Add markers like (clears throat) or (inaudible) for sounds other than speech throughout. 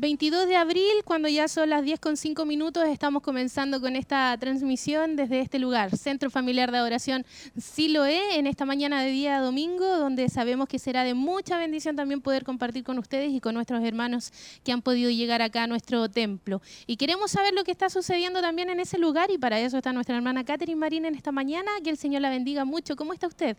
22 de abril, cuando ya son las 10 con 5 minutos, estamos comenzando con esta transmisión desde este lugar, Centro Familiar de Adoración Siloé, en esta mañana de día domingo, donde sabemos que será de mucha bendición también poder compartir con ustedes y con nuestros hermanos que han podido llegar acá a nuestro templo. Y queremos saber lo que está sucediendo también en ese lugar y para eso está nuestra hermana Catherine Marín en esta mañana. Que el Señor la bendiga mucho. ¿Cómo está usted?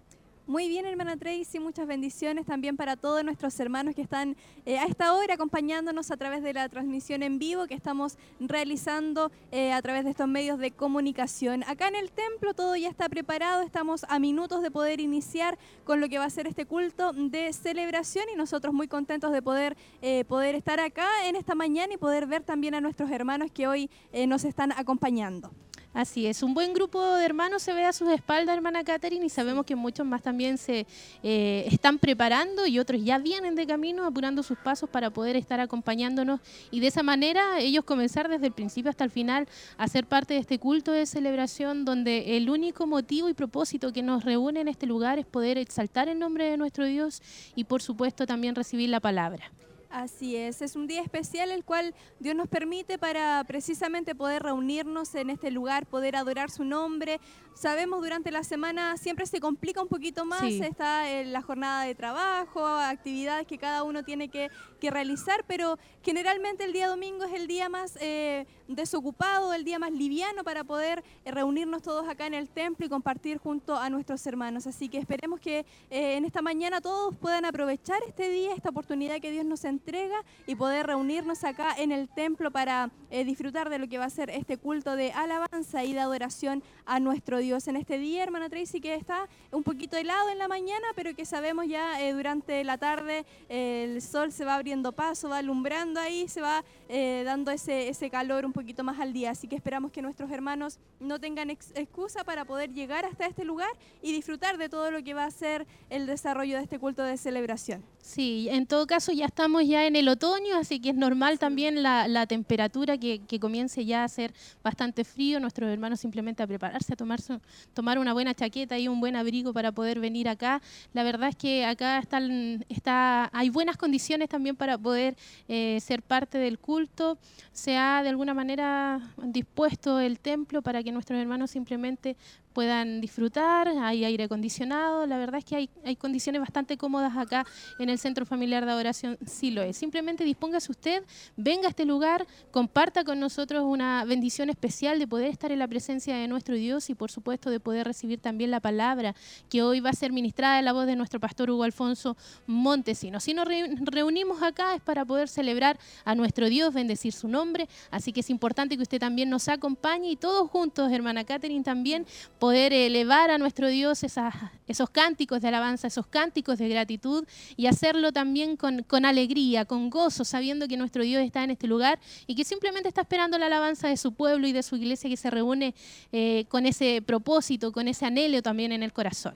Muy bien, hermana Tracy, muchas bendiciones también para todos nuestros hermanos que están eh, a esta hora acompañándonos a través de la transmisión en vivo que estamos realizando eh, a través de estos medios de comunicación. Acá en el templo todo ya está preparado, estamos a minutos de poder iniciar con lo que va a ser este culto de celebración y nosotros muy contentos de poder, eh, poder estar acá en esta mañana y poder ver también a nuestros hermanos que hoy nos están acompañando. Así es, un buen grupo de hermanos se ve a sus espaldas, hermana Catherine, y sabemos que muchos más también se eh, están preparando y otros ya vienen de camino, apurando sus pasos para poder estar acompañándonos y de esa manera ellos comenzar desde el principio hasta el final a ser parte de este culto de celebración donde el único motivo y propósito que nos reúne en este lugar es poder exaltar el nombre de nuestro Dios y por supuesto también recibir la palabra. Así es, es un día especial el cual Dios nos permite para precisamente poder reunirnos en este lugar, poder adorar su nombre. Sabemos durante la semana siempre se complica un poquito más, está en la jornada de trabajo, actividades que cada uno tiene que, realizar, pero generalmente el día domingo es el día más eh, desocupado, el día más liviano para poder eh, reunirnos todos acá en el templo y compartir junto a nuestros hermanos. Así que esperemos que eh, en esta mañana todos puedan aprovechar este día, esta oportunidad que Dios nos entrega y poder reunirnos acá en el templo para eh, disfrutar de lo que va a ser este culto de alabanza y de adoración a nuestro Dios en este día, hermana Tracy, que está un poquito helado en la mañana, pero que sabemos ya durante la tarde el sol se va abriendo paso, va alumbrando ahí, se va dando ese, ese calor un poquito más al día. Así que esperamos que nuestros hermanos no tengan excusa para poder llegar hasta este lugar y disfrutar de todo lo que va a ser el desarrollo de este culto de celebración. Sí, en todo caso ya estamos ya en el otoño, así que es normal también la, la temperatura que, que, comience ya a ser bastante frío. Nuestros hermanos simplemente a prepararse, a tomarse, tomar una buena chaqueta y un buen abrigo para poder venir acá. La verdad es que acá están, está, hay buenas condiciones también para poder eh, ser parte del culto. Se ha de alguna manera dispuesto el templo para que nuestros hermanos simplemente puedan disfrutar, hay aire acondicionado, la verdad es que hay, hay condiciones bastante cómodas acá en el Centro Familiar de Adoración es. Simplemente dispóngase usted, venga a este lugar, comparta con nosotros una bendición especial de poder estar en la presencia de nuestro Dios y por supuesto de poder recibir también la palabra que hoy va a ser ministrada en la voz de nuestro pastor Hugo Alfonso Montesino. Si nos reunimos acá es para poder celebrar a nuestro Dios, bendecir su nombre, así que es importante que usted también nos acompañe y todos juntos, hermana Catherine, también poder elevar a nuestro Dios esos cánticos de alabanza, esos cánticos de gratitud y hacerlo también con, alegría, con gozo, sabiendo que nuestro Dios está en este lugar y que simplemente está esperando la alabanza de su pueblo y de su iglesia que se reúne eh, con ese propósito, con ese anhelo también en el corazón.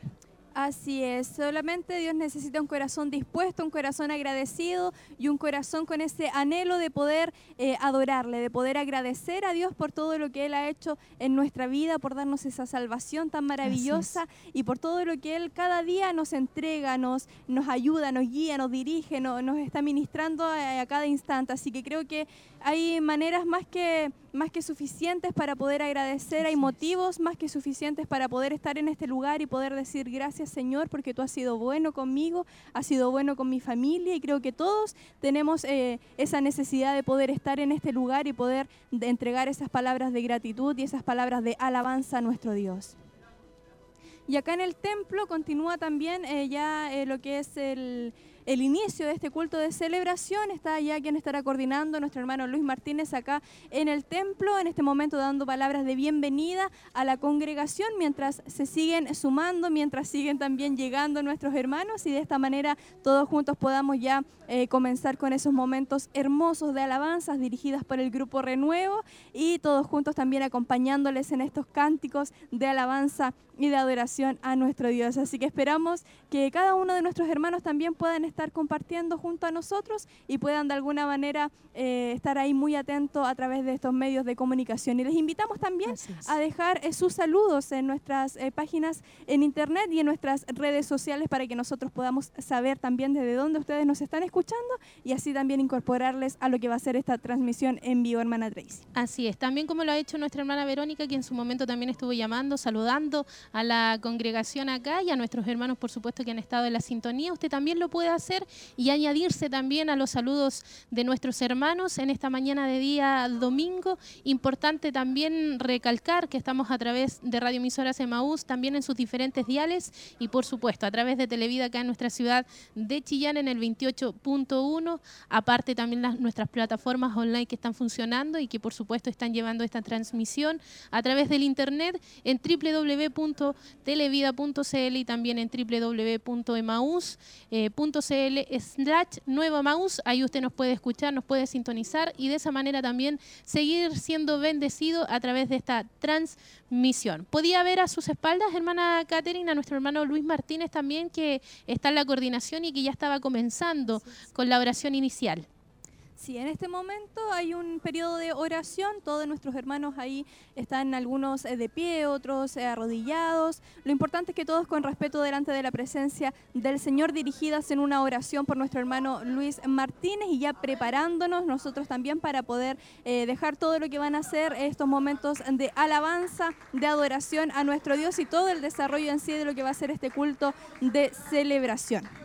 Así es, solamente Dios necesita un corazón dispuesto, un corazón agradecido y un corazón con ese anhelo de poder eh, adorarle, de poder agradecer a Dios por todo lo que Él ha hecho en nuestra vida, por darnos esa salvación tan maravillosa y por todo lo que Él cada día nos entrega, nos, nos ayuda, nos guía, nos dirige, nos, nos está ministrando a, a cada instante. Así que creo que hay maneras más que, más que suficientes para poder agradecer, hay motivos más que suficientes para poder estar en este lugar y poder decir gracias Señor porque tú has sido bueno conmigo, has sido bueno con mi familia y creo que todos tenemos eh, esa necesidad de poder estar en este lugar y poder entregar esas palabras de gratitud y esas palabras de alabanza a nuestro Dios. Y acá en el templo continúa también eh, ya eh, lo que es el el inicio de este culto de celebración. Está ya quien estará coordinando, nuestro hermano Luis Martínez acá en el templo, en este momento dando palabras de bienvenida a la congregación mientras se siguen sumando, mientras siguen también llegando nuestros hermanos y de esta manera todos juntos podamos ya eh, comenzar con esos momentos hermosos de alabanzas dirigidas por el grupo Renuevo y todos juntos también acompañándoles en estos cánticos de alabanza y de adoración a nuestro Dios. Así que esperamos que cada uno de nuestros hermanos también puedan estar compartiendo junto a nosotros y puedan de alguna manera eh, estar ahí muy atentos a través de estos medios de comunicación. Y les invitamos también a dejar eh, sus saludos en nuestras eh, páginas en internet y en nuestras redes sociales para que nosotros podamos saber también desde dónde ustedes nos están escuchando y así también incorporarles a lo que va a ser esta transmisión en vivo, hermana Tracy. Así es, también como lo ha hecho nuestra hermana Verónica, que en su momento también estuvo llamando, saludando a la congregación acá y a nuestros hermanos, por supuesto, que han estado en la sintonía. Usted también lo puede hacer y añadirse también a los saludos de nuestros hermanos en esta mañana de día domingo. Importante también recalcar que estamos a través de Radio Emisoras Emaús, también en sus diferentes diales y, por supuesto, a través de Televida acá en nuestra ciudad de Chillán en el 28.1. Aparte también las, nuestras plataformas online que están funcionando y que, por supuesto, están llevando esta transmisión a través del internet en www televida.cl y también en www.emaus.cl slash nueva maus. Ahí usted nos puede escuchar, nos puede sintonizar y de esa manera también seguir siendo bendecido a través de esta transmisión. Podía ver a sus espaldas, hermana Catherine, a nuestro hermano Luis Martínez también, que está en la coordinación y que ya estaba comenzando con la oración inicial. Sí, en este momento hay un periodo de oración, todos nuestros hermanos ahí están algunos eh, de pie, otros eh, arrodillados. Lo importante es que todos con respeto delante de la presencia del Señor dirigidas en una oración por nuestro hermano Luis Martínez y ya preparándonos nosotros también para poder eh, dejar todo lo que van a hacer estos momentos de alabanza, de adoración a nuestro Dios y todo el desarrollo en sí de lo que va a ser este culto de celebración.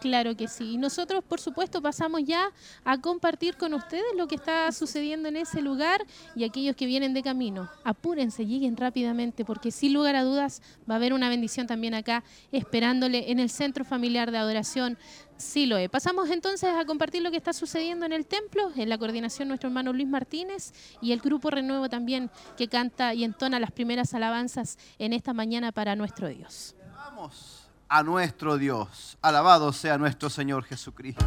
Claro que sí. Y nosotros, por supuesto, pasamos ya a compartir con ustedes lo que está sucediendo en ese lugar y aquellos que vienen de camino. Apúrense, lleguen rápidamente, porque sin lugar a dudas va a haber una bendición también acá esperándole en el Centro Familiar de Adoración Siloe. Pasamos entonces a compartir lo que está sucediendo en el templo, en la coordinación nuestro hermano Luis Martínez y el grupo Renuevo también que canta y entona las primeras alabanzas en esta mañana para nuestro Dios. Vamos a nuestro Dios. Alabado sea nuestro Señor Jesucristo.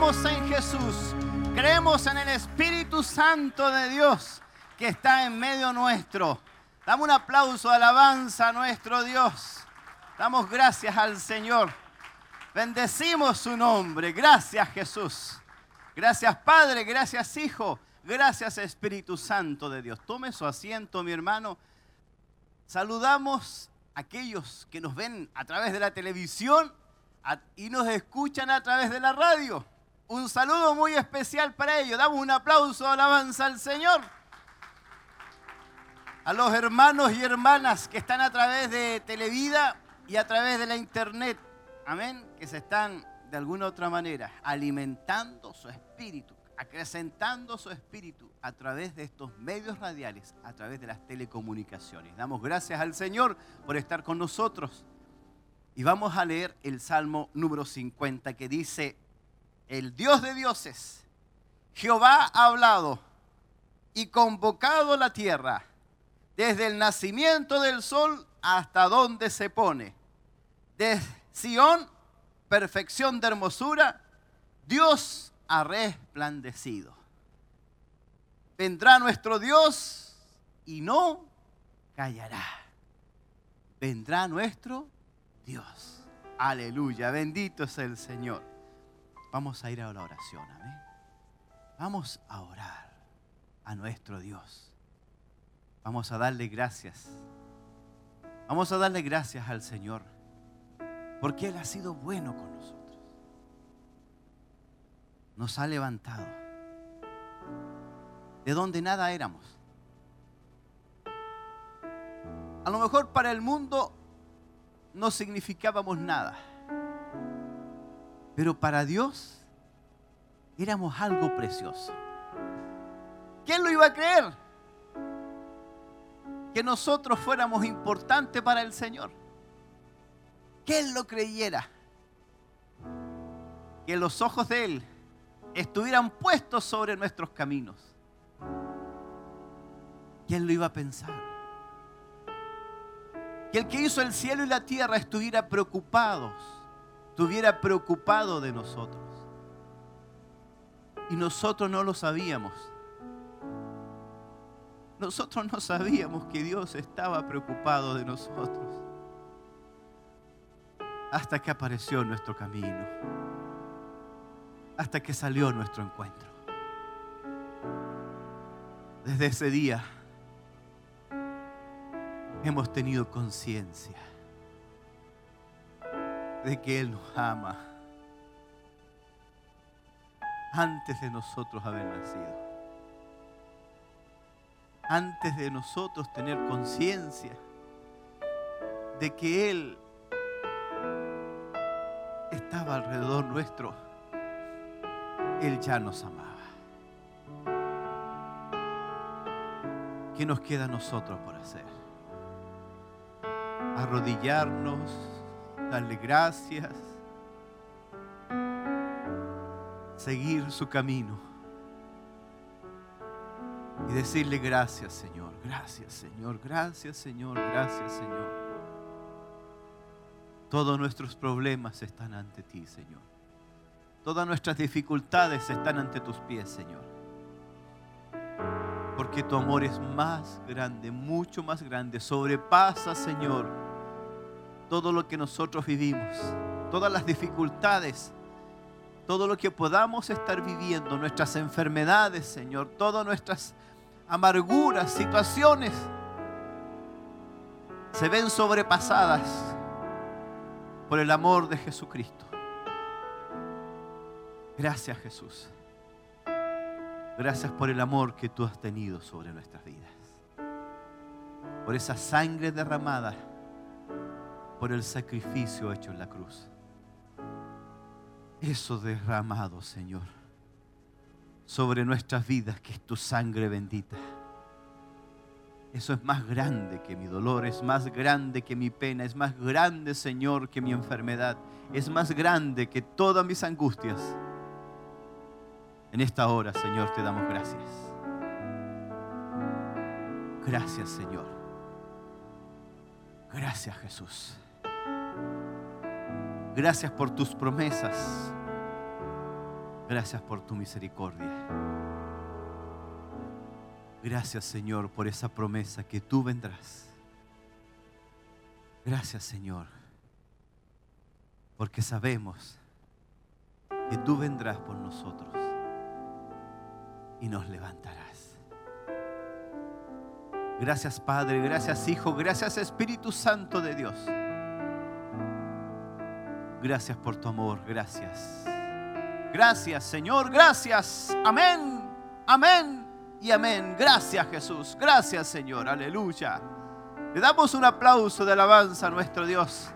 Creemos en Jesús, creemos en el Espíritu Santo de Dios que está en medio nuestro. Damos un aplauso, alabanza a nuestro Dios. Damos gracias al Señor. Bendecimos su nombre. Gracias Jesús. Gracias Padre, gracias Hijo, gracias Espíritu Santo de Dios. Tome su asiento, mi hermano. Saludamos a aquellos que nos ven a través de la televisión y nos escuchan a través de la radio. Un saludo muy especial para ellos. Damos un aplauso, alabanza al Señor. A los hermanos y hermanas que están a través de Televida y a través de la internet. Amén. Que se están de alguna otra manera alimentando su espíritu, acrecentando su espíritu a través de estos medios radiales, a través de las telecomunicaciones. Damos gracias al Señor por estar con nosotros. Y vamos a leer el Salmo número 50 que dice, el Dios de dioses, Jehová ha hablado y convocado la tierra desde el nacimiento del sol hasta donde se pone. De Sión, perfección de hermosura, Dios ha resplandecido. Vendrá nuestro Dios y no callará. Vendrá nuestro Dios. Aleluya, bendito es el Señor. Vamos a ir a la oración, amén. Vamos a orar a nuestro Dios. Vamos a darle gracias. Vamos a darle gracias al Señor porque Él ha sido bueno con nosotros. Nos ha levantado de donde nada éramos. A lo mejor para el mundo no significábamos nada, pero para Dios éramos algo precioso. ¿Quién lo iba a creer? Que nosotros fuéramos importantes para el Señor que Él lo creyera, que los ojos de Él estuvieran puestos sobre nuestros caminos. ¿Quién lo iba a pensar? Que el que hizo el cielo y la tierra estuviera preocupado, estuviera preocupado de nosotros. Y nosotros no lo sabíamos. Nosotros no sabíamos que Dios estaba preocupado de nosotros hasta que apareció nuestro camino, hasta que salió nuestro encuentro. Desde ese día hemos tenido conciencia de que Él nos ama antes de nosotros haber nacido. Antes de nosotros tener conciencia de que Él estaba alrededor nuestro, Él ya nos amaba. ¿Qué nos queda a nosotros por hacer? Arrodillarnos, darle gracias, seguir su camino y decirle gracias Señor, gracias Señor, gracias Señor, gracias Señor. Todos nuestros problemas están ante ti, Señor. Todas nuestras dificultades están ante tus pies, Señor. Porque tu amor es más grande, mucho más grande. Sobrepasa, Señor, todo lo que nosotros vivimos, todas las dificultades, todo lo que podamos estar viviendo, nuestras enfermedades, Señor, todas nuestras amarguras, situaciones, se ven sobrepasadas por el amor de Jesucristo. Gracias Jesús. Gracias por el amor que tú has tenido sobre nuestras vidas. Por esa sangre derramada, por el sacrificio hecho en la cruz. Eso derramado, Señor, sobre nuestras vidas, que es tu sangre bendita eso es más grande que mi dolor, es más grande que mi pena, es más grande, Señor, que mi enfermedad, es más grande que todas mis angustias. En esta hora, Señor, te damos gracias. Gracias, Señor. Gracias, Jesús. Gracias por tus promesas. Gracias por tu misericordia. Gracias Señor por esa promesa que tú vendrás. Gracias Señor, porque sabemos que tú vendrás por nosotros y nos levantarás. Gracias Padre, gracias Hijo, gracias Espíritu Santo de Dios. Gracias por tu amor, gracias. Gracias Señor, gracias. Amén, amén y amén. Gracias Jesús, gracias Señor, aleluya. Le damos un aplauso de alabanza a nuestro Dios.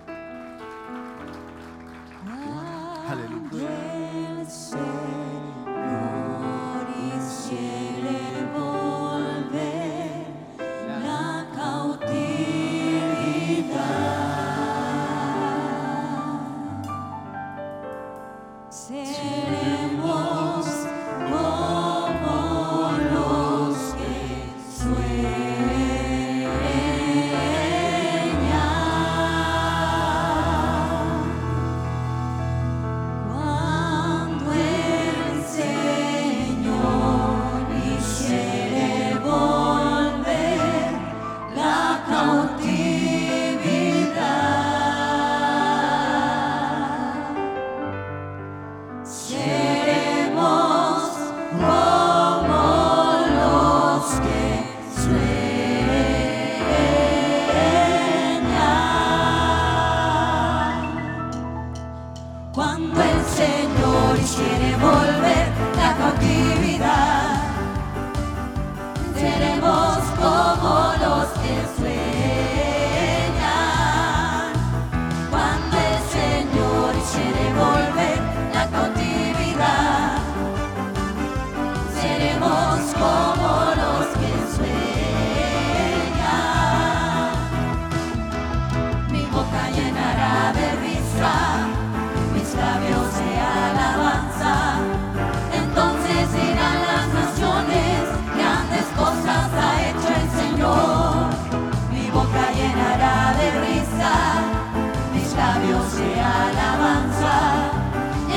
De alabanza.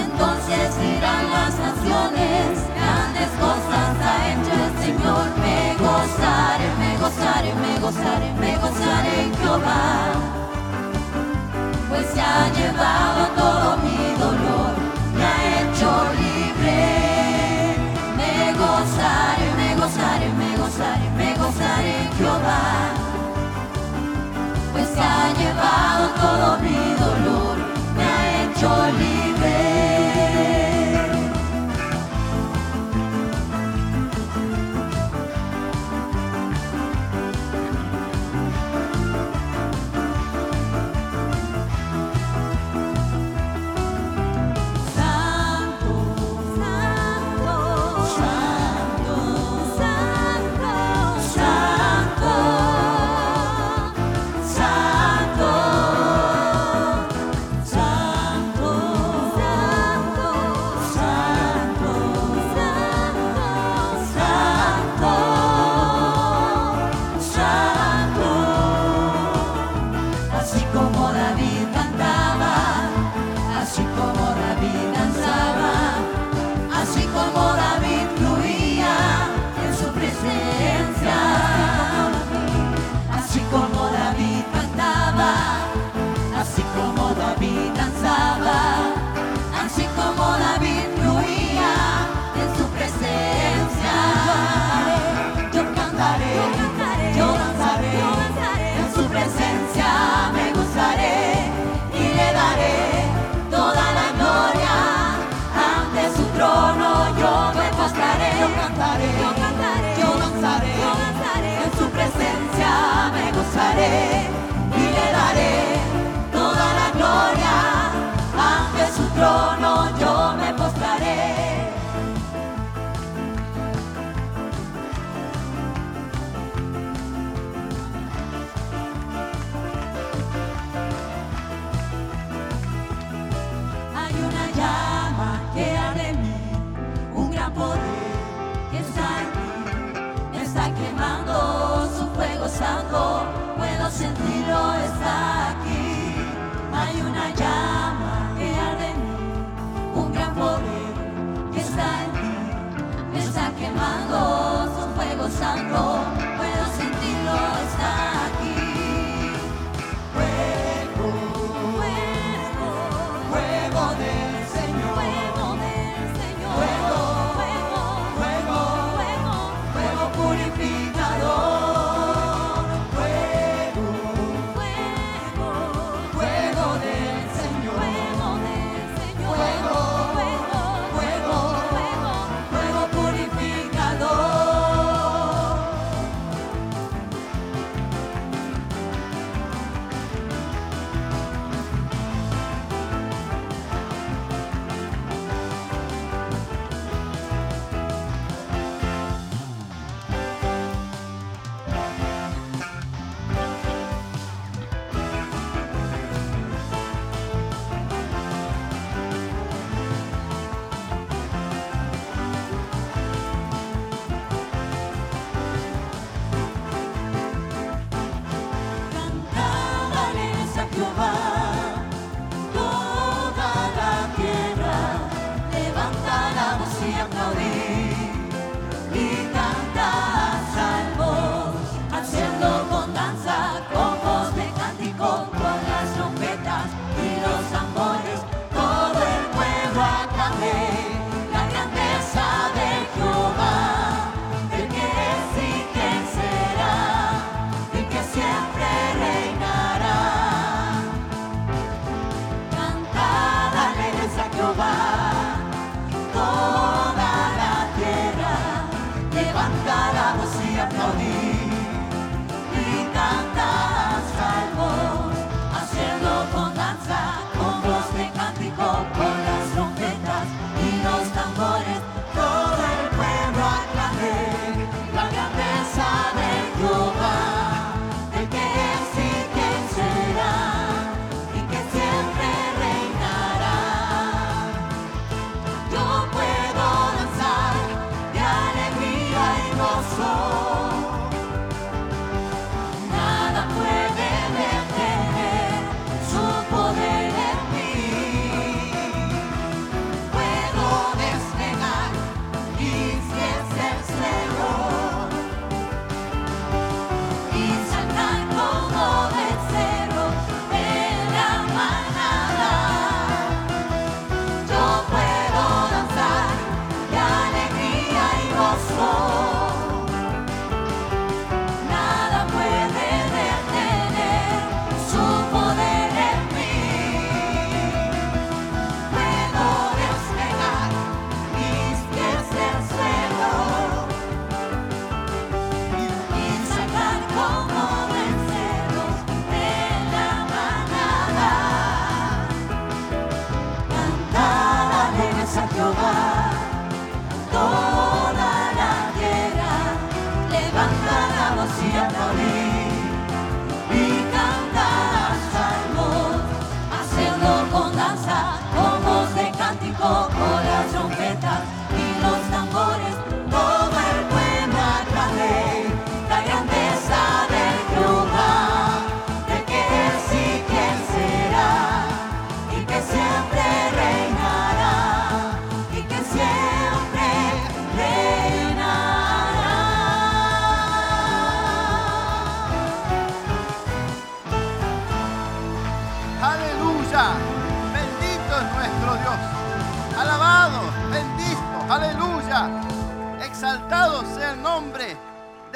Entonces dirán las naciones, grandes cosas ha hecho el Señor. Me gozaré, me gozaré, me gozaré, me gozaré en Jehová pues se ha llevado todo mi dolor, me ha hecho libre. Me gozaré, me gozaré, me gozaré, me gozaré en Jehová, pues se ha llevado todo mi dolor, 着你为。Y le daré toda la gloria ante su trono. Yo me postraré. Hay una llama que arde en mí, un gran poder que está en mí, está quemando su fuego santo, sentido está aquí. Hay una llama que arde en mí, un gran poder que está en mí, me está quemando su fuego santo.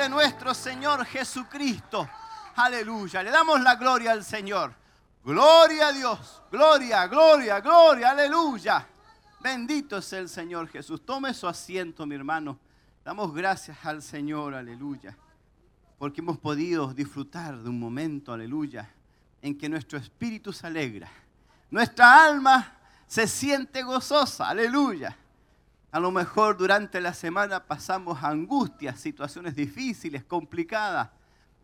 Nuestro Señor Jesucristo. Aleluya. Le damos la gloria al Señor. Gloria a Dios. Gloria, gloria, gloria. Aleluya. Bendito es el Señor Jesús. Tome su asiento, mi hermano. Damos gracias al Señor. Aleluya. Porque hemos podido disfrutar de un momento, aleluya, en que nuestro espíritu se alegra. Nuestra alma se siente gozosa, aleluya. A lo mejor durante la semana pasamos angustias, situaciones difíciles, complicadas.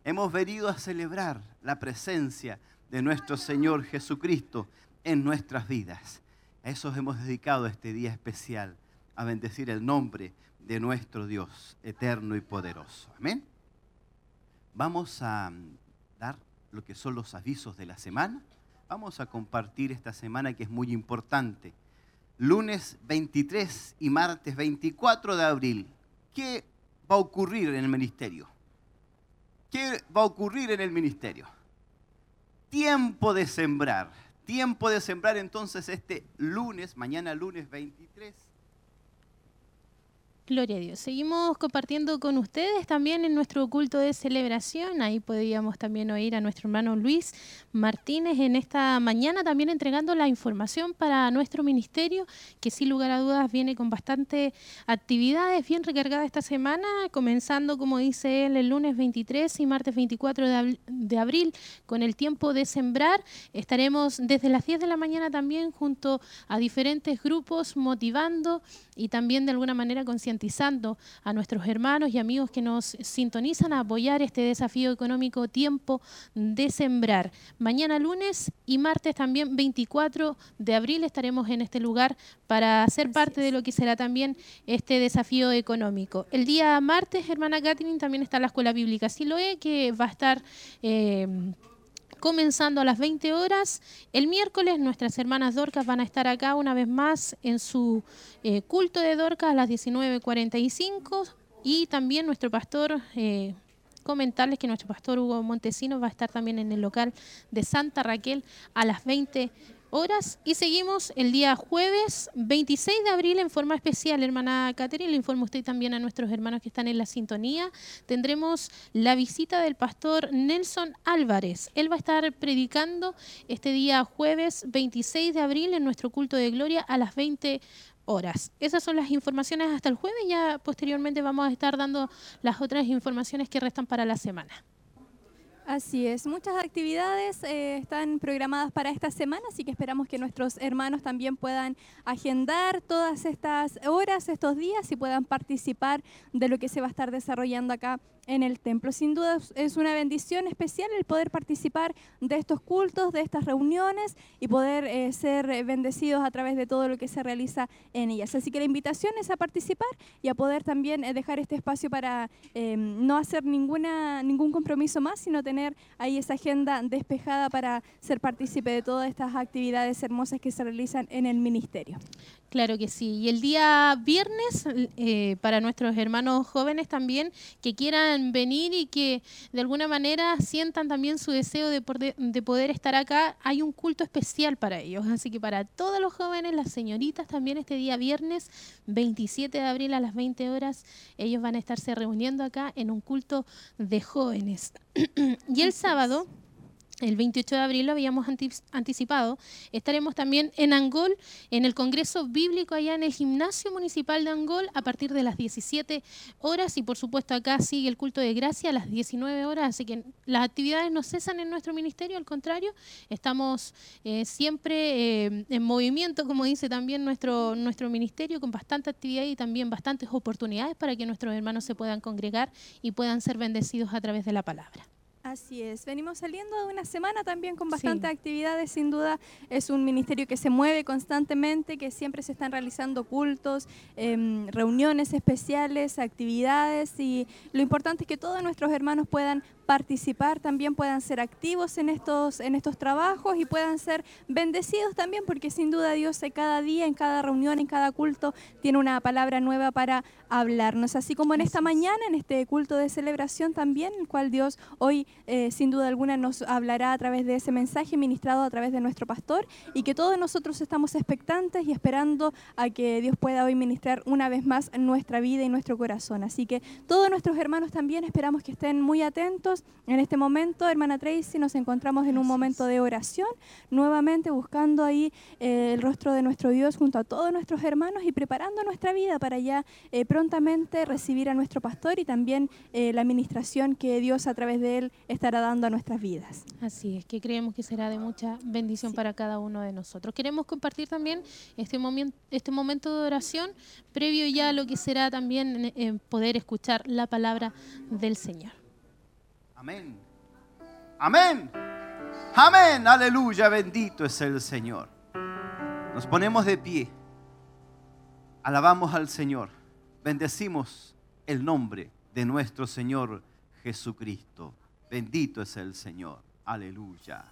Hemos venido a celebrar la presencia de nuestro Señor Jesucristo en nuestras vidas. A eso hemos dedicado este día especial, a bendecir el nombre de nuestro Dios eterno y poderoso. Amén. Vamos a dar lo que son los avisos de la semana. Vamos a compartir esta semana que es muy importante. Lunes 23 y martes 24 de abril. ¿Qué va a ocurrir en el ministerio? ¿Qué va a ocurrir en el ministerio? Tiempo de sembrar. Tiempo de sembrar entonces este lunes, mañana lunes 23. Gloria a Dios. Seguimos compartiendo con ustedes también en nuestro culto de celebración. Ahí podíamos también oír a nuestro hermano Luis Martínez en esta mañana también entregando la información para nuestro ministerio, que sin lugar a dudas viene con bastante actividades bien recargadas esta semana, comenzando, como dice él, el lunes 23 y martes 24 de, abri- de abril con el tiempo de sembrar. Estaremos desde las 10 de la mañana también junto a diferentes grupos motivando y también de alguna manera concientizando a nuestros hermanos y amigos que nos sintonizan a apoyar este desafío económico tiempo de sembrar. Mañana lunes y martes también 24 de abril estaremos en este lugar para ser parte de lo que será también este desafío económico. El día martes, hermana Catherine, también está la Escuela Bíblica Siloé, que va a estar... eh, comenzando a las 20 horas. El miércoles nuestras hermanas Dorcas van a estar acá una vez más en su eh, culto de Dorcas a las 19.45 y también nuestro pastor eh, comentarles que nuestro pastor Hugo Montesinos va a estar también en el local de Santa Raquel a las 20 horas y seguimos el día jueves 26 de abril en forma especial, hermana Catherine, le informo usted también a nuestros hermanos que están en la sintonía. Tendremos la visita del pastor Nelson Álvarez. Él va a estar predicando este día jueves 26 de abril en nuestro culto de gloria a las 20 horas. Esas son las informaciones hasta el jueves, ya posteriormente vamos a estar dando las otras informaciones que restan para la semana. Así es, muchas actividades eh, están programadas para esta semana, así que esperamos que nuestros hermanos también puedan agendar todas estas horas, estos días y puedan participar de lo que se va a estar desarrollando acá en el templo. Sin duda es una bendición especial el poder participar de estos cultos, de estas reuniones y poder eh, ser bendecidos a través de todo lo que se realiza en ellas. Así que la invitación es a participar y a poder también eh, dejar este espacio para em, no hacer ninguna, ningún compromiso más, sino tener ahí esa agenda despejada para ser partícipe de todas estas actividades hermosas que se realizan en el ministerio. Claro que sí. Y el día viernes, eh, para nuestros hermanos jóvenes también, que quieran venir y que de alguna manera sientan también su deseo de poder, de poder estar acá, hay un culto especial para ellos. Así que para todos los jóvenes, las señoritas también este día viernes, 27 de abril a las 20 horas, ellos van a estarse reuniendo acá en un culto de jóvenes. (clears throat) y el sábado el 28 de abril lo habíamos anticipado. Estaremos también en Angol, en el Congreso Bíblico allá en el Gimnasio Municipal de Angol a partir de las 17 horas y por supuesto acá sigue el culto de gracia a las 19 horas, así que las actividades no cesan en nuestro ministerio, al contrario, estamos eh, siempre eh, en movimiento, como dice también nuestro, nuestro ministerio, con bastante actividad y también bastantes oportunidades para que nuestros hermanos se puedan congregar y puedan ser bendecidos a través de la palabra. Así es, venimos saliendo de una semana también con bastantes actividades, sin duda es un ministerio que se mueve constantemente, que siempre se están realizando cultos, em, reuniones especiales, actividades y lo importante es que todos nuestros hermanos puedan participar, también puedan ser activos en estos, en estos trabajos y puedan ser bendecidos también, porque sin duda Dios cada día, en cada reunión, en cada culto, tiene una palabra nueva para hablarnos. Así como en esta mañana, en este culto de celebración también, el cual Dios hoy eh, sin duda alguna nos hablará a través de ese mensaje ministrado a través de nuestro pastor y que todos nosotros estamos expectantes y esperando a que Dios pueda hoy ministrar una vez más nuestra vida y nuestro corazón. Así que todos nuestros hermanos también esperamos que estén muy atentos en este momento, hermana Tracy, nos encontramos en un momento de oración, nuevamente buscando ahí eh, el rostro de nuestro Dios junto a todos nuestros hermanos y preparando nuestra vida para ya eh, prontamente recibir a nuestro pastor y también eh, la administración que Dios a través de él estará dando a nuestras vidas. Así es, que creemos que será de mucha bendición para cada uno de nosotros. Queremos compartir también este, momento, este momento de oración previo ya a lo que será también poder escuchar la palabra del Señor. Amén. Amén. Amén. Aleluya. Bendito es el Señor. Nos ponemos de pie. Alabamos al Señor. Bendecimos el nombre de nuestro Señor Jesucristo. Bendito es el Señor. Aleluya.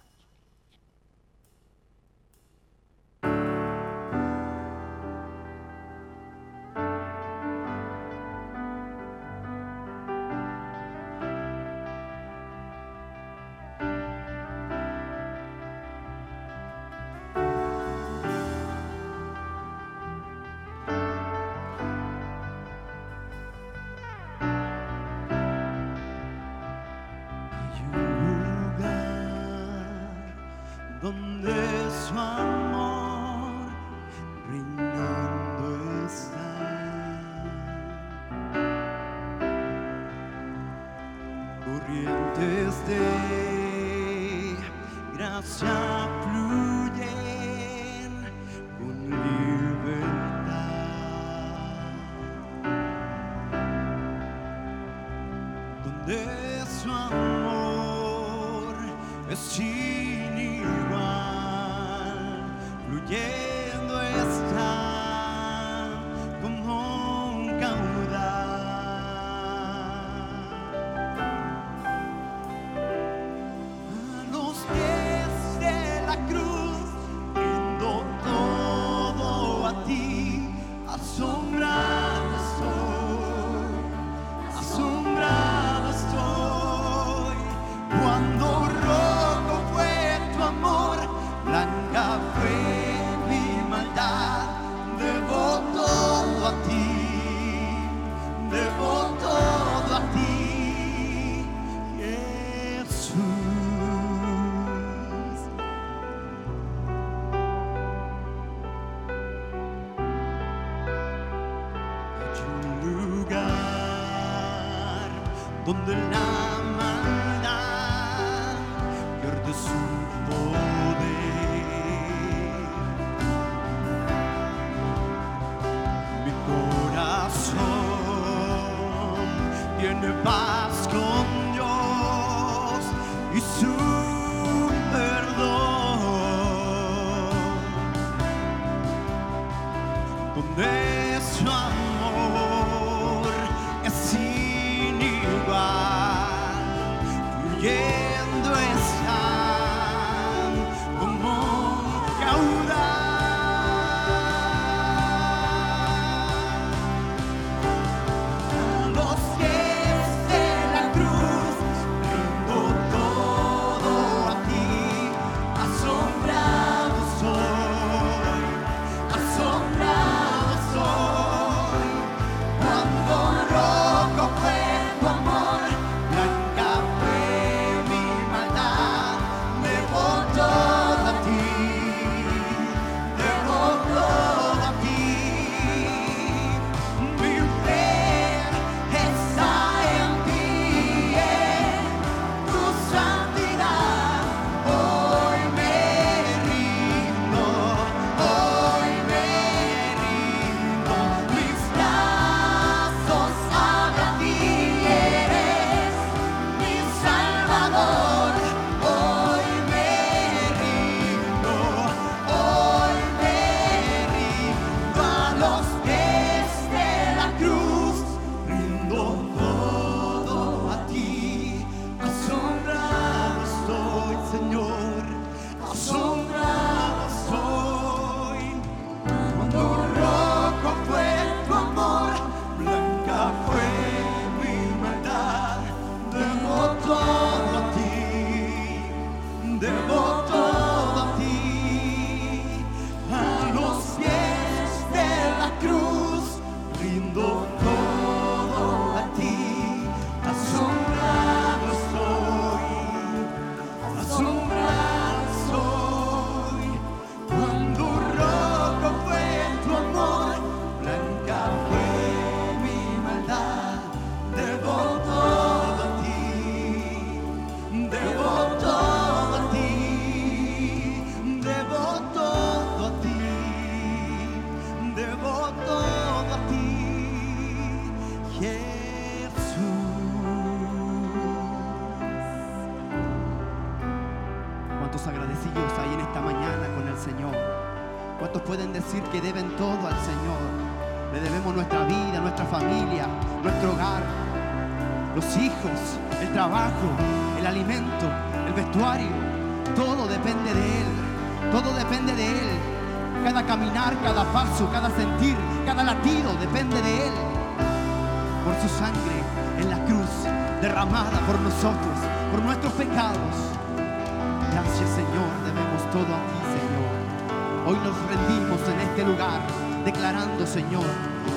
Declarando Señor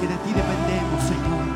que de ti dependemos Señor.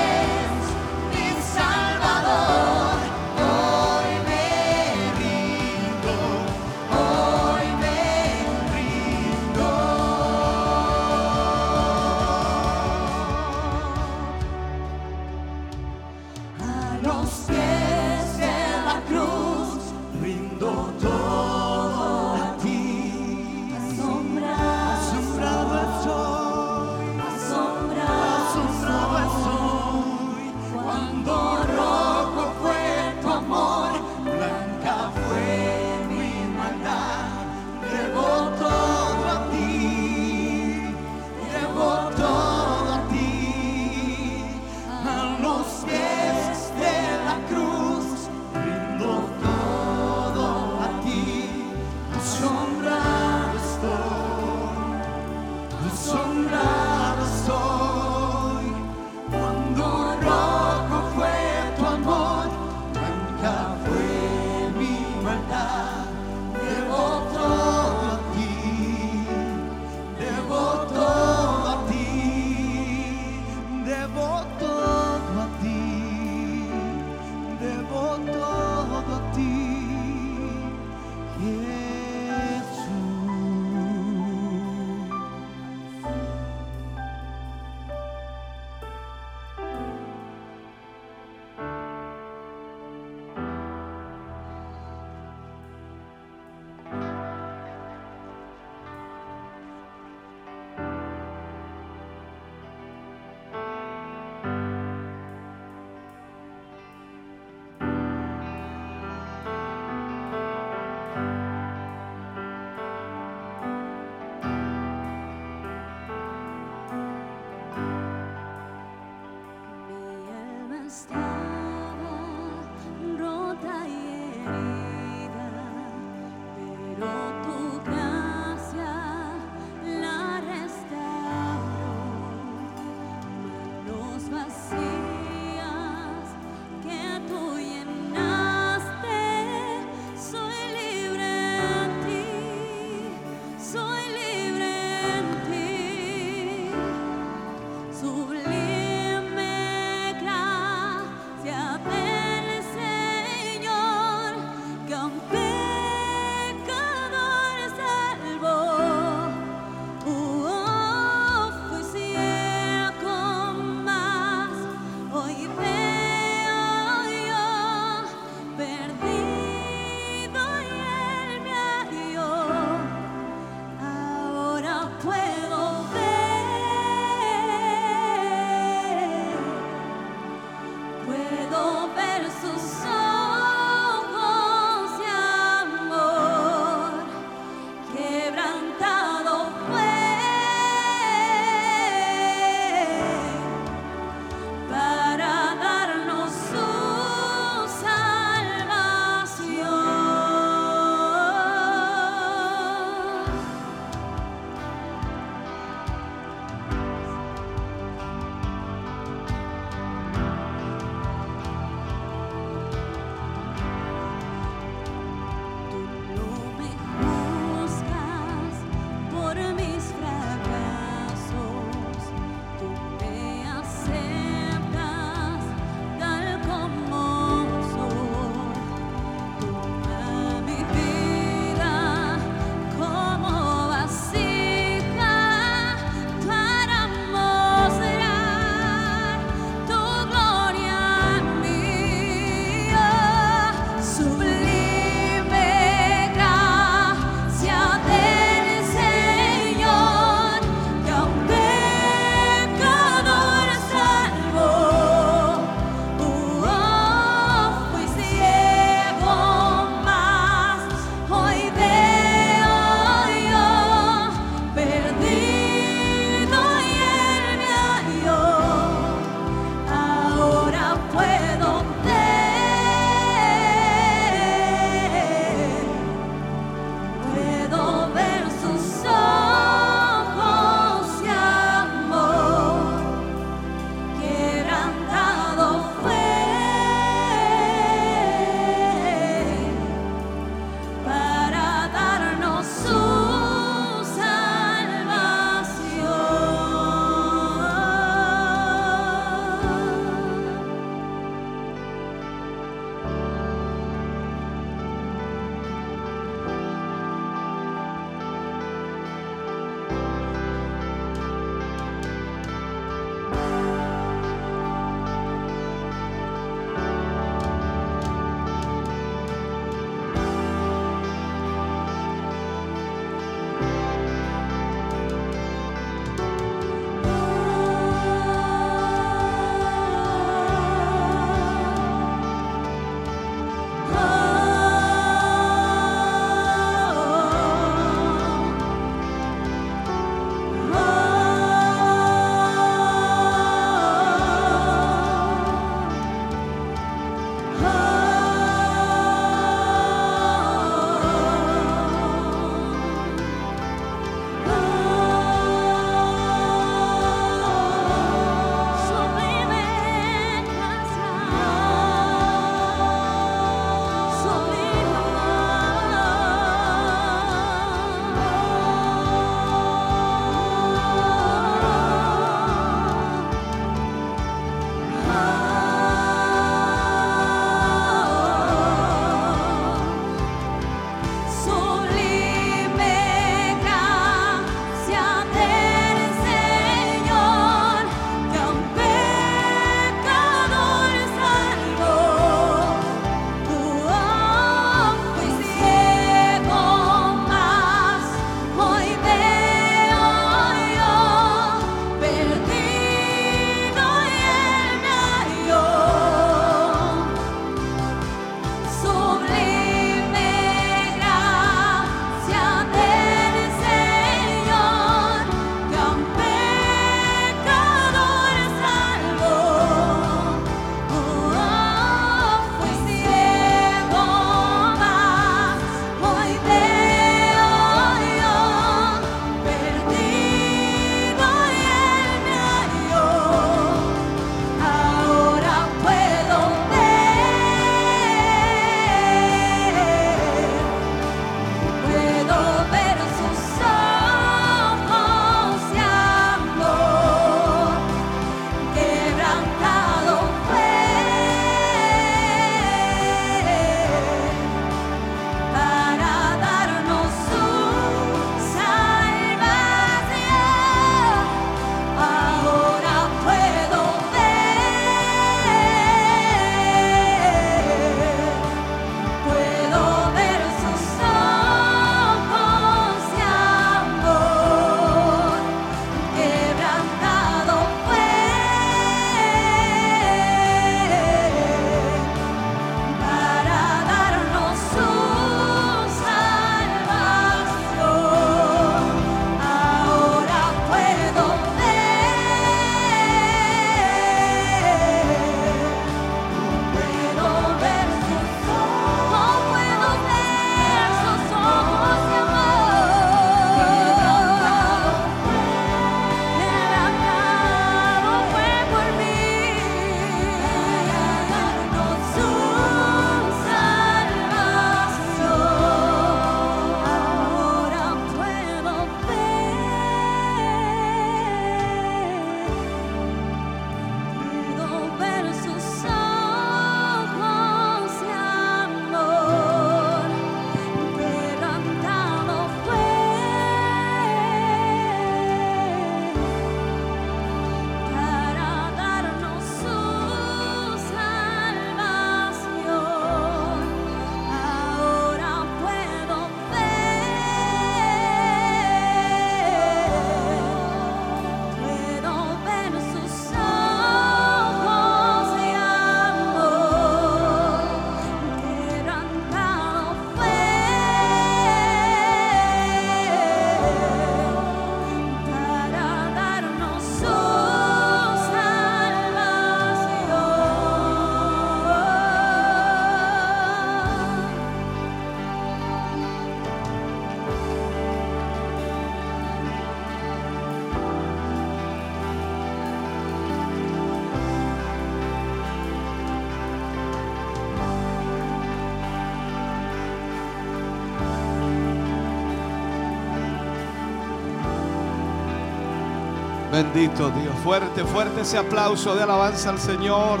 Bendito Dios. Fuerte, fuerte ese aplauso de alabanza al Señor.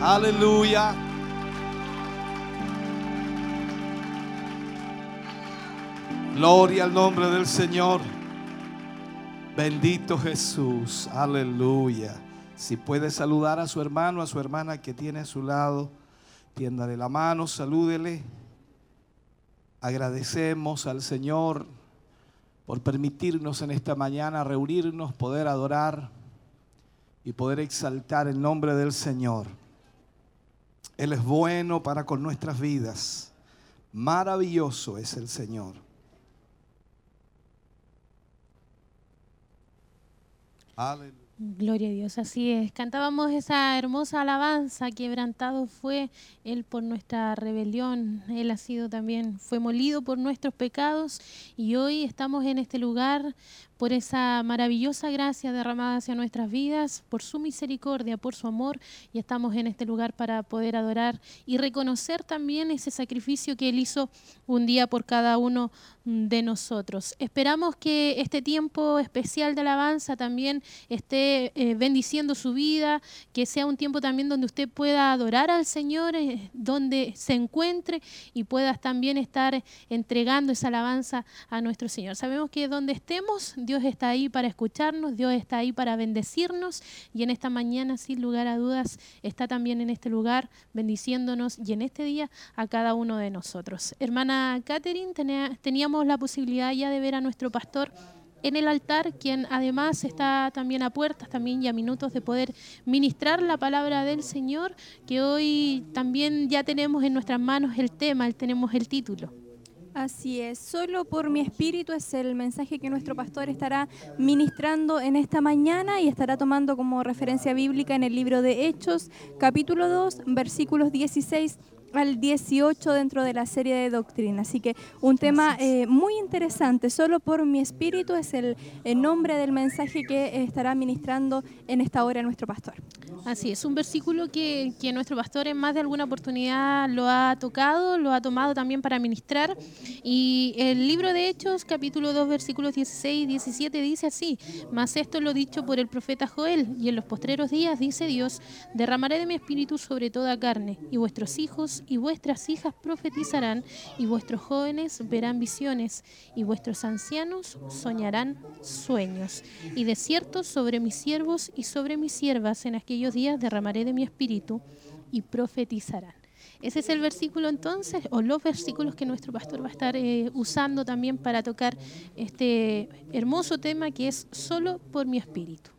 Aleluya. Gloria al nombre del Señor. Bendito Jesús. Aleluya. Si puede saludar a su hermano, a su hermana que tiene a su lado, tiéndale la mano, salúdele. Agradecemos al Señor por permitirnos en esta mañana reunirnos, poder adorar y poder exaltar el nombre del Señor. Él es bueno para con nuestras vidas. Maravilloso es el Señor. Aleluya. Gloria a Dios, así es. Cantábamos esa hermosa alabanza, quebrantado fue Él por nuestra rebelión, Él ha sido también, fue molido por nuestros pecados y hoy estamos en este lugar por esa maravillosa gracia derramada hacia nuestras vidas, por su misericordia, por su amor, y estamos en este lugar para poder adorar y reconocer también ese sacrificio que Él hizo un día por cada uno de nosotros. Esperamos que este tiempo especial de alabanza también esté eh, bendiciendo su vida, que sea un tiempo también donde usted pueda adorar al Señor, eh, donde se encuentre y puedas también estar entregando esa alabanza a nuestro Señor. Sabemos que donde estemos, Dios está ahí para escucharnos, Dios está ahí para bendecirnos y en esta mañana, sin lugar a dudas, está también en este lugar bendiciéndonos y en este día a cada uno de nosotros. Hermana Catherine, tenía- teníamos la posibilidad ya de ver a nuestro pastor en el altar, quien además está también a puertas también y a minutos de poder ministrar la palabra del Señor, que hoy también ya tenemos en nuestras manos el tema, tenemos el título. Así es, solo por mi espíritu es el mensaje que nuestro pastor estará ministrando en esta mañana y estará tomando como referencia bíblica en el libro de Hechos, capítulo 2, versículos 16 al 18 dentro de la serie de doctrina. Así que un tema eh, muy interesante, solo por mi espíritu es el, el nombre del mensaje que estará ministrando en esta hora nuestro pastor. Así es, un versículo que, que nuestro pastor en más de alguna oportunidad lo ha tocado, lo ha tomado también para ministrar. Y el libro de Hechos, capítulo 2, versículos 16 y 17, dice así, mas esto lo dicho por el profeta Joel, y en los postreros días, dice Dios, derramaré de mi espíritu sobre toda carne, y vuestros hijos y vuestras hijas profetizarán, y vuestros jóvenes verán visiones, y vuestros ancianos soñarán sueños. Y de cierto sobre mis siervos y sobre mis siervas en aquellos días derramaré de mi espíritu y profetizarán. Ese es el versículo entonces, o los versículos que nuestro pastor va a estar eh, usando también para tocar este hermoso tema que es solo por mi espíritu.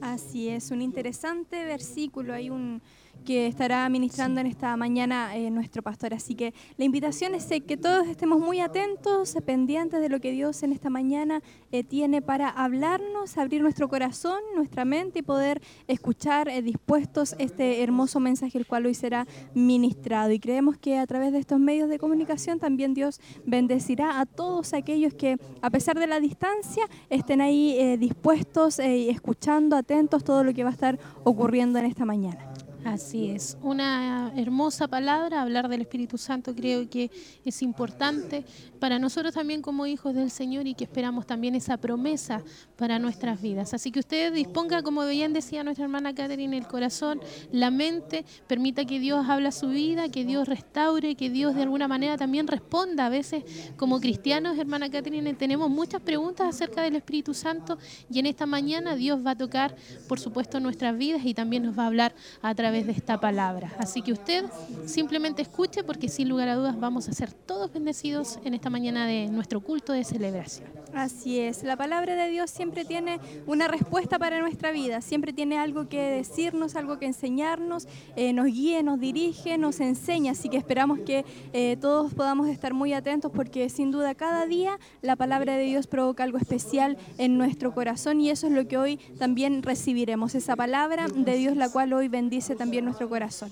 Así es, un interesante versículo, hay un que estará ministrando en esta mañana eh, nuestro pastor. Así que la invitación es eh, que todos estemos muy atentos, eh, pendientes de lo que Dios en esta mañana eh, tiene para hablarnos, abrir nuestro corazón, nuestra mente y poder escuchar dispuestos este hermoso mensaje el cual hoy será ministrado. Y creemos que a través de estos medios de comunicación también Dios bendecirá a todos aquellos que a pesar de la distancia estén ahí dispuestos y escuchando, atentos todo lo que va a estar ocurriendo en esta mañana. Así es, una hermosa palabra, hablar del Espíritu Santo creo que es importante para nosotros también como hijos del Señor y que esperamos también esa promesa para nuestras vidas. Así que usted disponga, como bien decía nuestra hermana Catherine, el corazón, la mente, permita que Dios hable a su vida, que Dios restaure, que Dios de alguna manera también responda. A veces como cristianos, hermana Catherine, tenemos muchas preguntas acerca del Espíritu Santo y en esta mañana Dios va a tocar, por supuesto, nuestras vidas y también nos va a hablar a través de esta palabra. Así que usted simplemente escuche porque sin lugar a dudas vamos a ser todos bendecidos en esta mañana de nuestro culto de celebración. Así es, la palabra de Dios siempre tiene una respuesta para nuestra vida, siempre tiene algo que decirnos, algo que enseñarnos, eh, nos guíe, nos dirige, nos enseña, así que esperamos que eh, todos podamos estar muy atentos porque sin duda cada día la palabra de Dios provoca algo especial en nuestro corazón y eso es lo que hoy también recibiremos, esa palabra de Dios la cual hoy bendice también nuestro corazón.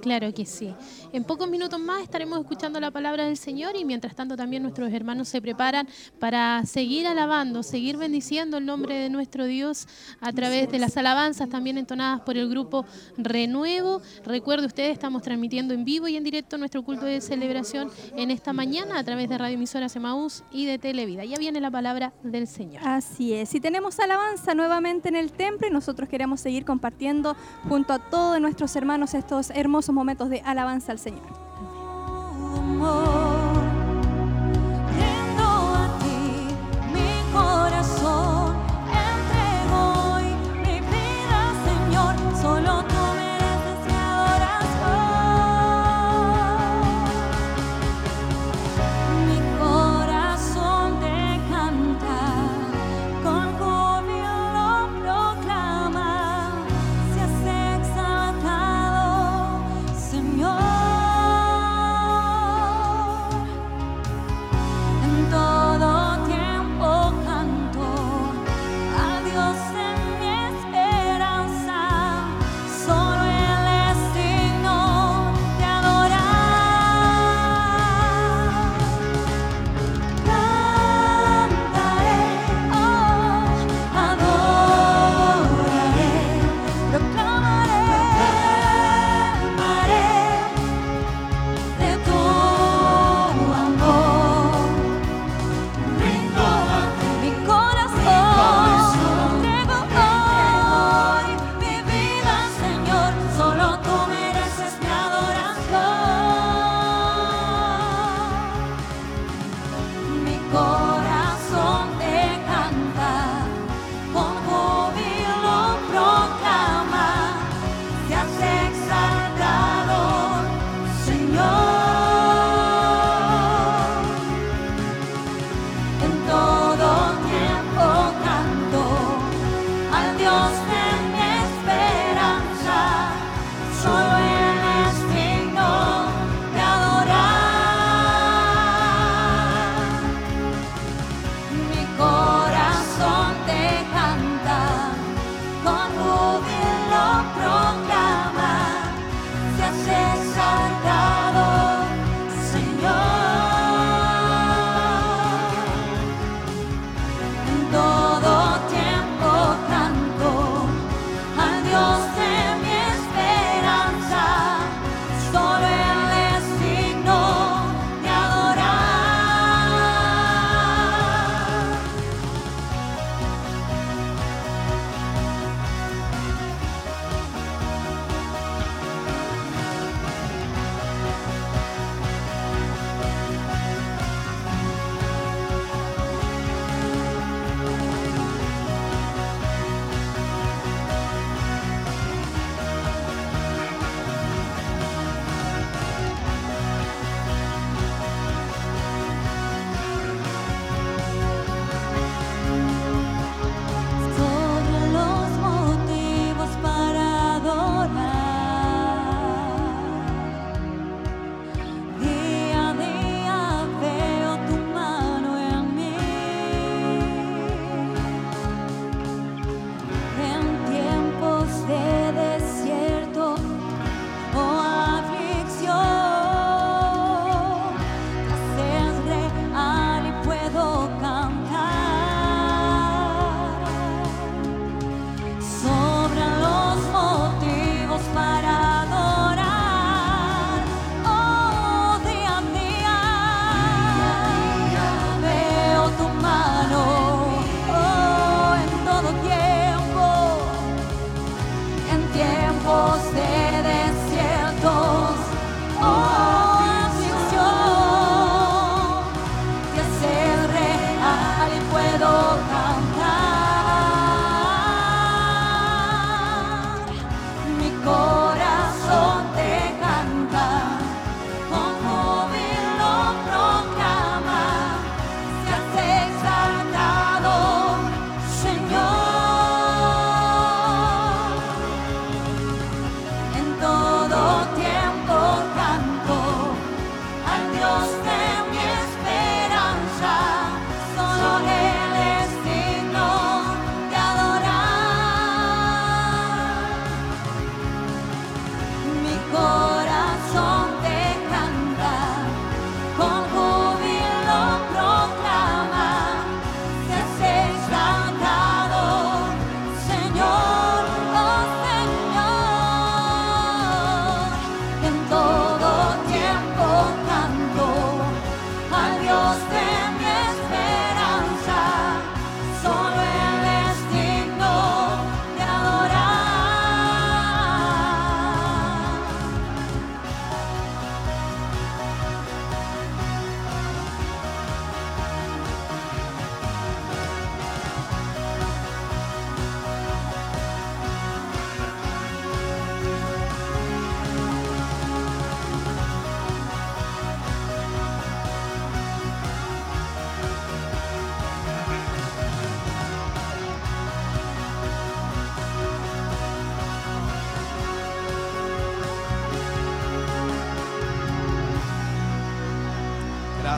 Claro que sí. En pocos minutos más estaremos escuchando la palabra del Señor y mientras tanto también nuestros hermanos se preparan para seguir alabando, seguir bendiciendo el nombre de nuestro Dios a través de las alabanzas también entonadas por el grupo Renuevo. Recuerde ustedes, estamos transmitiendo en vivo y en directo nuestro culto de celebración en esta mañana a través de Radio Emisora Semaús y de Televida. Ya viene la palabra del Señor. Así es. Y tenemos alabanza nuevamente en el templo y nosotros queremos seguir compartiendo junto a todos nuestros hermanos estos hermosos momentos de alabanza al Señor.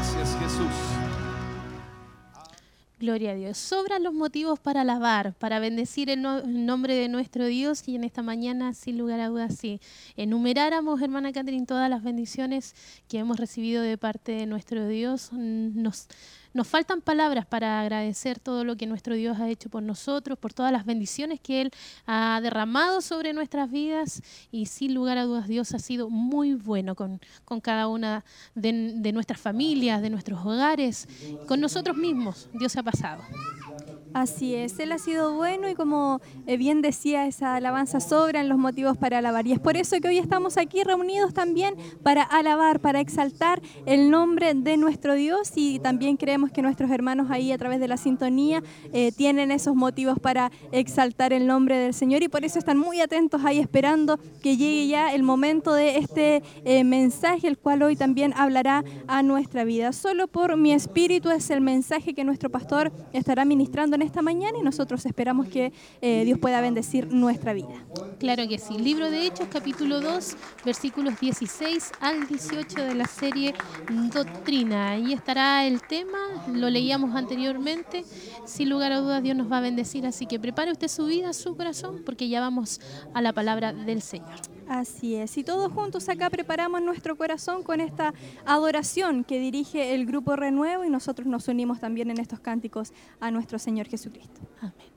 Gracias Jesús. Gloria a Dios. Sobran los motivos para alabar, para bendecir el, no- el nombre de nuestro Dios y en esta mañana, sin lugar a dudas, si enumeráramos, hermana Catherine, todas las bendiciones que hemos recibido de parte de nuestro Dios, nos, nos faltan palabras para agradecer todo lo que nuestro Dios ha hecho por nosotros, por todas las bendiciones que Él ha derramado sobre nuestras vidas y sin lugar a dudas Dios ha sido muy bueno con, con cada una de, de nuestras familias, de nuestros hogares, con nosotros mismos. Dios ha pasado. Así es, Él ha sido bueno y como eh, bien decía, esa alabanza sobran los motivos para alabar. Y es por eso que hoy estamos aquí reunidos también para alabar, para exaltar el nombre de nuestro Dios y también creemos que nuestros hermanos ahí a través de la sintonía eh, tienen esos motivos para exaltar el nombre del Señor y por eso están muy atentos ahí esperando que llegue ya el momento de este eh, mensaje, el cual hoy también hablará a nuestra vida. Solo por mi espíritu es el mensaje que nuestro pastor estará ministrando esta mañana y nosotros esperamos que eh, Dios pueda bendecir nuestra vida. Claro que sí. Libro de Hechos, capítulo 2, versículos 16 al 18 de la serie Doctrina. Ahí estará el tema, lo leíamos anteriormente. Sin lugar a dudas, Dios nos va a bendecir, así que prepare usted su vida, su corazón, porque ya vamos a la palabra del Señor. Así es, y todos juntos acá preparamos nuestro corazón con esta adoración que dirige el grupo Renuevo y nosotros nos unimos también en estos cánticos a nuestro Señor Jesucristo. Amén.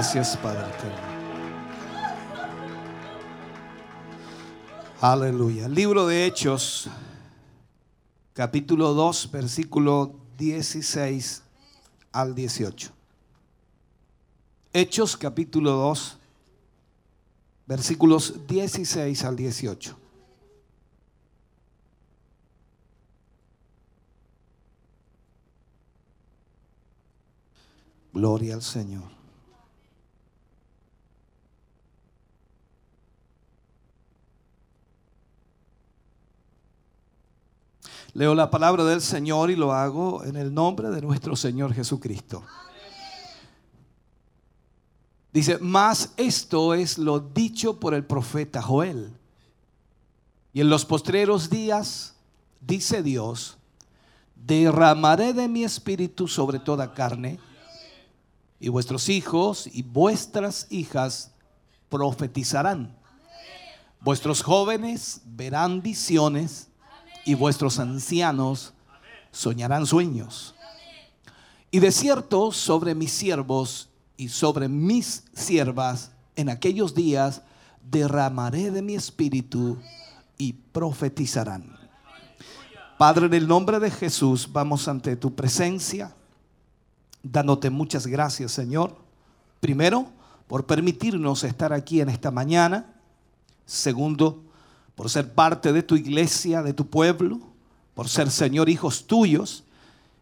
Gracias, Padre. Aleluya. Libro de Hechos, capítulo 2, versículo 16 al 18. Hechos, capítulo 2, versículos 16 al 18. Gloria al Señor. Leo la palabra del Señor y lo hago en el nombre de nuestro Señor Jesucristo. Dice, más esto es lo dicho por el profeta Joel. Y en los postreros días, dice Dios, derramaré de mi espíritu sobre toda carne, y vuestros hijos y vuestras hijas profetizarán. Vuestros jóvenes verán visiones y vuestros ancianos soñarán sueños. Y de cierto sobre mis siervos y sobre mis siervas en aquellos días derramaré de mi espíritu y profetizarán. Padre, en el nombre de Jesús vamos ante tu presencia, dándote muchas gracias, Señor. Primero, por permitirnos estar aquí en esta mañana. Segundo, por ser parte de tu iglesia, de tu pueblo, por ser, Señor, hijos tuyos.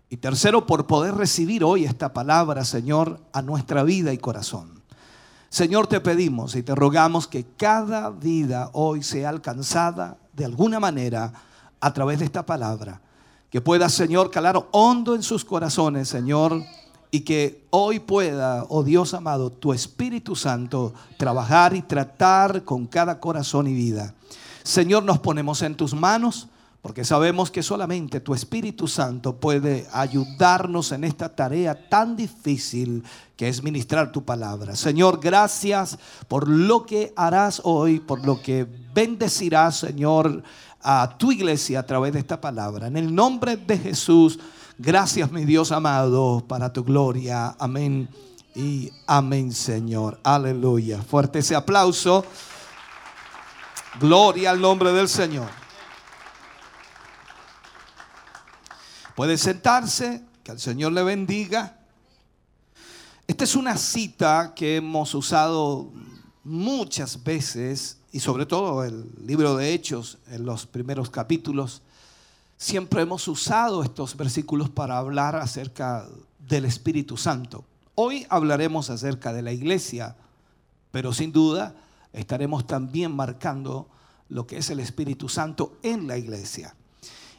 Y tercero, por poder recibir hoy esta palabra, Señor, a nuestra vida y corazón. Señor, te pedimos y te rogamos que cada vida hoy sea alcanzada de alguna manera a través de esta palabra. Que pueda, Señor, calar hondo en sus corazones, Señor, y que hoy pueda, oh Dios amado, tu Espíritu Santo trabajar y tratar con cada corazón y vida. Señor, nos ponemos en tus manos porque sabemos que solamente tu Espíritu Santo puede ayudarnos en esta tarea tan difícil que es ministrar tu palabra. Señor, gracias por lo que harás hoy, por lo que bendecirás, Señor, a tu iglesia a través de esta palabra. En el nombre de Jesús, gracias mi Dios amado, para tu gloria. Amén y amén, Señor. Aleluya. Fuerte ese aplauso. Gloria al nombre del Señor. Puede sentarse, que el Señor le bendiga. Esta es una cita que hemos usado muchas veces y sobre todo el libro de Hechos en los primeros capítulos. Siempre hemos usado estos versículos para hablar acerca del Espíritu Santo. Hoy hablaremos acerca de la iglesia, pero sin duda estaremos también marcando lo que es el Espíritu Santo en la iglesia.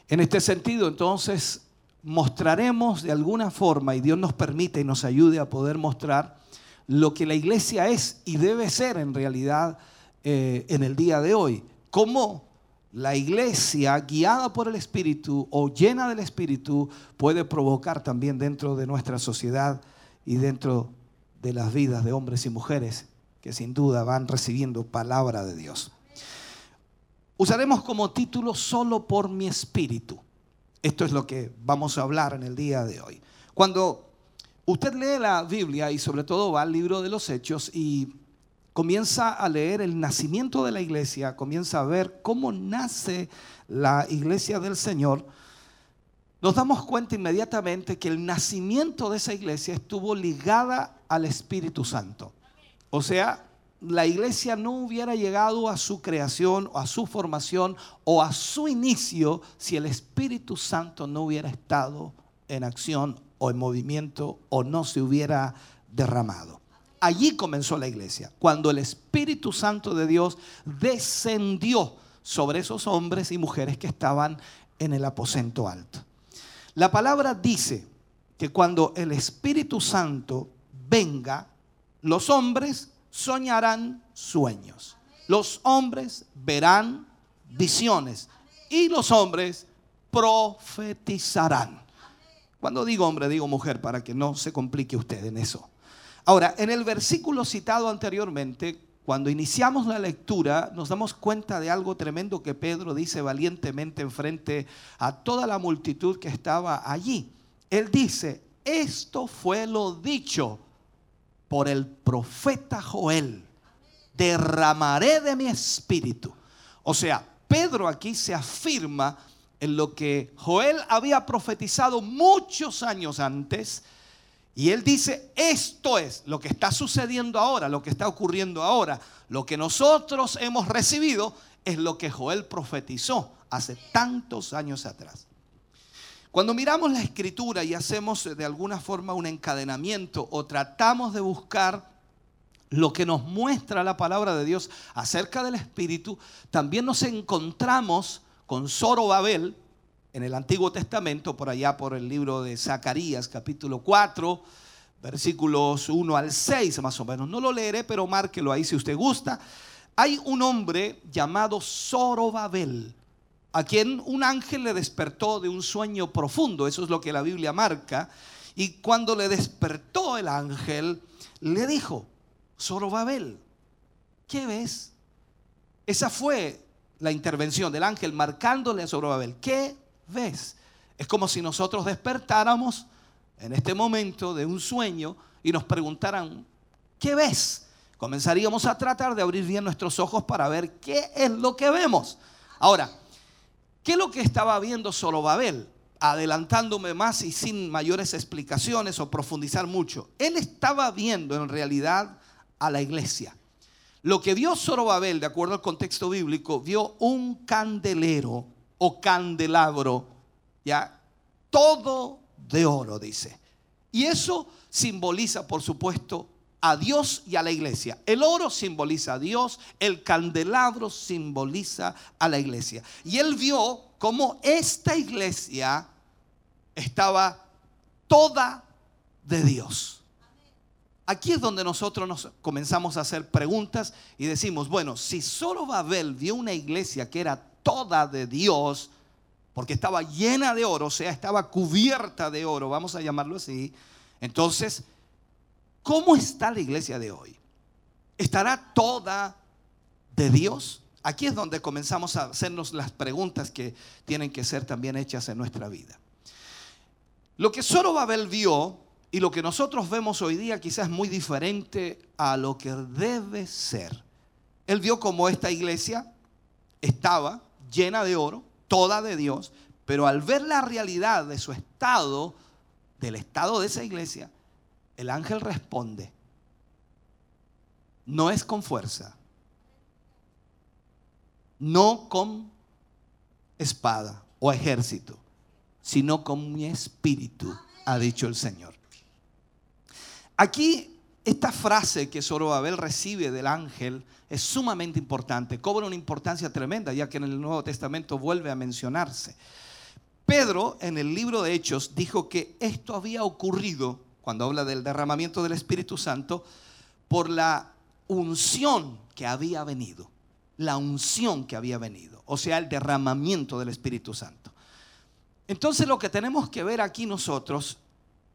En este sentido, entonces, mostraremos de alguna forma, y Dios nos permite y nos ayude a poder mostrar lo que la iglesia es y debe ser en realidad eh, en el día de hoy. Cómo la iglesia, guiada por el Espíritu o llena del Espíritu, puede provocar también dentro de nuestra sociedad y dentro de las vidas de hombres y mujeres que sin duda van recibiendo palabra de Dios. Usaremos como título solo por mi espíritu. Esto es lo que vamos a hablar en el día de hoy. Cuando usted lee la Biblia y sobre todo va al libro de los Hechos y comienza a leer el nacimiento de la iglesia, comienza a ver cómo nace la iglesia del Señor, nos damos cuenta inmediatamente que el nacimiento de esa iglesia estuvo ligada al Espíritu Santo. O sea, la iglesia no hubiera llegado a su creación, a su formación o a su inicio si el Espíritu Santo no hubiera estado en acción o en movimiento o no se hubiera derramado. Allí comenzó la iglesia, cuando el Espíritu Santo de Dios descendió sobre esos hombres y mujeres que estaban en el aposento alto. La palabra dice que cuando el Espíritu Santo venga, los hombres soñarán sueños. Los hombres verán visiones y los hombres profetizarán. Cuando digo hombre, digo mujer, para que no se complique usted en eso. Ahora, en el versículo citado anteriormente, cuando iniciamos la lectura, nos damos cuenta de algo tremendo que Pedro dice valientemente enfrente a toda la multitud que estaba allí. Él dice, esto fue lo dicho por el profeta Joel, derramaré de mi espíritu. O sea, Pedro aquí se afirma en lo que Joel había profetizado muchos años antes. Y él dice, esto es lo que está sucediendo ahora, lo que está ocurriendo ahora. Lo que nosotros hemos recibido es lo que Joel profetizó hace tantos años atrás. Cuando miramos la escritura y hacemos de alguna forma un encadenamiento o tratamos de buscar lo que nos muestra la palabra de Dios acerca del Espíritu, también nos encontramos con Zorobabel en el Antiguo Testamento, por allá por el libro de Zacarías, capítulo 4, versículos 1 al 6 más o menos. No lo leeré, pero márquelo ahí si usted gusta. Hay un hombre llamado Zorobabel a quien un ángel le despertó de un sueño profundo, eso es lo que la Biblia marca, y cuando le despertó el ángel, le dijo, Zorobabel, ¿qué ves? Esa fue la intervención del ángel marcándole a Zorobabel, ¿qué ves? Es como si nosotros despertáramos en este momento de un sueño y nos preguntaran, ¿qué ves? Comenzaríamos a tratar de abrir bien nuestros ojos para ver qué es lo que vemos. Ahora, ¿Qué es lo que estaba viendo Zorobabel? Adelantándome más y sin mayores explicaciones o profundizar mucho. Él estaba viendo en realidad a la iglesia. Lo que vio Zorobabel, de acuerdo al contexto bíblico, vio un candelero o candelabro, ya, todo de oro, dice. Y eso simboliza, por supuesto, a Dios y a la iglesia. El oro simboliza a Dios, el candelabro simboliza a la iglesia. Y él vio cómo esta iglesia estaba toda de Dios. Aquí es donde nosotros nos comenzamos a hacer preguntas y decimos, bueno, si solo Babel vio una iglesia que era toda de Dios, porque estaba llena de oro, o sea, estaba cubierta de oro, vamos a llamarlo así, entonces ¿Cómo está la iglesia de hoy? ¿Estará toda de Dios? Aquí es donde comenzamos a hacernos las preguntas que tienen que ser también hechas en nuestra vida. Lo que Babel vio y lo que nosotros vemos hoy día quizás es muy diferente a lo que debe ser. Él vio como esta iglesia estaba llena de oro, toda de Dios, pero al ver la realidad de su estado, del estado de esa iglesia, el ángel responde, no es con fuerza, no con espada o ejército, sino con mi espíritu, ha dicho el Señor. Aquí esta frase que Zorobabel recibe del ángel es sumamente importante, cobra una importancia tremenda, ya que en el Nuevo Testamento vuelve a mencionarse. Pedro en el libro de Hechos dijo que esto había ocurrido cuando habla del derramamiento del Espíritu Santo, por la unción que había venido. La unción que había venido. O sea, el derramamiento del Espíritu Santo. Entonces lo que tenemos que ver aquí nosotros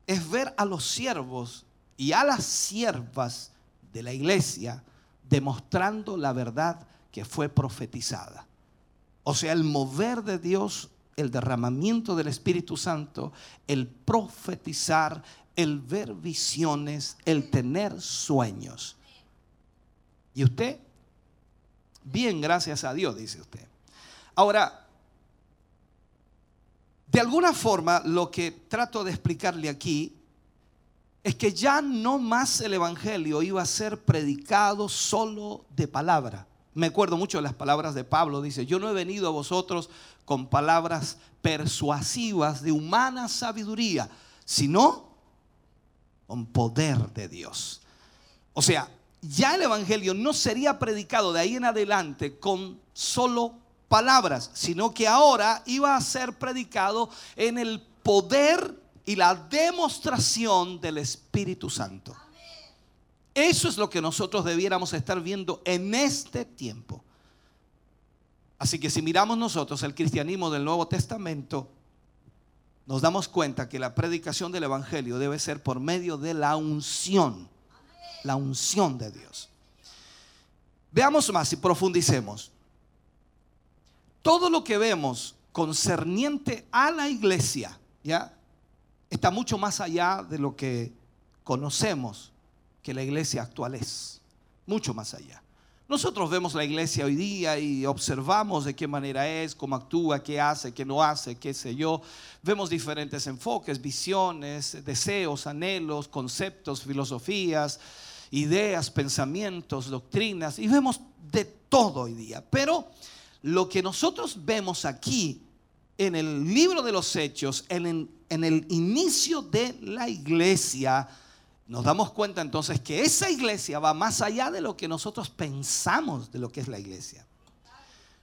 es ver a los siervos y a las siervas de la iglesia demostrando la verdad que fue profetizada. O sea, el mover de Dios, el derramamiento del Espíritu Santo, el profetizar, el ver visiones, el tener sueños. ¿Y usted? Bien, gracias a Dios, dice usted. Ahora, de alguna forma, lo que trato de explicarle aquí es que ya no más el Evangelio iba a ser predicado solo de palabra. Me acuerdo mucho de las palabras de Pablo, dice, yo no he venido a vosotros con palabras persuasivas de humana sabiduría, sino con poder de Dios. O sea, ya el Evangelio no sería predicado de ahí en adelante con solo palabras, sino que ahora iba a ser predicado en el poder y la demostración del Espíritu Santo. Eso es lo que nosotros debiéramos estar viendo en este tiempo. Así que si miramos nosotros el cristianismo del Nuevo Testamento, nos damos cuenta que la predicación del Evangelio debe ser por medio de la unción, la unción de Dios. Veamos más y profundicemos. Todo lo que vemos concerniente a la iglesia, ¿ya? Está mucho más allá de lo que conocemos que la iglesia actual es, mucho más allá. Nosotros vemos la iglesia hoy día y observamos de qué manera es, cómo actúa, qué hace, qué no hace, qué sé yo. Vemos diferentes enfoques, visiones, deseos, anhelos, conceptos, filosofías, ideas, pensamientos, doctrinas y vemos de todo hoy día. Pero lo que nosotros vemos aquí en el libro de los hechos, en en el inicio de la iglesia, nos damos cuenta entonces que esa iglesia va más allá de lo que nosotros pensamos de lo que es la iglesia.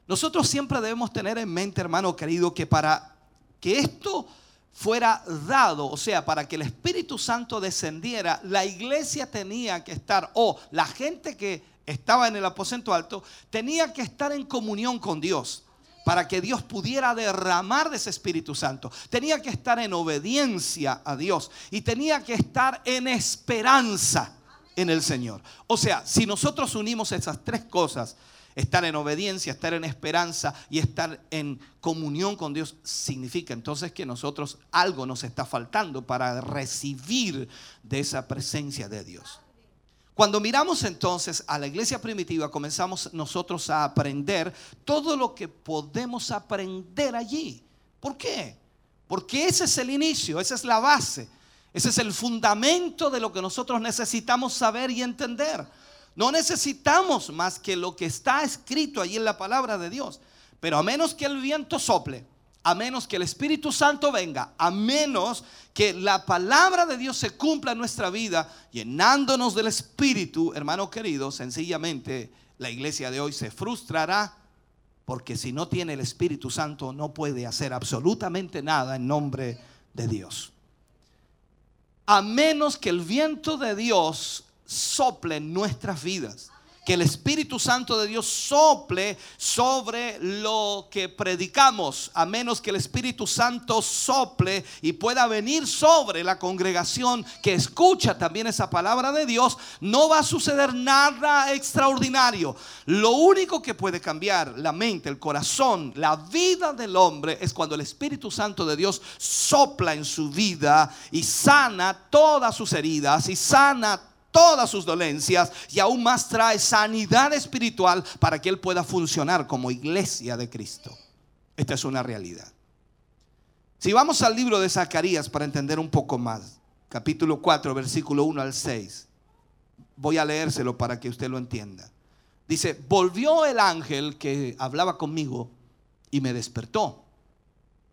Nosotros siempre debemos tener en mente, hermano querido, que para que esto fuera dado, o sea, para que el Espíritu Santo descendiera, la iglesia tenía que estar, o la gente que estaba en el aposento alto, tenía que estar en comunión con Dios para que Dios pudiera derramar de ese Espíritu Santo. Tenía que estar en obediencia a Dios y tenía que estar en esperanza en el Señor. O sea, si nosotros unimos esas tres cosas, estar en obediencia, estar en esperanza y estar en comunión con Dios, significa entonces que nosotros algo nos está faltando para recibir de esa presencia de Dios. Cuando miramos entonces a la iglesia primitiva, comenzamos nosotros a aprender todo lo que podemos aprender allí. ¿Por qué? Porque ese es el inicio, esa es la base, ese es el fundamento de lo que nosotros necesitamos saber y entender. No necesitamos más que lo que está escrito allí en la palabra de Dios. Pero a menos que el viento sople, a menos que el Espíritu Santo venga, a menos que la palabra de Dios se cumpla en nuestra vida, llenándonos del Espíritu, hermano querido, sencillamente la iglesia de hoy se frustrará porque si no tiene el Espíritu Santo no puede hacer absolutamente nada en nombre de Dios. A menos que el viento de Dios sople en nuestras vidas que el Espíritu Santo de Dios sople sobre lo que predicamos, a menos que el Espíritu Santo sople y pueda venir sobre la congregación que escucha también esa palabra de Dios, no va a suceder nada extraordinario. Lo único que puede cambiar la mente, el corazón, la vida del hombre es cuando el Espíritu Santo de Dios sopla en su vida y sana todas sus heridas y sana todas sus dolencias y aún más trae sanidad espiritual para que Él pueda funcionar como iglesia de Cristo. Esta es una realidad. Si vamos al libro de Zacarías para entender un poco más, capítulo 4, versículo 1 al 6, voy a leérselo para que usted lo entienda. Dice, volvió el ángel que hablaba conmigo y me despertó,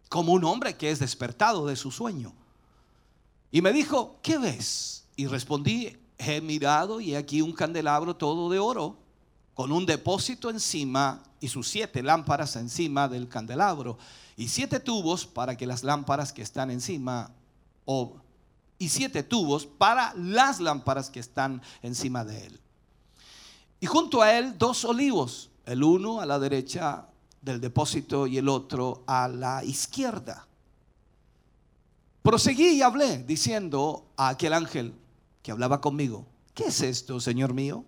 como un hombre que es despertado de su sueño. Y me dijo, ¿qué ves? Y respondí, he mirado y aquí un candelabro todo de oro, con un depósito encima y sus siete lámparas encima del candelabro, y siete tubos para que las lámparas que están encima, y siete tubos para las lámparas que están encima de él. Y junto a él dos olivos, el uno a la derecha del depósito y el otro a la izquierda. Proseguí y hablé diciendo a aquel ángel, que hablaba conmigo, ¿qué es esto, Señor mío?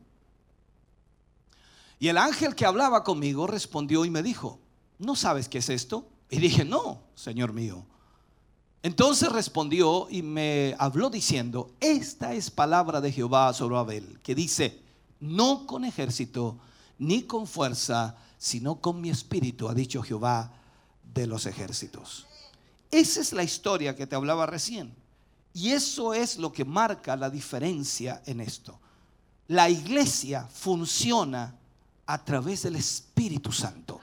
Y el ángel que hablaba conmigo respondió y me dijo, ¿no sabes qué es esto? Y dije, no, Señor mío. Entonces respondió y me habló diciendo, esta es palabra de Jehová sobre Abel, que dice, no con ejército ni con fuerza, sino con mi espíritu, ha dicho Jehová de los ejércitos. Esa es la historia que te hablaba recién. Y eso es lo que marca la diferencia en esto. La iglesia funciona a través del Espíritu Santo.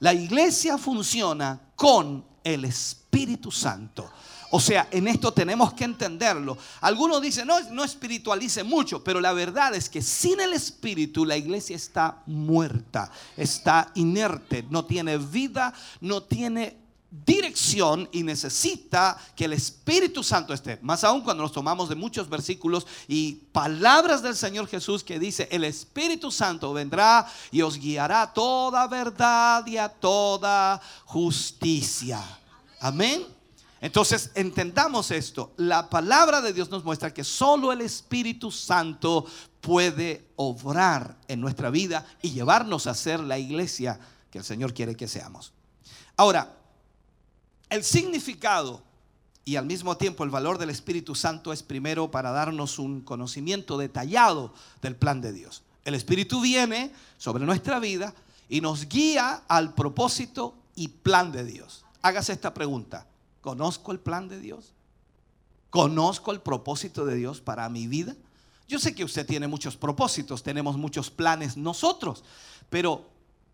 La iglesia funciona con el Espíritu Santo. O sea, en esto tenemos que entenderlo. Algunos dicen, no, no espiritualice mucho, pero la verdad es que sin el Espíritu la iglesia está muerta, está inerte, no tiene vida, no tiene dirección y necesita que el Espíritu Santo esté. Más aún cuando nos tomamos de muchos versículos y palabras del Señor Jesús que dice, el Espíritu Santo vendrá y os guiará a toda verdad y a toda justicia. Amén. Entonces entendamos esto. La palabra de Dios nos muestra que solo el Espíritu Santo puede obrar en nuestra vida y llevarnos a ser la iglesia que el Señor quiere que seamos. Ahora, el significado Y al mismo tiempo el valor del Espíritu Santo es primero para darnos un conocimiento detallado del plan de Dios. El Espíritu viene sobre nuestra vida y nos guía al propósito y plan de Dios. Hágase esta pregunta. ¿Conozco el plan de Dios? ¿Conozco el propósito de Dios para mi vida? Yo sé que usted tiene muchos propósitos, tenemos muchos planes nosotros, pero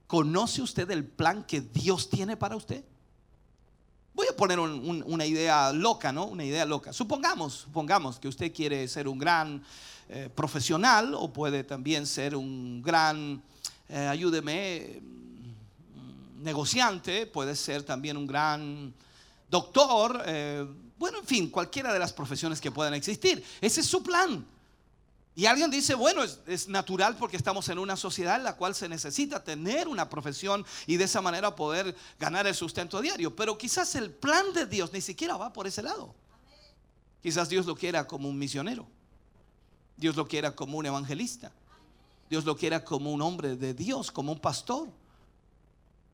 ¿conoce usted el plan que Dios tiene para usted? Voy a poner un- un- una idea loca, ¿no? Una idea loca. Supongamos, supongamos que usted quiere ser un gran eh, profesional o puede también ser un gran, eh, ayúdeme, mm, negociante, puede ser también un gran doctor, eh, bueno, en fin, cualquiera de las profesiones que puedan existir. Ese es su plan. Y alguien dice, bueno, es, natural porque estamos en una sociedad en la cual se necesita tener una profesión y de esa manera poder ganar el sustento diario. Pero quizás el plan de Dios ni siquiera va por ese lado. Quizás Dios lo quiera como un misionero. Dios lo quiera como un evangelista. Dios lo quiera como un hombre de Dios, como un pastor.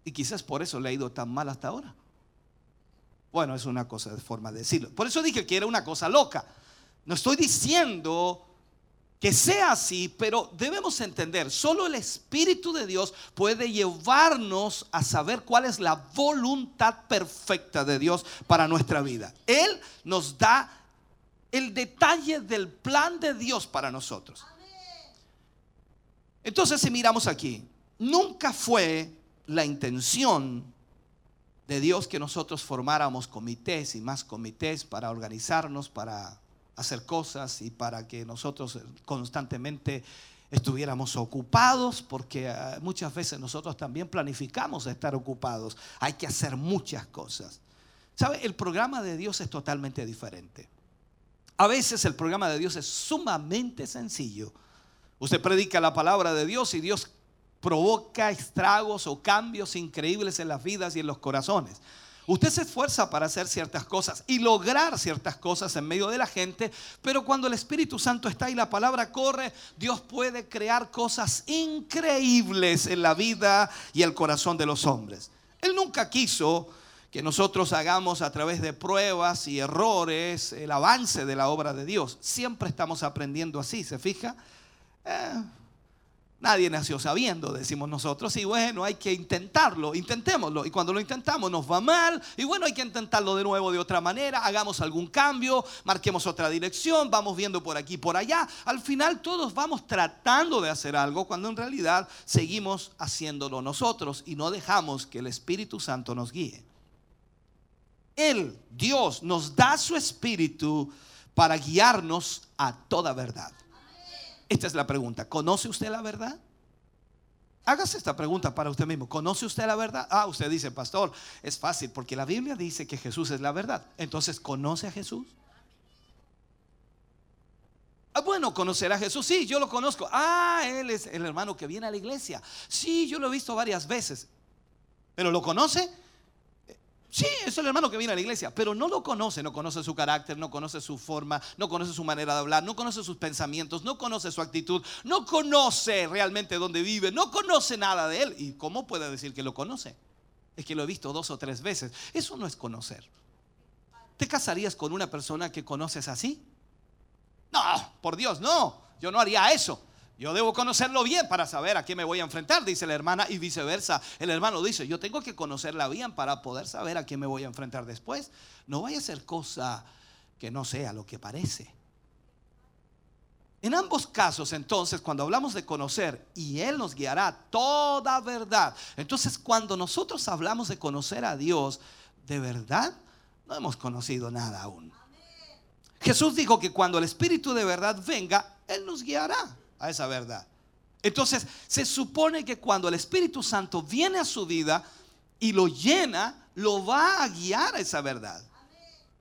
Y quizás por eso le ha ido tan mal hasta ahora. Bueno, es una cosa de forma de decirlo. Por eso dije que era una cosa loca. No estoy diciendo que sea así, pero debemos entender, solo el Espíritu de Dios puede llevarnos a saber cuál es la voluntad perfecta de Dios para nuestra vida. Él nos da el detalle del plan de Dios para nosotros. Entonces, si miramos aquí, nunca fue la intención de Dios que nosotros formáramos comités y más comités para organizarnos, para hacer cosas y para que nosotros constantemente estuviéramos ocupados, porque eh, muchas veces nosotros también planificamos estar ocupados. Hay que hacer muchas cosas. ¿Sabe? El programa de Dios es totalmente diferente. A veces el programa de Dios es sumamente sencillo. Usted predica la palabra de Dios y Dios provoca estragos o cambios increíbles en las vidas y en los corazones. Usted se esfuerza para hacer ciertas cosas y lograr ciertas cosas en medio de la gente, pero cuando el Espíritu Santo está y la palabra corre, Dios puede crear cosas increíbles en la vida y el corazón de los hombres. Él nunca quiso que nosotros hagamos a través de pruebas y errores el avance de la obra de Dios. Siempre estamos aprendiendo así, ¿se fija? Eh, Nadie nació sabiendo, decimos nosotros. Y bueno, hay que intentarlo, intentémoslo. Y cuando lo intentamos nos va mal. Y bueno, hay que intentarlo de nuevo de otra manera. Hagamos algún cambio, marquemos otra dirección, vamos viendo por aquí, por allá. Al final todos vamos tratando de hacer algo cuando en realidad seguimos haciéndolo nosotros y no dejamos que el Espíritu Santo nos guíe. Él, Dios, nos da su Espíritu para guiarnos a toda verdad. Esta es la pregunta. ¿Conoce usted la verdad? Hágase esta pregunta para usted mismo. ¿Conoce usted la verdad? Ah, usted dice, pastor, es fácil porque la Biblia dice que Jesús es la verdad. Entonces, ¿conoce a Jesús? Ah, bueno, conocer a Jesús. Sí, yo lo conozco. Ah, él es el hermano que viene a la iglesia. Sí, yo lo he visto varias veces. ¿Pero lo conoce? Sí, es el hermano que viene a la iglesia, pero no lo conoce, no conoce su carácter, no conoce su forma, no conoce su manera de hablar, no conoce sus pensamientos, no conoce su actitud, no conoce realmente dónde vive, no conoce nada de él. ¿Y cómo puede decir que lo conoce? Es que lo he visto dos o tres veces. Eso no es conocer. ¿Te casarías con una persona que conoces así? No, por Dios, no. Yo no haría eso. Yo debo conocerlo bien para saber a qué me voy a enfrentar, dice la hermana, y viceversa. El hermano dice, yo tengo que conocerla bien para poder saber a qué me voy a enfrentar después. No vaya a ser cosa que no sea lo que parece. En ambos casos, entonces, cuando hablamos de conocer, y Él nos guiará toda verdad. Entonces, cuando nosotros hablamos de conocer a Dios, de verdad, no hemos conocido nada aún. Jesús dijo que cuando el Espíritu de verdad venga, Él nos guiará a esa verdad. Entonces, se supone que cuando el Espíritu Santo viene a su vida y lo llena, lo va a guiar a esa verdad.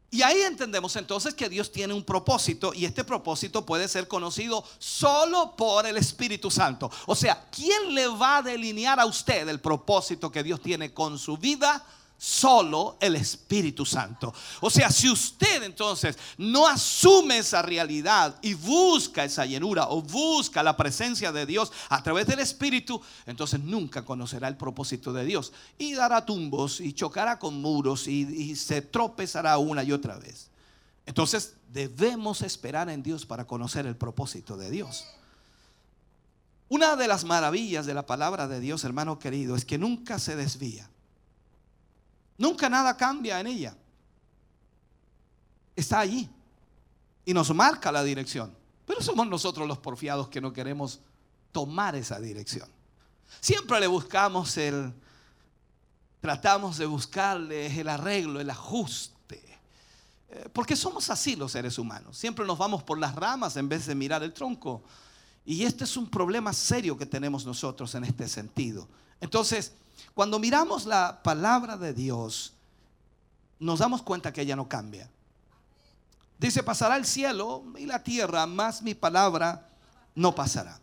Y ahí entendemos entonces que Dios tiene un propósito y este propósito puede ser conocido solo por el Espíritu Santo. O sea, ¿quién le va a delinear a usted el propósito que Dios tiene con su vida? Solo el Espíritu Santo. O sea, si usted entonces no asume esa realidad y busca esa llenura o busca la presencia de Dios a través del Espíritu, entonces nunca conocerá el propósito de Dios y dará tumbos y chocará con muros y, y se tropezará una y otra vez. Entonces debemos esperar en Dios para conocer el propósito de Dios. Una de las maravillas de la palabra de Dios, hermano querido, es que nunca se desvía. Nunca nada cambia en ella. Está allí y nos marca la dirección. Pero somos nosotros los porfiados que no queremos tomar esa dirección. Siempre le buscamos el, tratamos de buscarle el arreglo, el ajuste. Eh, Porque somos así los seres humanos. Siempre nos vamos por las ramas en vez de mirar el tronco. Y este es un problema serio que tenemos nosotros en este sentido. Entonces, cuando miramos la palabra de Dios, nos damos cuenta que ella no cambia. Dice, pasará el cielo y la tierra, más mi palabra no pasará.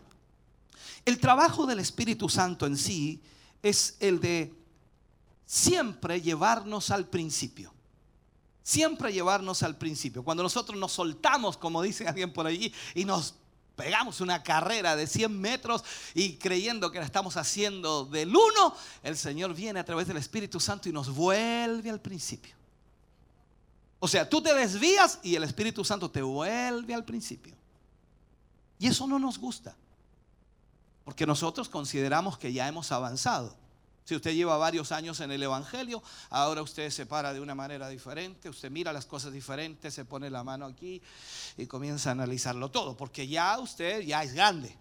El trabajo del Espíritu Santo en sí es el de siempre llevarnos al principio. Siempre llevarnos al principio. Cuando nosotros nos soltamos, como dice alguien por allí, y nos pegamos una carrera de 100 metros y creyendo que la estamos haciendo del uno, el Señor viene a través del Espíritu Santo y nos vuelve al principio. O sea, tú te desvías y el Espíritu Santo te vuelve al principio. Y eso no nos gusta. Porque nosotros consideramos que ya hemos avanzado. Si usted lleva varios años en el Evangelio, ahora usted se para de una manera diferente, usted mira las cosas diferentes, se pone la mano aquí y comienza a analizarlo todo, porque ya usted ya es grande.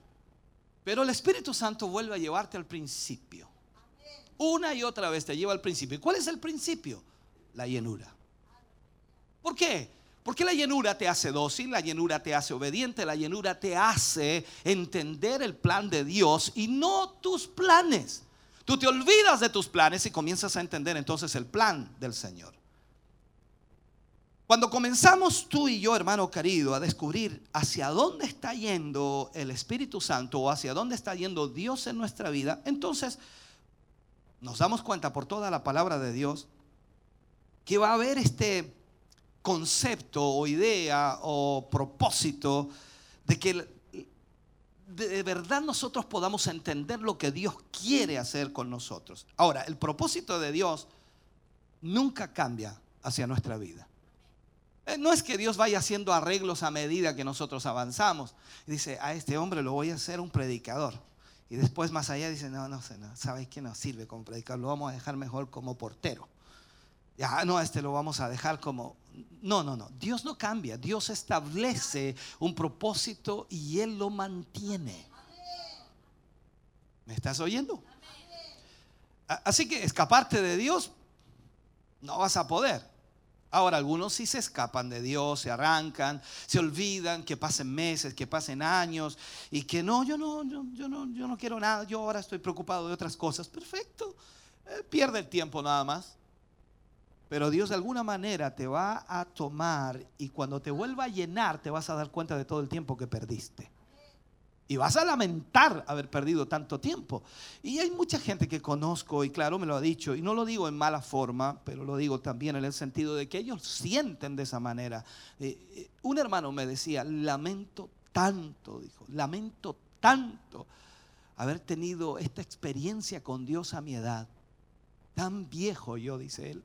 Pero el Espíritu Santo vuelve a llevarte al principio. Una y otra vez te lleva al principio. ¿Y cuál es el principio? La llenura. ¿Por qué? Porque la llenura te hace dócil, la llenura te hace obediente, la llenura te hace entender el plan de Dios y no tus planes. Tú te olvidas de tus planes y comienzas a entender entonces el plan del Señor. Cuando comenzamos tú y yo, hermano querido, a descubrir hacia dónde está yendo el Espíritu Santo o hacia dónde está yendo Dios en nuestra vida, entonces nos damos cuenta por toda la palabra de Dios que va a haber este concepto o idea o propósito de que de verdad nosotros podamos entender lo que Dios quiere hacer con nosotros. Ahora, el propósito de Dios nunca cambia hacia nuestra vida. Eh, No es que Dios vaya haciendo arreglos a medida que nosotros avanzamos. Dice, a este hombre lo voy a hacer un predicador. Y después más allá dice, no, no sé, no, ¿sabes qué no sirve como predicador? Lo vamos a dejar mejor como portero. Ya, no, a este lo vamos a dejar como... No, no, no. Dios no cambia. Dios establece un propósito y Él lo mantiene. ¿Me estás oyendo? Así que escaparte de Dios no vas a poder. Ahora, algunos sí se escapan de Dios, se arrancan, se olvidan, que pasen meses, que pasen años y que no, yo no, yo, yo no, yo no quiero nada, yo ahora estoy preocupado de otras cosas. Perfecto. Eh, pierde el tiempo nada más. Pero Dios de alguna manera te va a tomar y cuando te vuelva a llenar te vas a dar cuenta de todo el tiempo que perdiste. Y vas a lamentar haber perdido tanto tiempo. Y hay mucha gente que conozco, y claro, me lo ha dicho, y no lo digo en mala forma, pero lo digo también en el sentido de que ellos sienten de esa manera. Eh, eh, un hermano me decía, lamento tanto, dijo, lamento tanto haber tenido esta experiencia con Dios a mi edad. Tan viejo yo, dice él.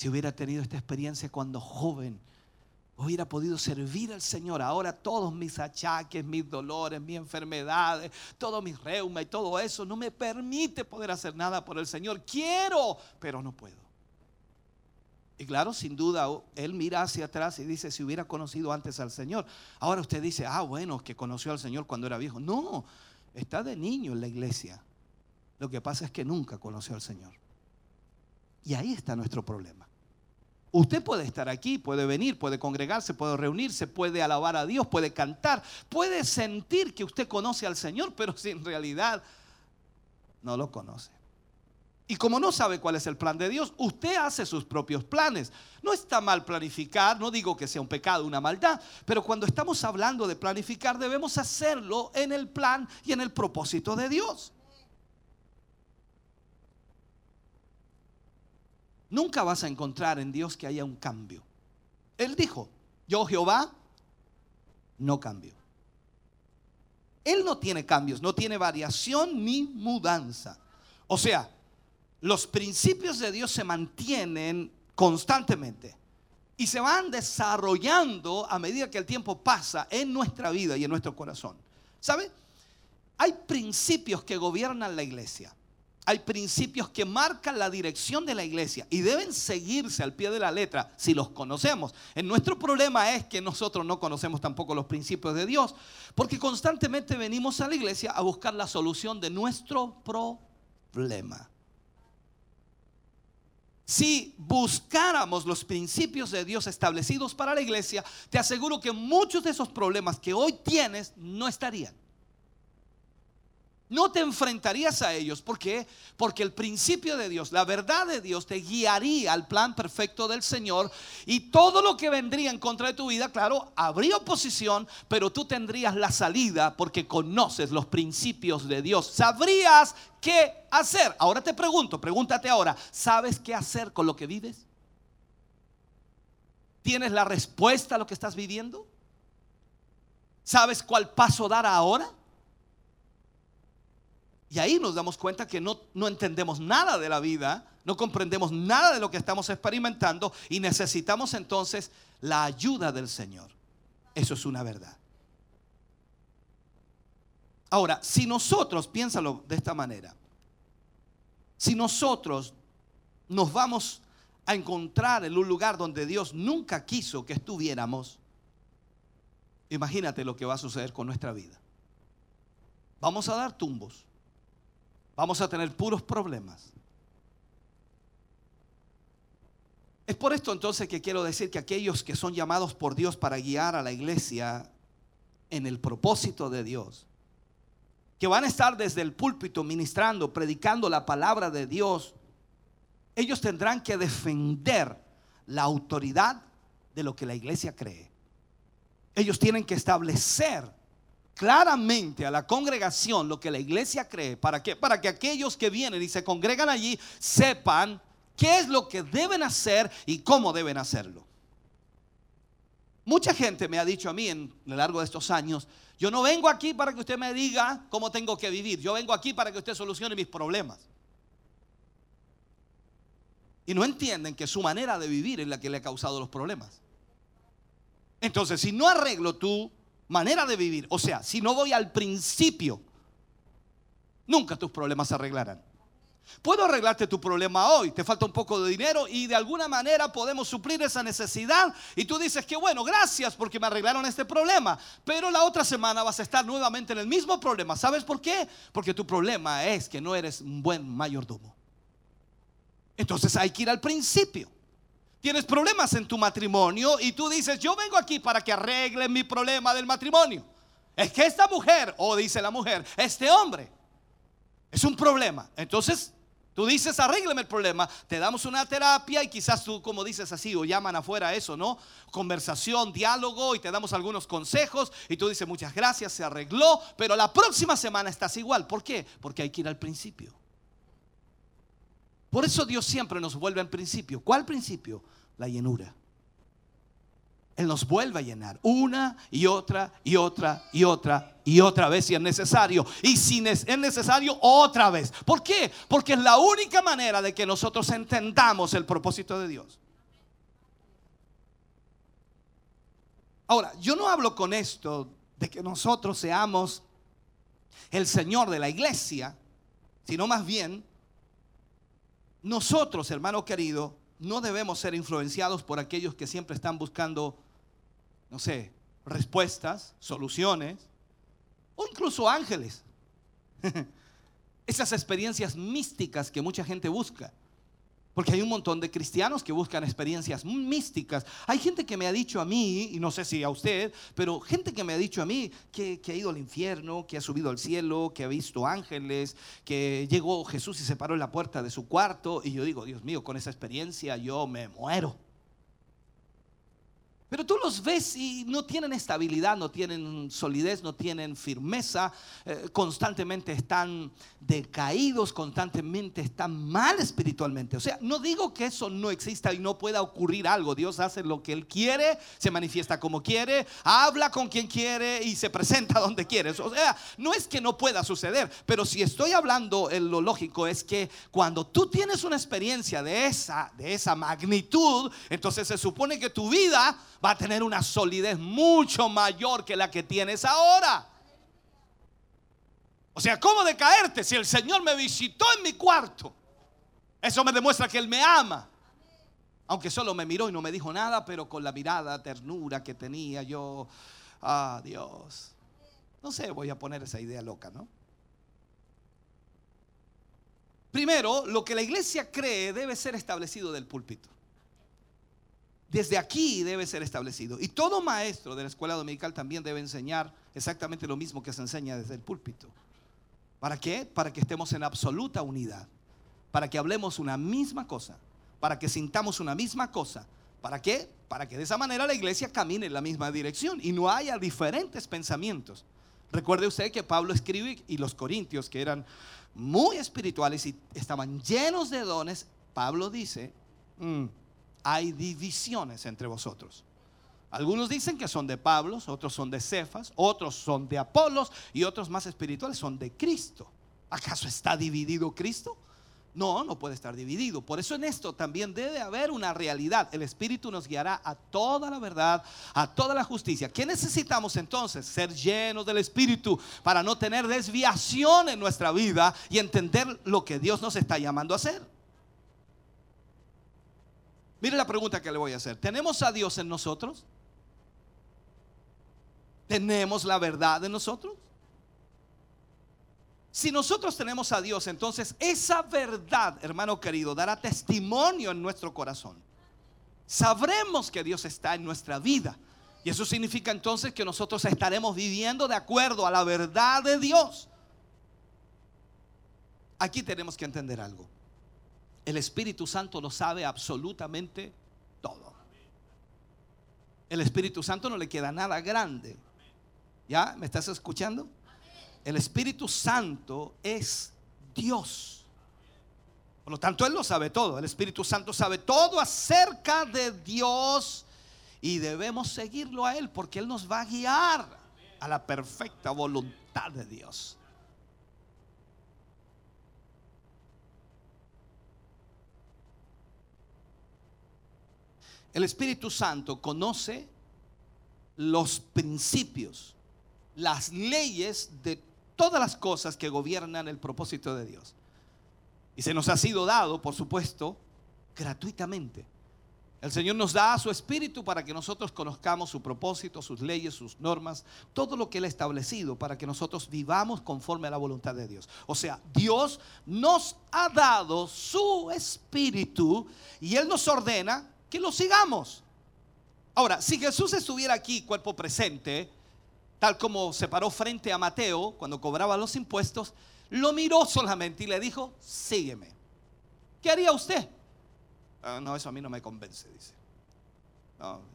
Si hubiera tenido esta experiencia cuando joven, hubiera podido servir al Señor. Ahora todos mis achaques, mis dolores, mis enfermedades, todo mi reuma y todo eso no me permite poder hacer nada por el Señor. Quiero, pero no puedo. Y claro, sin duda, él mira hacia atrás y dice, si hubiera conocido antes al Señor. Ahora usted dice, ah, bueno, que conoció al Señor cuando era viejo. No, está de niño en la iglesia. Lo que pasa es que nunca conoció al Señor. Y ahí está nuestro problema. Usted puede estar aquí, puede venir, puede congregarse, puede reunirse, puede alabar a Dios, puede cantar, puede sentir que usted conoce al Señor, pero si en realidad no lo conoce. Y como no sabe cuál es el plan de Dios, usted hace sus propios planes. No está mal planificar, no digo que sea un pecado, una maldad, pero cuando estamos hablando de planificar debemos hacerlo en el plan y en el propósito de Dios. Nunca vas a encontrar en Dios que haya un cambio. Él dijo, yo Jehová no cambio. Él no tiene cambios, no tiene variación ni mudanza. O sea, los principios de Dios se mantienen constantemente y se van desarrollando a medida que el tiempo pasa en nuestra vida y en nuestro corazón. ¿Sabe? Hay principios que gobiernan la iglesia. Hay principios que marcan la dirección de la iglesia y deben seguirse al pie de la letra si los conocemos. En nuestro problema es que nosotros no conocemos tampoco los principios de Dios, porque constantemente venimos a la iglesia a buscar la solución de nuestro problema. Si buscáramos los principios de Dios establecidos para la iglesia, te aseguro que muchos de esos problemas que hoy tienes no estarían. No te enfrentarías a ellos. ¿Por qué? Porque el principio de Dios, la verdad de Dios te guiaría al plan perfecto del Señor y todo lo que vendría en contra de tu vida, claro, habría oposición, pero tú tendrías la salida porque conoces los principios de Dios. Sabrías qué hacer. Ahora te pregunto, pregúntate ahora, ¿sabes qué hacer con lo que vives? ¿Tienes la respuesta a lo que estás viviendo? ¿Sabes cuál paso dar ahora? Y ahí nos damos cuenta que no, no entendemos nada de la vida, no comprendemos nada de lo que estamos experimentando y necesitamos entonces la ayuda del Señor. Eso es una verdad. Ahora, si nosotros, piénsalo de esta manera, si nosotros nos vamos a encontrar en un lugar donde Dios nunca quiso que estuviéramos, imagínate lo que va a suceder con nuestra vida. Vamos a dar tumbos vamos a tener puros problemas. Es por esto entonces que quiero decir que aquellos que son llamados por Dios para guiar a la iglesia en el propósito de Dios, que van a estar desde el púlpito ministrando, predicando la palabra de Dios, ellos tendrán que defender la autoridad de lo que la iglesia cree. Ellos tienen que establecer claramente a la congregación lo que la iglesia cree. ¿Para? Para que aquellos que vienen y se congregan allí sepan qué es lo que deben hacer y cómo deben hacerlo. Mucha gente me ha dicho a mí en lo largo de estos años, yo no vengo aquí para que usted me diga cómo tengo que vivir, yo vengo aquí para que usted solucione mis problemas. Y no entienden que su manera de vivir es la que le ha causado los problemas. Entonces, si no arreglo tú manera de vivir. O sea, si no voy al principio, nunca tus problemas se arreglarán. Puedo arreglarte tu problema hoy, te falta un poco de dinero y de alguna manera podemos suplir esa necesidad y tú dices que bueno, gracias porque me arreglaron este problema, pero la otra semana vas a estar nuevamente en el mismo problema. ¿Sabes por qué? Porque tu problema es que no eres un buen mayordomo. Entonces hay que ir al principio. Tienes problemas en tu matrimonio y tú dices, yo vengo aquí para que arreglen mi problema del matrimonio. Es que esta mujer, o dice la mujer, este hombre, es un problema. Entonces, tú dices, arrégleme el problema, te damos una terapia y quizás tú, como dices así, o llaman afuera eso, ¿no? Conversación, diálogo y te damos algunos consejos y tú dices, muchas gracias, se arregló, pero la próxima semana estás igual. ¿Por qué? Porque hay que ir al principio. Por eso Dios siempre nos vuelve al principio. ¿Cuál principio? La llenura. Él nos vuelve a llenar una y otra y otra y otra y otra vez si es necesario. Y si es necesario, otra vez. ¿Por qué? Porque es la única manera de que nosotros entendamos el propósito de Dios. Ahora, yo no hablo con esto de que nosotros seamos el Señor de la iglesia, sino más bien nosotros, hermano querido, no debemos ser influenciados por aquellos que siempre están buscando, no sé, respuestas, soluciones, o incluso ángeles. (laughs) Esas experiencias místicas que mucha gente busca. Porque hay un montón de cristianos que buscan experiencias místicas. Hay gente que me ha dicho a mí, y no sé si a usted, pero gente que me ha dicho a mí que, ha ido al infierno, que ha subido al cielo, que ha visto ángeles, que llegó Jesús y se paró en la puerta de su cuarto. Y yo digo, Dios mío, con esa experiencia yo me muero. Pero tú los ves y no tienen estabilidad, no tienen solidez, no tienen firmeza, eh, constantemente están decaídos, constantemente están mal espiritualmente. O sea, no digo que eso no exista y no pueda ocurrir algo. Dios hace lo que Él quiere, se manifiesta como quiere, habla con quien quiere y se presenta (laughs) donde quiere. O sea, no es que no pueda suceder, pero si estoy hablando lo lógico es que cuando tú tienes una experiencia de esa, de esa magnitud, entonces se supone que tu vida va a tener una solidez mucho mayor que la que tienes ahora. O sea, ¿cómo de caerte si el Señor me visitó en mi cuarto? Eso me demuestra que Él me ama. Aunque solo me miró y no me dijo nada, pero con la mirada, ternura que tenía yo, ah, Dios. No sé, voy a poner esa idea loca, ¿no? Primero, lo que la iglesia cree debe ser establecido del púlpito. Desde aquí debe ser establecido. Y todo maestro de la escuela dominical también debe enseñar exactamente lo mismo que se enseña desde el púlpito. ¿Para qué? Para que estemos en absoluta unidad. Para que hablemos una misma cosa. Para que sintamos una misma cosa. ¿Para qué? Para que de esa manera la iglesia camine en la misma dirección y no haya diferentes pensamientos. Recuerde usted que Pablo escribe y los corintios que eran muy espirituales y estaban llenos de dones, Pablo dice, mm, hay divisiones entre vosotros. Algunos dicen que son de Pablo, otros son de Cefas, otros son de Apolos y otros más espirituales son de Cristo. ¿Acaso está dividido Cristo? No, no puede estar dividido. Por eso en esto también debe haber una realidad. El Espíritu nos guiará a toda la verdad, a toda la justicia. ¿Qué necesitamos entonces? Ser llenos del Espíritu para no tener desviación en nuestra vida y entender lo que Dios nos está llamando a hacer. Mire la pregunta que le voy a hacer. ¿Tenemos a Dios en nosotros? ¿Tenemos la verdad en nosotros? Si nosotros tenemos a Dios, entonces esa verdad, hermano querido, dará testimonio en nuestro corazón. Sabremos que Dios está en nuestra vida. Y eso significa entonces que nosotros estaremos viviendo de acuerdo a la verdad de Dios. Aquí tenemos que entender algo. El Espíritu Santo lo sabe absolutamente todo. El Espíritu Santo no le queda nada grande. ¿Ya? ¿Me estás escuchando? El Espíritu Santo es Dios. Por lo tanto, Él lo sabe todo. El Espíritu Santo sabe todo acerca de Dios y debemos seguirlo a Él porque Él nos va a guiar a la perfecta voluntad de Dios. El Espíritu Santo conoce los principios, las leyes de todas las cosas que gobiernan el propósito de Dios. Y se nos ha sido dado, por supuesto, gratuitamente. El Señor nos da su espíritu para que nosotros conozcamos su propósito, sus leyes, sus normas, todo lo que Él ha establecido para que nosotros vivamos conforme a la voluntad de Dios. O sea, Dios nos ha dado su espíritu y Él nos ordena que lo sigamos. Ahora, si Jesús estuviera aquí, cuerpo presente, tal como se paró frente a Mateo cuando cobraba los impuestos, lo miró solamente y le dijo, sígueme. ¿Qué haría usted? "Ah, no, eso a mí no me convence, dice.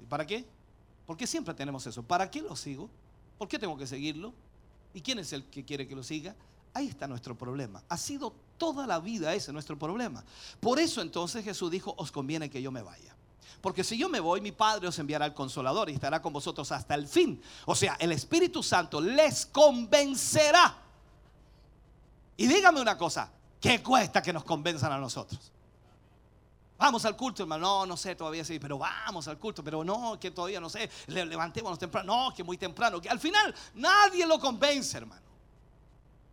¿y para qué? Porque siempre tenemos eso. ¿Para qué lo sigo? ¿Por qué tengo que seguirlo? ¿Y quién es el que quiere que lo siga? Ahí está nuestro problema. Ha sido toda la vida ese nuestro problema. Por eso entonces Jesús dijo, os conviene que yo me vaya. Porque si yo me voy, mi Padre os enviará al consolador y estará con vosotros hasta el fin. O sea, el Espíritu Santo les convencerá. Y dígame una cosa, ¿qué cuesta que nos convenzan a nosotros? Vamos al culto, hermano. No, no sé todavía sí, pero vamos al culto. Pero no, que todavía no sé. Le- levantémonos temprano. No, que muy temprano. Que al final nadie lo convence, hermano.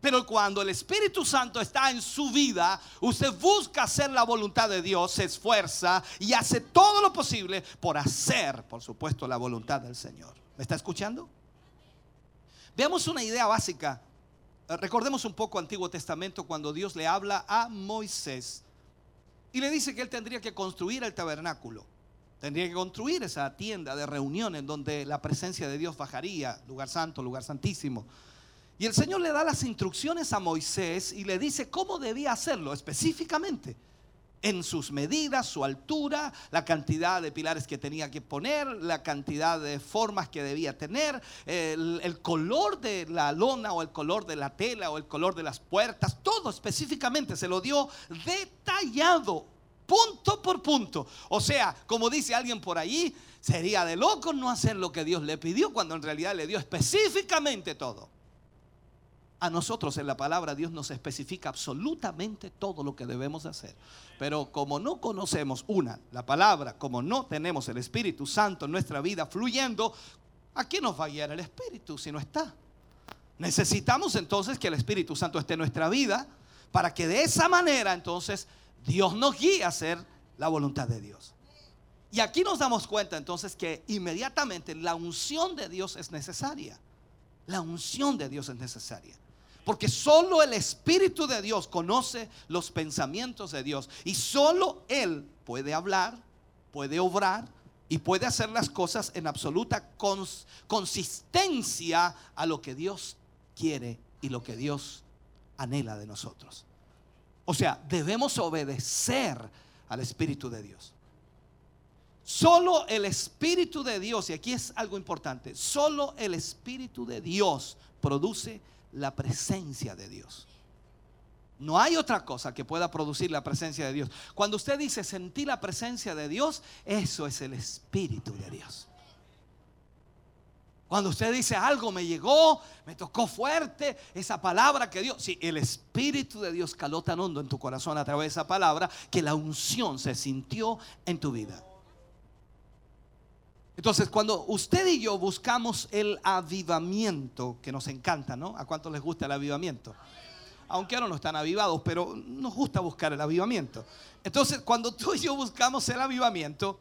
Pero cuando el Espíritu Santo está en su vida, usted busca hacer la voluntad de Dios, se esfuerza y hace todo lo posible por hacer, por supuesto, la voluntad del Señor. ¿Me está escuchando? Veamos una idea básica. Eh, Recordemos un poco Antiguo Testamento cuando Dios le habla a Moisés y le dice que él tendría que construir el tabernáculo. Tendría que construir esa tienda de reunión en donde la presencia de Dios bajaría, lugar santo, lugar santísimo. Y el Señor le da las instrucciones a Moisés y le dice cómo debía hacerlo específicamente. en sus medidas, su altura, la cantidad de pilares que tenía que poner, la cantidad de formas que debía tener, el, color de la lona o el color de la tela o el color de las puertas, todo específicamente se lo dio detallado, punto por punto. O sea, como dice alguien por ahí, sería de loco no hacer lo que Dios le pidió cuando en realidad le dio específicamente todo. A nosotros en la palabra Dios nos especifica absolutamente todo lo que debemos hacer. Pero como no conocemos una, la palabra, como no tenemos el Espíritu Santo en nuestra vida fluyendo, ¿a quién nos va a guiar el Espíritu si no está? Necesitamos entonces que el Espíritu Santo esté en nuestra vida para que de esa manera entonces Dios nos guíe a hacer la voluntad de Dios. Y aquí nos damos cuenta entonces que inmediatamente la unción de Dios es necesaria. La unción de Dios es necesaria. Porque solo el Espíritu de Dios conoce los pensamientos de Dios. Y solo Él puede hablar, puede obrar y puede hacer las cosas en absoluta cons consistencia a lo que Dios quiere y lo que Dios anhela de nosotros. O sea, debemos obedecer al Espíritu de Dios. Solo el Espíritu de Dios, y aquí es algo importante, solo el Espíritu de Dios produce la presencia de Dios. No hay otra cosa que pueda producir la presencia de Dios. Cuando usted dice sentir la presencia de Dios, eso es el Espíritu de Dios. Cuando usted dice algo me llegó, me tocó fuerte, esa palabra que Dios, si el Espíritu de Dios caló tan hondo en tu corazón a través de esa palabra que la unción se sintió en tu vida. Entonces, cuando usted y yo buscamos el avivamiento, que nos encanta, ¿no? ¿A cuántos les gusta el avivamiento? Aunque ahora no están avivados, pero nos gusta buscar el avivamiento. Entonces, cuando tú y yo buscamos el avivamiento,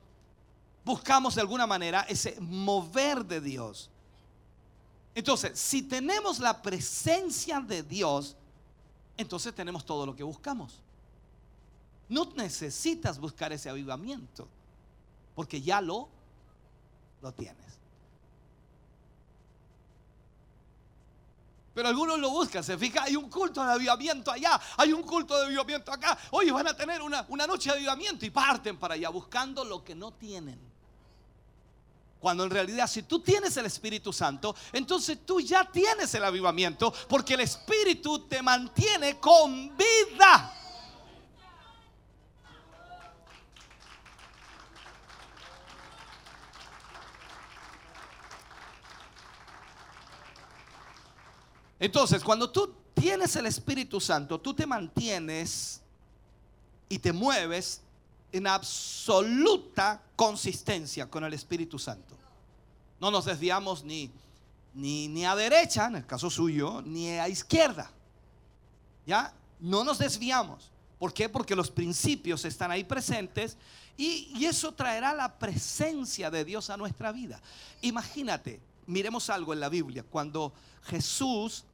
buscamos de alguna manera ese mover de Dios. Entonces, si tenemos la presencia de Dios, entonces tenemos todo lo que buscamos. No necesitas buscar ese avivamiento, porque ya lo lo tienes. Pero algunos lo buscan, se fija, hay un culto de avivamiento allá, hay un culto de avivamiento acá. Hoy van a tener una, una noche de avivamiento y parten para allá buscando lo que no tienen. Cuando en realidad si tú tienes el Espíritu Santo, entonces tú ya tienes el avivamiento porque el Espíritu te mantiene con vida. Entonces, cuando tú tienes el Espíritu Santo, tú te mantienes y te mueves en absoluta consistencia con el Espíritu Santo. No nos desviamos ni, ni, ni a derecha, en el caso suyo, ni a izquierda. ¿Ya? No nos desviamos. ¿Por qué? Porque los principios están ahí presentes y, y, eso traerá la presencia de Dios a nuestra vida. Imagínate, miremos algo en la Biblia, cuando Jesús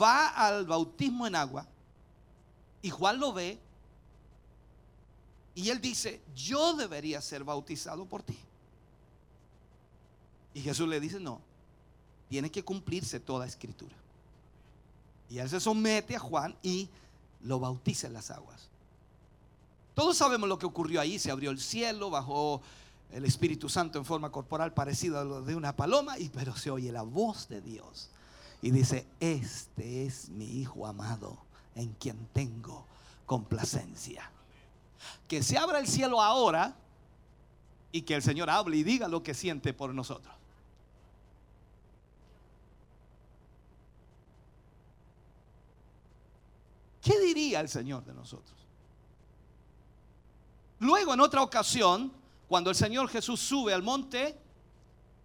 va al bautismo en agua y Juan lo ve y él dice, yo debería ser bautizado por ti. Y Jesús le dice, no, tiene que cumplirse toda escritura. Y él se somete a Juan y lo bautiza en las aguas. Todos sabemos lo que ocurrió ahí, se abrió el cielo, bajó el Espíritu Santo en forma corporal parecida a lo de una paloma, y pero se oye la voz de Dios y dice, este es mi Hijo amado en quien tengo complacencia. Que se abra el cielo ahora y que el Señor hable y diga lo que siente por nosotros. ¿Qué diría el Señor de nosotros? Luego, en otra ocasión, cuando el Señor Jesús sube al monte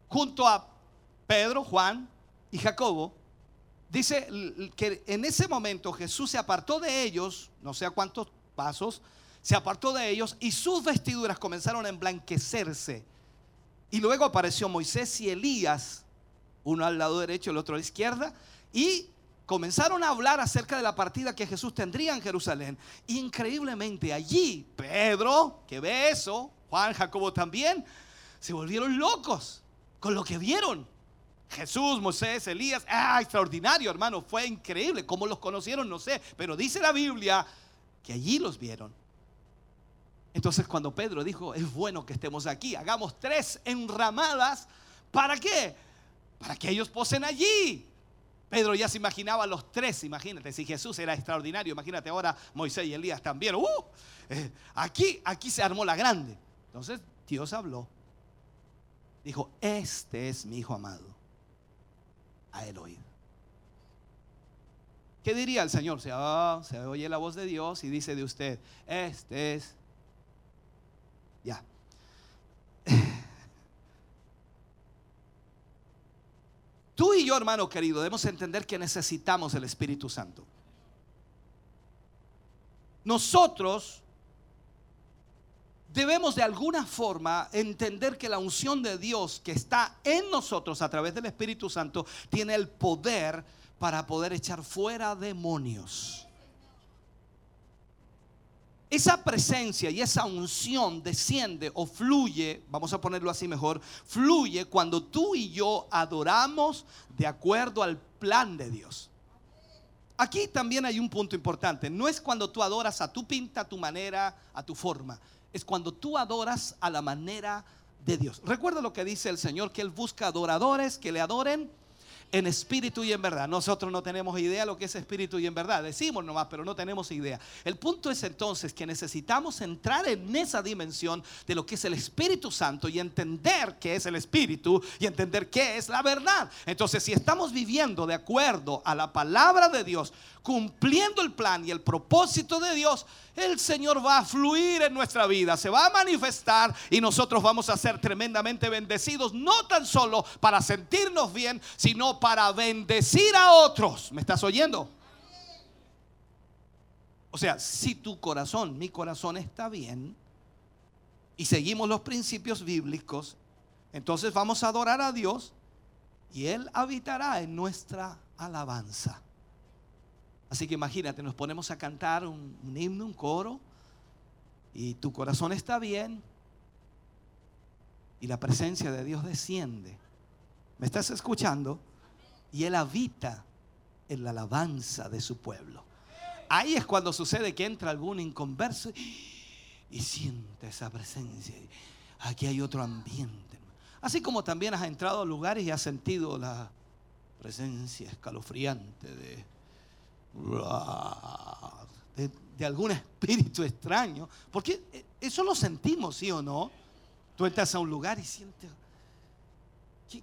junto a Pedro, Juan y Jacobo, Dice que en ese momento Jesús se apartó de ellos, no sé a cuántos pasos, se apartó de ellos y sus vestiduras comenzaron a emblanquecerse. Y luego apareció Moisés y Elías, uno al lado derecho, el otro a la izquierda, y comenzaron a hablar acerca de la partida que Jesús tendría en Jerusalén. Increíblemente allí, Pedro, que ve eso, Juan, Jacobo también, se volvieron locos con lo que vieron. Jesús, Moisés, Elías, ah, extraordinario hermano, fue increíble. ¿Cómo los conocieron? No sé, pero dice la Biblia que allí los vieron. Entonces cuando Pedro dijo, es bueno que estemos aquí, hagamos tres enramadas, ¿para qué? Para que ellos posen allí. Pedro ya se imaginaba los tres, imagínate, si Jesús era extraordinario, imagínate ahora Moisés y Elías también. ¡Uh! Eh, aquí, aquí se armó la grande. Entonces Dios habló. Dijo, este es mi hijo amado. A oíd. ¿Qué diría el Señor? Se, ah, se oye la voz de Dios y dice de usted, este es... Ya. (laughs) Tú y yo, hermano querido, debemos entender que necesitamos el Espíritu Santo. Nosotros debemos de alguna forma entender que la unción de Dios que está en nosotros a través del Espíritu Santo tiene el poder para poder echar fuera demonios. Esa presencia y esa unción desciende o fluye, vamos a ponerlo así mejor, fluye cuando tú y yo adoramos de acuerdo al plan de Dios. Aquí también hay un punto importante. No es cuando tú adoras a tu pinta, a tu manera, a tu forma. Es cuando tú adoras a la manera de Dios. Recuerda lo que dice el Señor, que Él busca adoradores que le adoren en espíritu y en verdad. Nosotros no tenemos idea lo que es espíritu y en verdad. Decimos nomás, pero no tenemos idea. El punto es entonces que necesitamos entrar en esa dimensión de lo que es el Espíritu Santo y entender qué es el Espíritu y entender qué es la verdad. Entonces, si estamos viviendo de acuerdo a la palabra de Dios, cumpliendo el plan y el propósito de Dios, el Señor va a fluir en nuestra vida, se va a manifestar y nosotros vamos a ser tremendamente bendecidos, no tan solo para sentirnos bien, sino para bendecir a otros. ¿Me estás oyendo? O sea, si tu corazón, mi corazón está bien y seguimos los principios bíblicos, entonces vamos a adorar a Dios y Él habitará en nuestra alabanza. Así que imagínate, nos ponemos a cantar un, himno, un coro, y tu corazón está bien, y la presencia de Dios desciende. ¿Me estás escuchando? Y Él habita en la alabanza de su pueblo. Ahí es cuando sucede que entra algún inconverso y siente esa presencia. Aquí hay otro ambiente. Así como también has entrado a lugares y has sentido la presencia escalofriante de, de, algún (laughs) espíritu extraño. Porque eso lo sentimos, ¿sí o no? Tú entras a un lugar y sientes,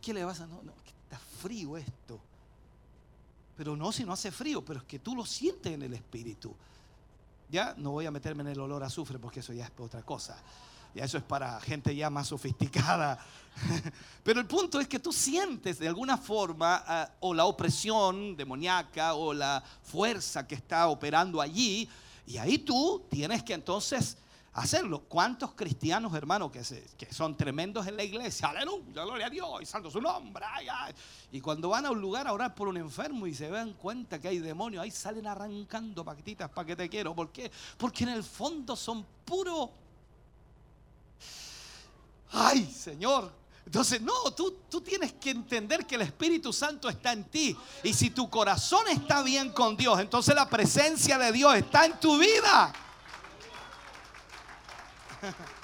¿qué, le vas a? No, no, que está frío esto. Pero no si no hace frío, pero es que tú lo sientes en el espíritu. Ya no voy a meterme en el olor a azufre porque eso ya es otra cosa. Ya eso es para gente ya más sofisticada. (laughs) Pero el punto es que tú sientes de alguna forma ah, o la opresión demoníaca o la fuerza que está operando allí. Y ahí tú tienes que entonces hacerlo. ¿Cuántos cristianos, hermanos, que, son tremendos en la iglesia? Aleluya, gloria a Dios, y santo su nombre. Y cuando van a un lugar a orar por un enfermo y se dan cuenta que hay demonios, ahí salen arrancando paquetitas para que te quiero. ¿Por qué? Porque en el fondo son puro. Ay, Señor. Entonces, no, tú, tú tienes que entender que el Espíritu Santo está en ti. Y si tu corazón está bien con Dios, entonces la presencia de Dios está en tu vida. (laughs)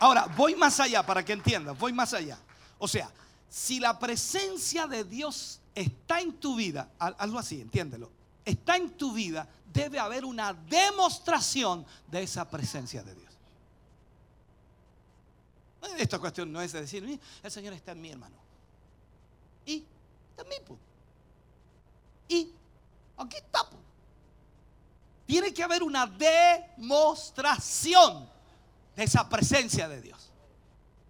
Ahora, voy más allá para que entiendas, voy más allá. O sea, si la presencia de Dios está en tu vida, hazlo así, entiéndelo, está en tu vida, debe haber una demostración de esa presencia de Dios. Esta cuestión no es de decir, "Mira, el Señor está en mí, hermano. Y mí, pues. Y aquí está, pues. Tiene que haber una demostración de esa presencia de Dios.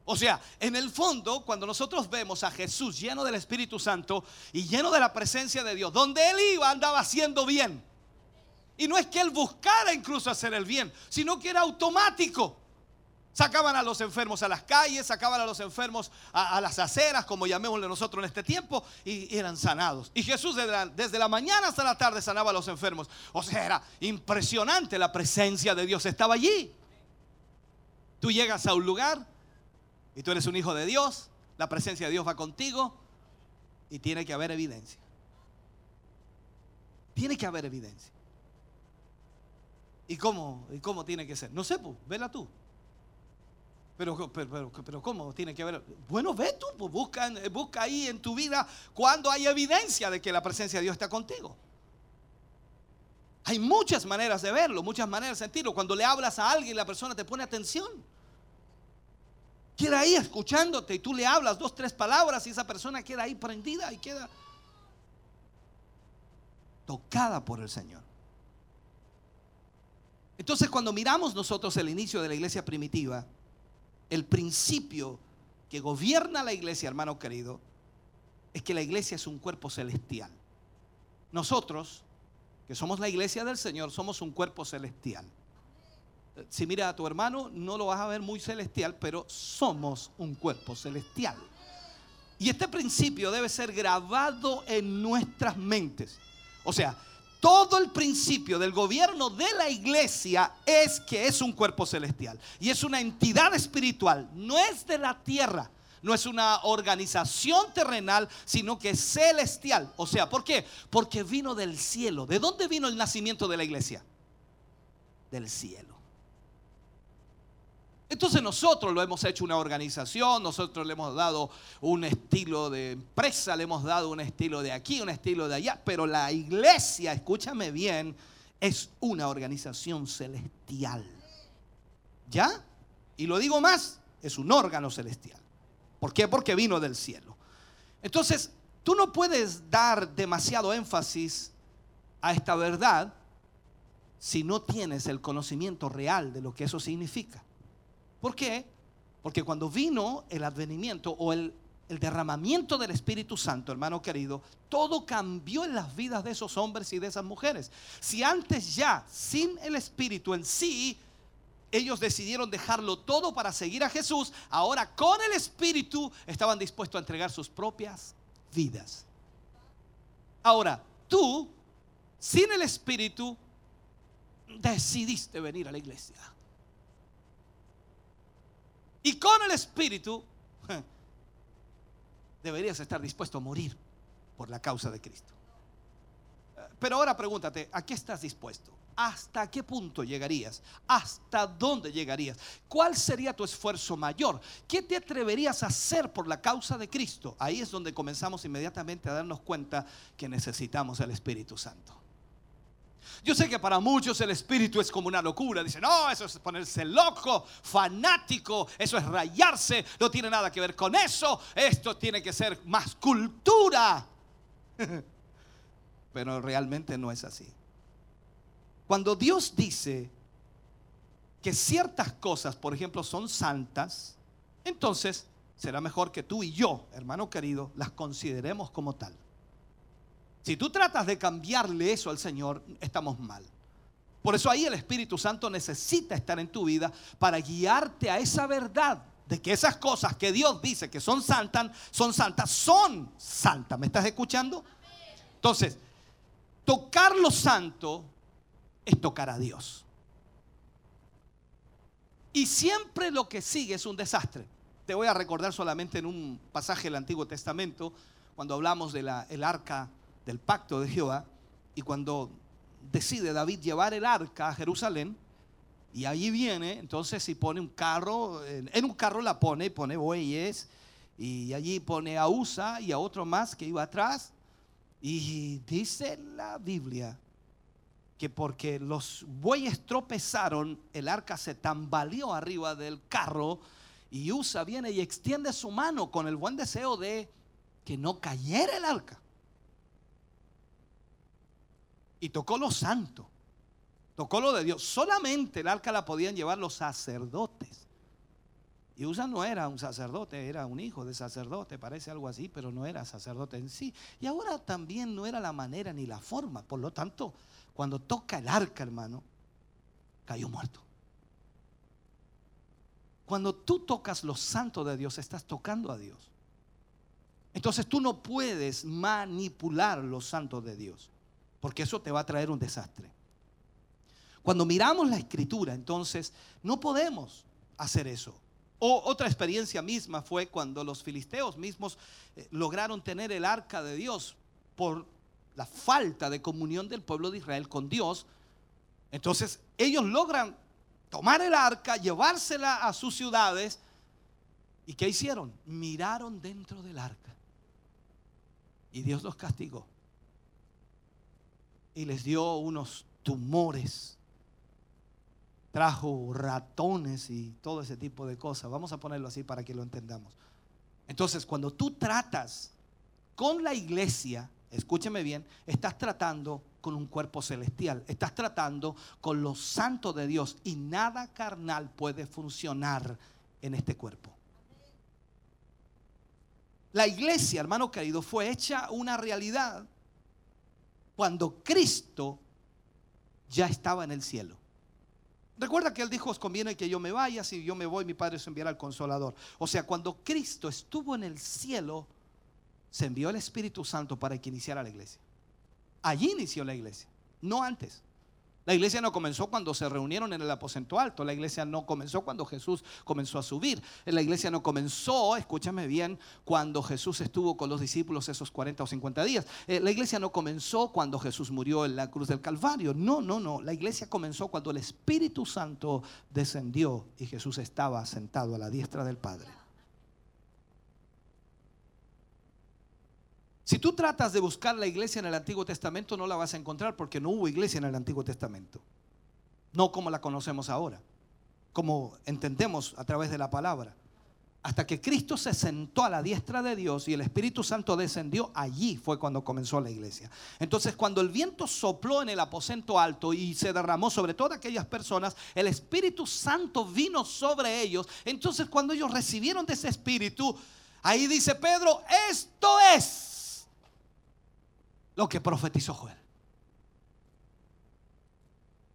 O sea, en el fondo, cuando nosotros vemos a Jesús lleno del Espíritu Santo y lleno de la presencia de Dios, donde él iba andaba haciendo bien. Y no es que él buscara incluso hacer el bien, sino que era automático. Sacaban a los enfermos a las calles, sacaban a los enfermos a, las aceras, como llamémosle nosotros en este tiempo, y eran sanados. Y Jesús desde la, desde la mañana hasta la tarde sanaba a los enfermos. O sea, era impresionante la presencia de Dios, estaba allí. Tú llegas a un lugar y tú eres un hijo de Dios, la presencia de Dios va contigo y tiene que haber evidencia. Tiene que haber evidencia. ¿Y cómo, ¿Y cómo tiene que ser? No sé, pues, vela tú. Pero, pero, pero, ¿cómo tiene que ver? Bueno, ve tú, pues busca, busca ahí en tu vida cuando hay evidencia de que la presencia de Dios está contigo. Hay muchas maneras de verlo, muchas maneras de sentirlo. Cuando le hablas a alguien, la persona te pone atención. Queda ahí escuchándote y tú le hablas dos, tres palabras y esa persona queda ahí prendida y queda tocada por el Señor. Entonces cuando miramos nosotros el inicio de la iglesia primitiva, el principio que gobierna la iglesia, hermano querido, es que la iglesia es un cuerpo celestial. Nosotros, que somos la iglesia del Señor, somos un cuerpo celestial. Si mira a tu hermano, no lo vas a ver muy celestial, pero somos un cuerpo celestial. Y este principio debe ser grabado en nuestras mentes. O sea, todo el principio del gobierno de la iglesia es que es un cuerpo celestial y es una entidad espiritual, no es de la tierra, no es una organización terrenal, sino que es celestial. O sea, ¿por qué? Porque vino del cielo. ¿De dónde vino el nacimiento de la iglesia? Del cielo. Entonces nosotros lo hemos hecho una organización, nosotros le hemos dado un estilo de empresa, le hemos dado un estilo de aquí, un estilo de allá, pero la iglesia, escúchame bien, es una organización celestial. ¿Ya? Y lo digo más, es un órgano celestial. ¿Por qué? Porque vino del cielo. Entonces, tú no puedes dar demasiado énfasis a esta verdad si no tienes el conocimiento real de lo que eso significa. ¿Por qué? Porque cuando vino el advenimiento o el, el derramamiento del Espíritu Santo, hermano querido, todo cambió en las vidas de esos hombres y de esas mujeres. Si antes ya, sin el Espíritu en sí, ellos decidieron dejarlo todo para seguir a Jesús, ahora con el Espíritu estaban dispuestos a entregar sus propias vidas. Ahora, tú, sin el Espíritu, decidiste venir a la iglesia. Y con el Espíritu deberías estar dispuesto a morir por la causa de Cristo. Pero ahora pregúntate, ¿a qué estás dispuesto? ¿Hasta qué punto llegarías? ¿Hasta dónde llegarías? ¿Cuál sería tu esfuerzo mayor? ¿Qué te atreverías a hacer por la causa de Cristo? Ahí es donde comenzamos inmediatamente a darnos cuenta que necesitamos el Espíritu Santo. Yo sé que para muchos el espíritu es como una locura. Dicen, no, eso es ponerse loco, fanático, eso es rayarse, no tiene nada que ver con eso, esto tiene que ser más cultura. (laughs) Pero realmente no es así. Cuando Dios dice que ciertas cosas, por ejemplo, son santas, entonces será mejor que tú y yo, hermano querido, las consideremos como tal. Si tú tratas de cambiarle eso al Señor, estamos mal. Por eso ahí el Espíritu Santo necesita estar en tu vida para guiarte a esa verdad de que esas cosas que Dios dice que son santas, son santas, son santas. ¿Me estás escuchando? Entonces, tocar lo santo es tocar a Dios. Y siempre lo que sigue es un desastre. Te voy a recordar solamente en un pasaje del Antiguo Testamento, cuando hablamos del el arca del pacto de Jehová. Y cuando decide David llevar el arca a Jerusalén, y allí viene, entonces si pone un carro, en un carro la pone, pone bueyes, y allí pone a Usa y a otro más que iba atrás. Y dice la Biblia que porque los bueyes tropezaron, el arca se tambaleó arriba del carro y Usa viene y extiende su mano con el buen deseo de que no cayera el arca. Y tocó lo santo, tocó lo de Dios. Solamente el arca la podían llevar los sacerdotes. Y Usa no era un sacerdote, era un hijo de sacerdote, parece algo así, pero no era sacerdote en sí. Y ahora también no era la manera ni la forma. Por lo tanto, cuando toca el arca, hermano, cayó muerto. Cuando tú tocas lo santo de Dios, estás tocando a Dios. Entonces tú no puedes manipular los santos de Dios porque eso te va a traer un desastre. Cuando miramos la escritura, entonces, no podemos hacer eso. O otra experiencia misma fue cuando los filisteos mismos eh, lograron tener el arca de Dios por la falta de comunión del pueblo de Israel con Dios. Entonces ellos logran tomar el arca, llevársela a sus ciudades. ¿Y qué hicieron? Miraron dentro del arca. Y Dios los castigó. Y les dio unos tumores. Trajo ratones y todo ese tipo de cosas. Vamos a ponerlo así para que lo entendamos. Entonces, cuando tú tratas con la iglesia, escúcheme bien, estás tratando con un cuerpo celestial, estás tratando con los santos de Dios y nada carnal puede funcionar en este cuerpo. La iglesia, hermano querido, fue hecha una realidad cuando Cristo ya estaba en el cielo. Recuerda que Él dijo, os conviene que yo me vaya, si yo me voy, mi Padre se enviará al consolador. O sea, cuando Cristo estuvo en el cielo, se envió el Espíritu Santo para que iniciara la iglesia. Allí inició la iglesia, no antes. La iglesia no comenzó cuando se reunieron en el aposento alto. La iglesia no comenzó cuando Jesús comenzó a subir. La iglesia no comenzó, escúchame bien, cuando Jesús estuvo con los discípulos esos 40 o 50 días. Eh, la iglesia no comenzó cuando Jesús murió en la cruz del Calvario. No, no, no. La iglesia comenzó cuando el Espíritu Santo descendió y Jesús estaba sentado a la diestra del Padre. Si tú tratas de buscar la iglesia en el Antiguo Testamento, no la vas a encontrar porque no hubo iglesia en el Antiguo Testamento. No como la conocemos ahora, como entendemos a través de la palabra. Hasta que Cristo se sentó a la diestra de Dios y el Espíritu Santo descendió, allí fue cuando comenzó la iglesia. Entonces cuando el viento sopló en el aposento alto y se derramó sobre todas aquellas personas, el Espíritu Santo vino sobre ellos. Entonces cuando ellos recibieron de ese Espíritu, ahí dice Pedro, esto es lo que profetizó Joel.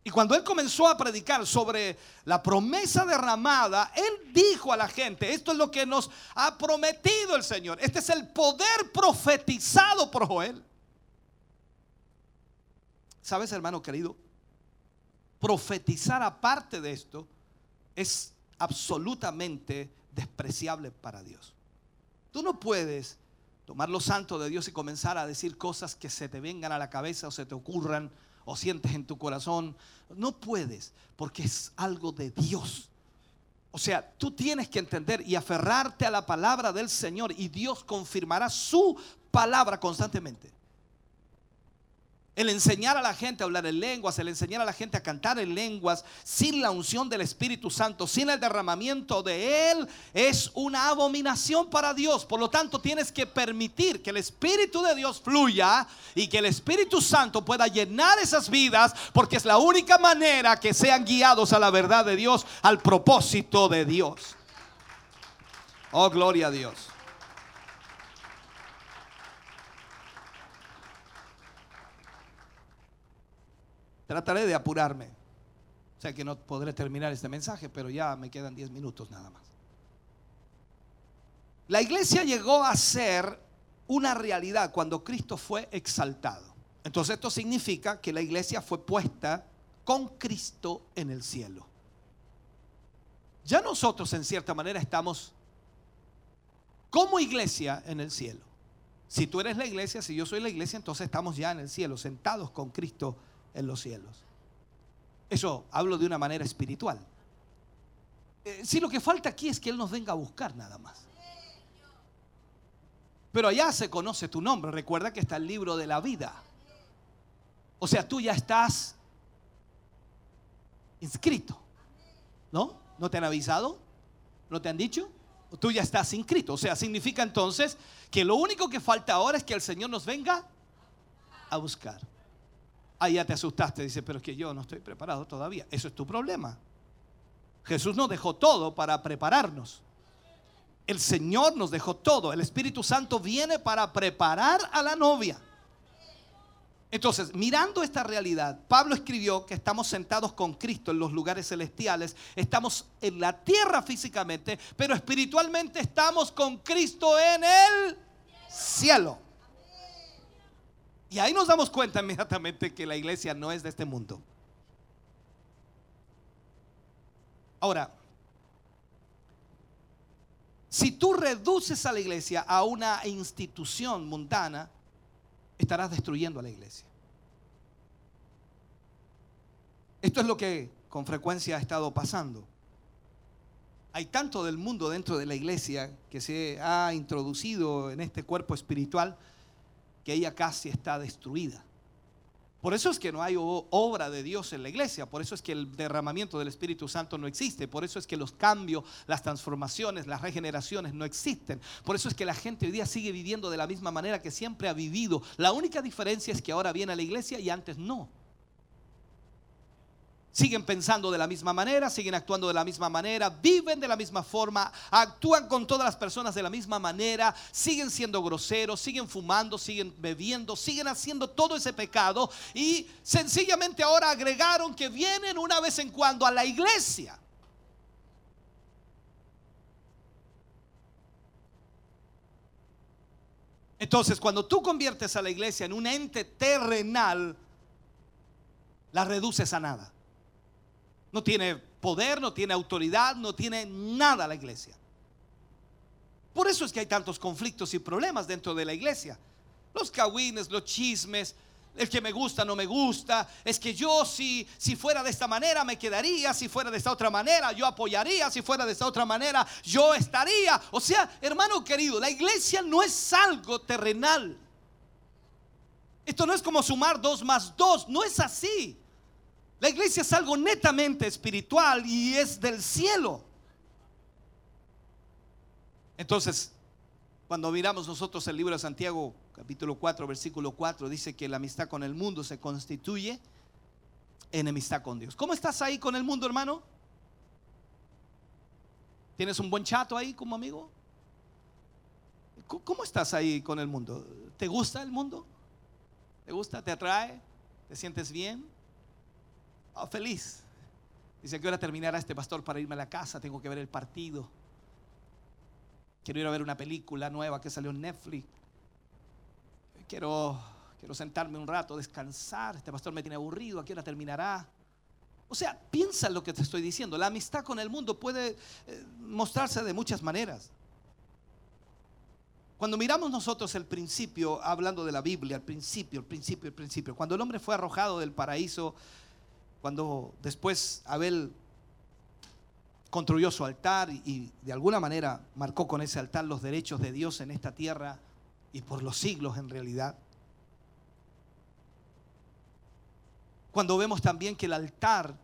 Y cuando él comenzó a predicar sobre la promesa derramada, él dijo a la gente, esto es lo que nos ha prometido el Señor. Este es el poder profetizado por Joel. ¿Sabes, hermano querido? Profetizar aparte de esto es absolutamente despreciable para Dios. Tú no puedes tomar lo santo de Dios y comenzar a decir cosas que se te vengan a la cabeza o se te ocurran o sientes en tu corazón. No puedes, porque es algo de Dios. O sea, tú tienes que entender y aferrarte a la palabra del Señor y Dios confirmará su palabra constantemente. El enseñar a la gente a hablar en lenguas, el enseñar a la gente a cantar en lenguas, sin la unción del Espíritu Santo, sin el derramamiento de Él, es una abominación para Dios. Por lo tanto, tienes que permitir que el Espíritu de Dios fluya y que el Espíritu Santo pueda llenar esas vidas, porque es la única manera que sean guiados a la verdad de Dios, al propósito de Dios. Oh, gloria a Dios. Trataré de apurarme. O sea que no podré terminar este mensaje, pero ya me quedan 10 minutos nada más. La iglesia llegó a ser una realidad cuando Cristo fue exaltado. Entonces esto significa que la iglesia fue puesta con Cristo en el cielo. Ya nosotros en cierta manera estamos como iglesia en el cielo. Si tú eres la iglesia, si yo soy la iglesia, entonces estamos ya en el cielo, sentados con Cristo en los cielos. Eso hablo de una manera espiritual. Eh, si lo que falta aquí es que Él nos venga a buscar nada más. Pero allá se conoce tu nombre. Recuerda que está el libro de la vida. O sea, tú ya estás inscrito. ¿No? ¿No te han avisado? ¿No te han dicho? Tú ya estás inscrito. O sea, significa entonces que lo único que falta ahora es que el Señor nos venga a buscar. Ahí ya te asustaste, dice, pero es que yo no estoy preparado todavía. Eso es tu problema. Jesús nos dejó todo para prepararnos. El Señor nos dejó todo. El Espíritu Santo viene para preparar a la novia. Entonces, mirando esta realidad, Pablo escribió que estamos sentados con Cristo en los lugares celestiales, estamos en la tierra físicamente, pero espiritualmente estamos con Cristo en el cielo. Y ahí nos damos cuenta inmediatamente que la iglesia no es de este mundo. Ahora, si tú reduces a la iglesia a una institución mundana, estarás destruyendo a la iglesia. Esto es lo que con frecuencia ha estado pasando. Hay tanto del mundo dentro de la iglesia que se ha introducido en este cuerpo espiritual que ella casi está destruida. Por eso es que no hay obra de Dios en la iglesia, por eso es que el derramamiento del Espíritu Santo no existe, por eso es que los cambios, las transformaciones, las regeneraciones no existen, por eso es que la gente hoy día sigue viviendo de la misma manera que siempre ha vivido. La única diferencia es que ahora viene a la iglesia y antes no. Siguen pensando de la misma manera, siguen actuando de la misma manera, viven de la misma forma, actúan con todas las personas de la misma manera, siguen siendo groseros, siguen fumando, siguen bebiendo, siguen haciendo todo ese pecado y sencillamente ahora agregaron que vienen una vez en cuando a la iglesia. Entonces, cuando tú conviertes a la iglesia en un ente terrenal, la reduces a nada. No tiene poder, no tiene autoridad, no tiene nada la iglesia. Por eso es que hay tantos conflictos y problemas dentro de la iglesia. Los cagüines, los chismes, el que me gusta, no me gusta. Es que yo si, si fuera de esta manera me quedaría, si fuera de esta otra manera yo apoyaría, si fuera de esta otra manera yo estaría. O sea, hermano querido, la iglesia no es algo terrenal. Esto no es como sumar dos más dos, no es así. La iglesia es algo netamente espiritual y es del cielo. Entonces, cuando miramos nosotros el libro de Santiago, capítulo 4, versículo 4, dice que la amistad con el mundo se constituye enemistad con Dios. ¿Cómo estás ahí con el mundo, hermano? ¿Tienes un buen chato ahí como amigo? ¿Cómo- ¿Cómo estás ahí con el mundo? ¿Te gusta el mundo? ¿Te gusta? ¿Te atrae? ¿Te sientes bien? Oh, feliz. Dice que ahora terminará este pastor para irme a la casa, tengo que ver el partido. Quiero ir a ver una película nueva que salió en Netflix. Quiero, quiero sentarme un rato, descansar. Este pastor me tiene aburrido, ¿a qué hora terminará? O sea, piensa en lo que te estoy diciendo. La amistad con el mundo puede eh, mostrarse de muchas maneras. Cuando miramos nosotros el principio, hablando de la Biblia, el principio, el principio, el principio, cuando el hombre fue arrojado del paraíso, cuando después Abel construyó su altar y, de alguna manera marcó con ese altar los derechos de Dios en esta tierra y por los siglos en realidad. Cuando vemos también que el altar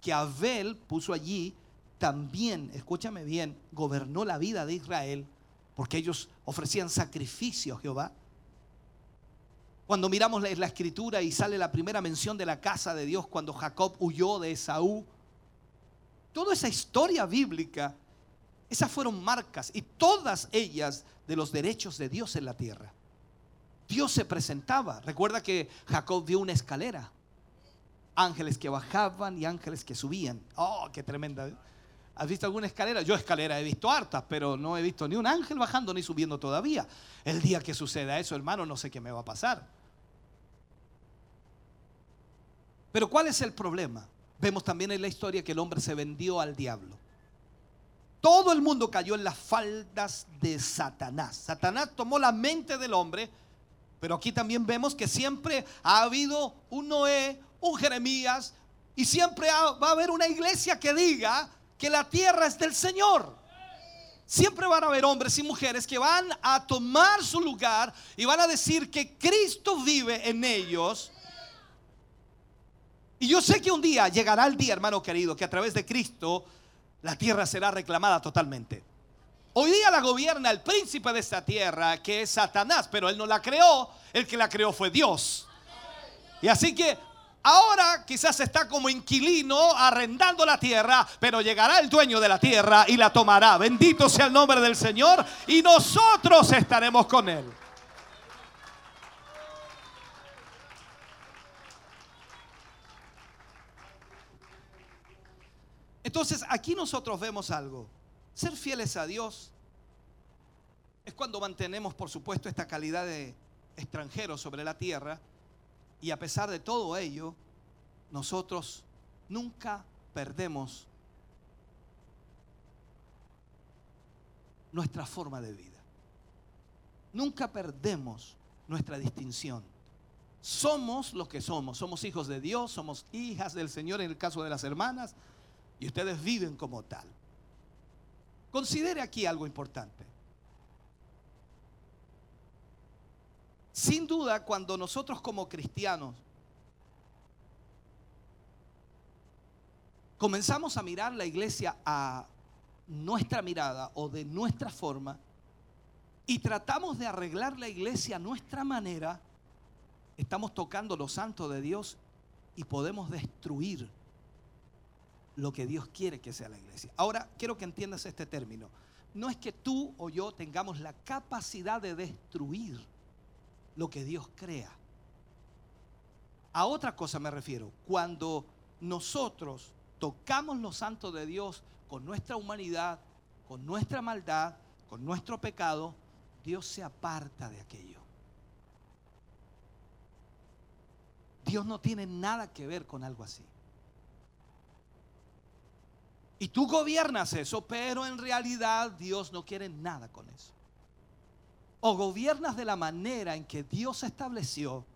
que Abel puso allí también, escúchame bien, gobernó la vida de Israel porque ellos ofrecían sacrificio a Jehová. Cuando miramos la, escritura y sale la primera mención de la casa de Dios cuando Jacob huyó de Esaú, toda esa historia bíblica, esas fueron marcas y todas ellas de los derechos de Dios en la tierra. Dios se presentaba. Recuerda que Jacob vio una escalera. Ángeles que bajaban y ángeles que subían. Oh, qué tremenda. ¿eh? ¿Has visto alguna escalera? Yo escalera he visto hartas, pero no he visto ni un ángel bajando ni subiendo todavía. El día que suceda eso, hermano, no sé qué me va a pasar. Pero ¿cuál es el problema? Vemos también en la historia que el hombre se vendió al diablo. Todo el mundo cayó en las faldas de Satanás. Satanás tomó la mente del hombre, pero aquí también vemos que siempre ha habido un Noé, un Jeremías, y siempre va a haber una iglesia que diga que la tierra es del Señor. Siempre van a haber hombres y mujeres que van a tomar su lugar y van a decir que Cristo vive en ellos. Y yo sé que un día llegará el día, hermano querido, que a través de Cristo la tierra será reclamada totalmente. Hoy día la gobierna el príncipe de esta tierra, que es Satanás, pero él no la creó, el que la creó fue Dios. Y así que ahora quizás está como inquilino arrendando la tierra, pero llegará el dueño de la tierra y la tomará. Bendito sea el nombre del Señor y nosotros estaremos con él. Entonces aquí nosotros vemos algo. Ser fieles a Dios es cuando mantenemos, por supuesto, esta calidad de extranjeros sobre la tierra y a pesar de todo ello, nosotros nunca perdemos nuestra forma de vida. Nunca perdemos nuestra distinción. somos lo que somos. Somos hijos de Dios, somos hijas del Señor en el caso de las hermanas, y ustedes viven como tal. Considere aquí algo importante. Sin duda, cuando nosotros como cristianos comenzamos a mirar la iglesia a nuestra mirada o de nuestra forma y tratamos de arreglar la iglesia a nuestra manera, estamos tocando lo santo de Dios y podemos destruir lo que Dios quiere que sea la iglesia. Ahora, quiero que entiendas este término. No es que tú o yo tengamos la capacidad de destruir lo que Dios crea. A otra cosa me refiero. Cuando nosotros tocamos lo santo de Dios con nuestra humanidad, con nuestra maldad, con nuestro pecado, Dios se aparta de aquello. Dios no tiene nada que ver con algo así. Y tú gobiernas eso, pero en realidad Dios no quiere nada con eso. O gobiernas de la manera en que Dios estableció,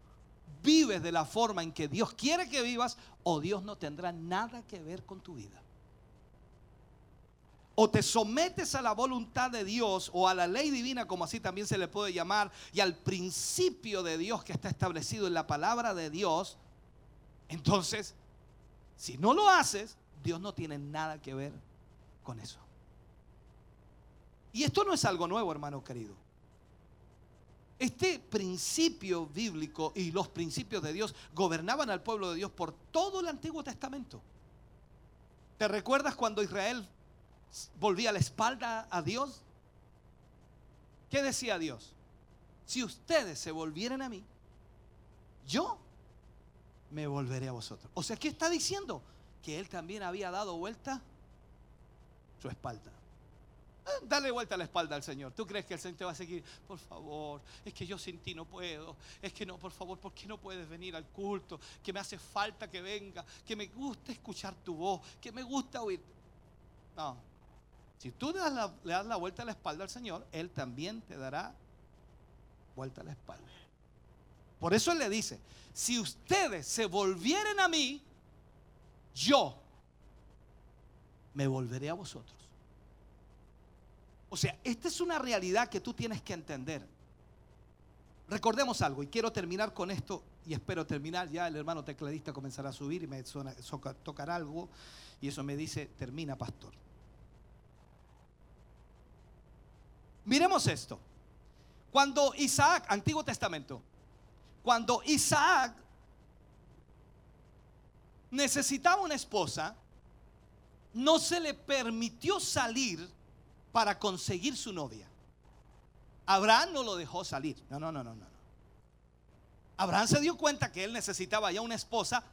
vives de la forma en que Dios quiere que vivas, o Dios no tendrá nada que ver con tu vida. O te sometes a la voluntad de Dios o a la ley divina, como así también se le puede llamar, y al principio de Dios que está establecido en la palabra de Dios, entonces, si no lo haces, Dios no tiene nada que ver con eso. Y esto no es algo nuevo, hermano querido. Este principio bíblico y los principios de Dios gobernaban al pueblo de Dios por todo el Antiguo Testamento. ¿Te recuerdas cuando Israel volvía la espalda a Dios? ¿Qué decía Dios? Si ustedes se volvieran a mí, yo me volveré a vosotros. O sea, ¿qué está diciendo? Que él también había dado vuelta su espalda. Eh, Dale vuelta la espalda al Señor. ¿Tú crees que el Señor te va a seguir? Por favor, es que yo sin ti no puedo. Es que no, por favor, ¿por qué no puedes venir al culto? Que me hace falta que venga. Que me gusta escuchar tu voz. Que me gusta oír. No. Si tú le das, la, le das la vuelta a la espalda al Señor, Él también te dará vuelta a la espalda. Por eso Él le dice, si ustedes se volvieren a mí, yo me volveré a vosotros. O sea, esta es una realidad que tú tienes que entender. Recordemos algo, y quiero terminar con esto, y espero terminar, ya el hermano tecladista comenzará a subir y me tocará algo, y eso me dice, termina, pastor. Miremos esto. Cuando Isaac, Antiguo Testamento, cuando Isaac necesitaba una esposa, no se le permitió salir para conseguir su novia. Abraham no lo dejó salir. No, no, no, no, no. Abraham se dio cuenta que él necesitaba ya una esposa,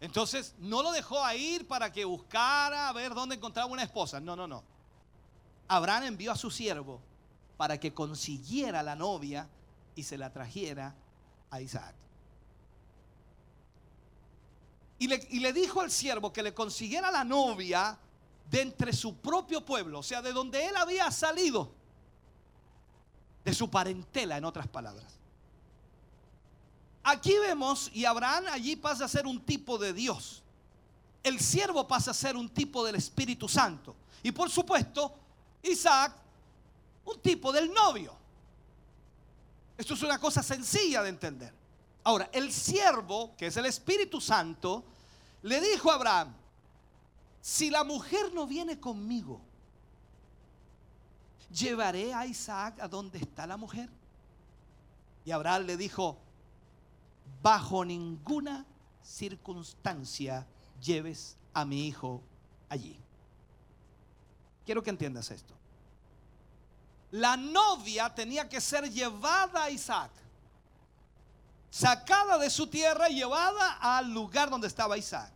entonces no lo dejó a ir para que buscara a ver dónde encontraba una esposa. No, no, no. Abraham envió a su siervo para que consiguiera la novia y se la trajera a Isaac. Y le, dijo al siervo que le consiguiera la novia de entre su propio pueblo, o sea, de donde él había salido, de su parentela, en otras palabras. Aquí vemos, y Abraham allí pasa a ser un tipo de Dios. El siervo pasa a ser un tipo del Espíritu Santo. Y por supuesto, Isaac, un tipo del novio. Esto es una cosa sencilla de entender. Ahora, el siervo, que es el Espíritu Santo, le dijo a Abraham, si la mujer no viene conmigo, llevaré a Isaac a donde está la mujer. Y Abraham le dijo, bajo ninguna circunstancia lleves a mi hijo allí. Quiero que entiendas esto. La novia tenía que ser llevada a Isaac, sacada de su tierra y llevada al lugar donde estaba Isaac.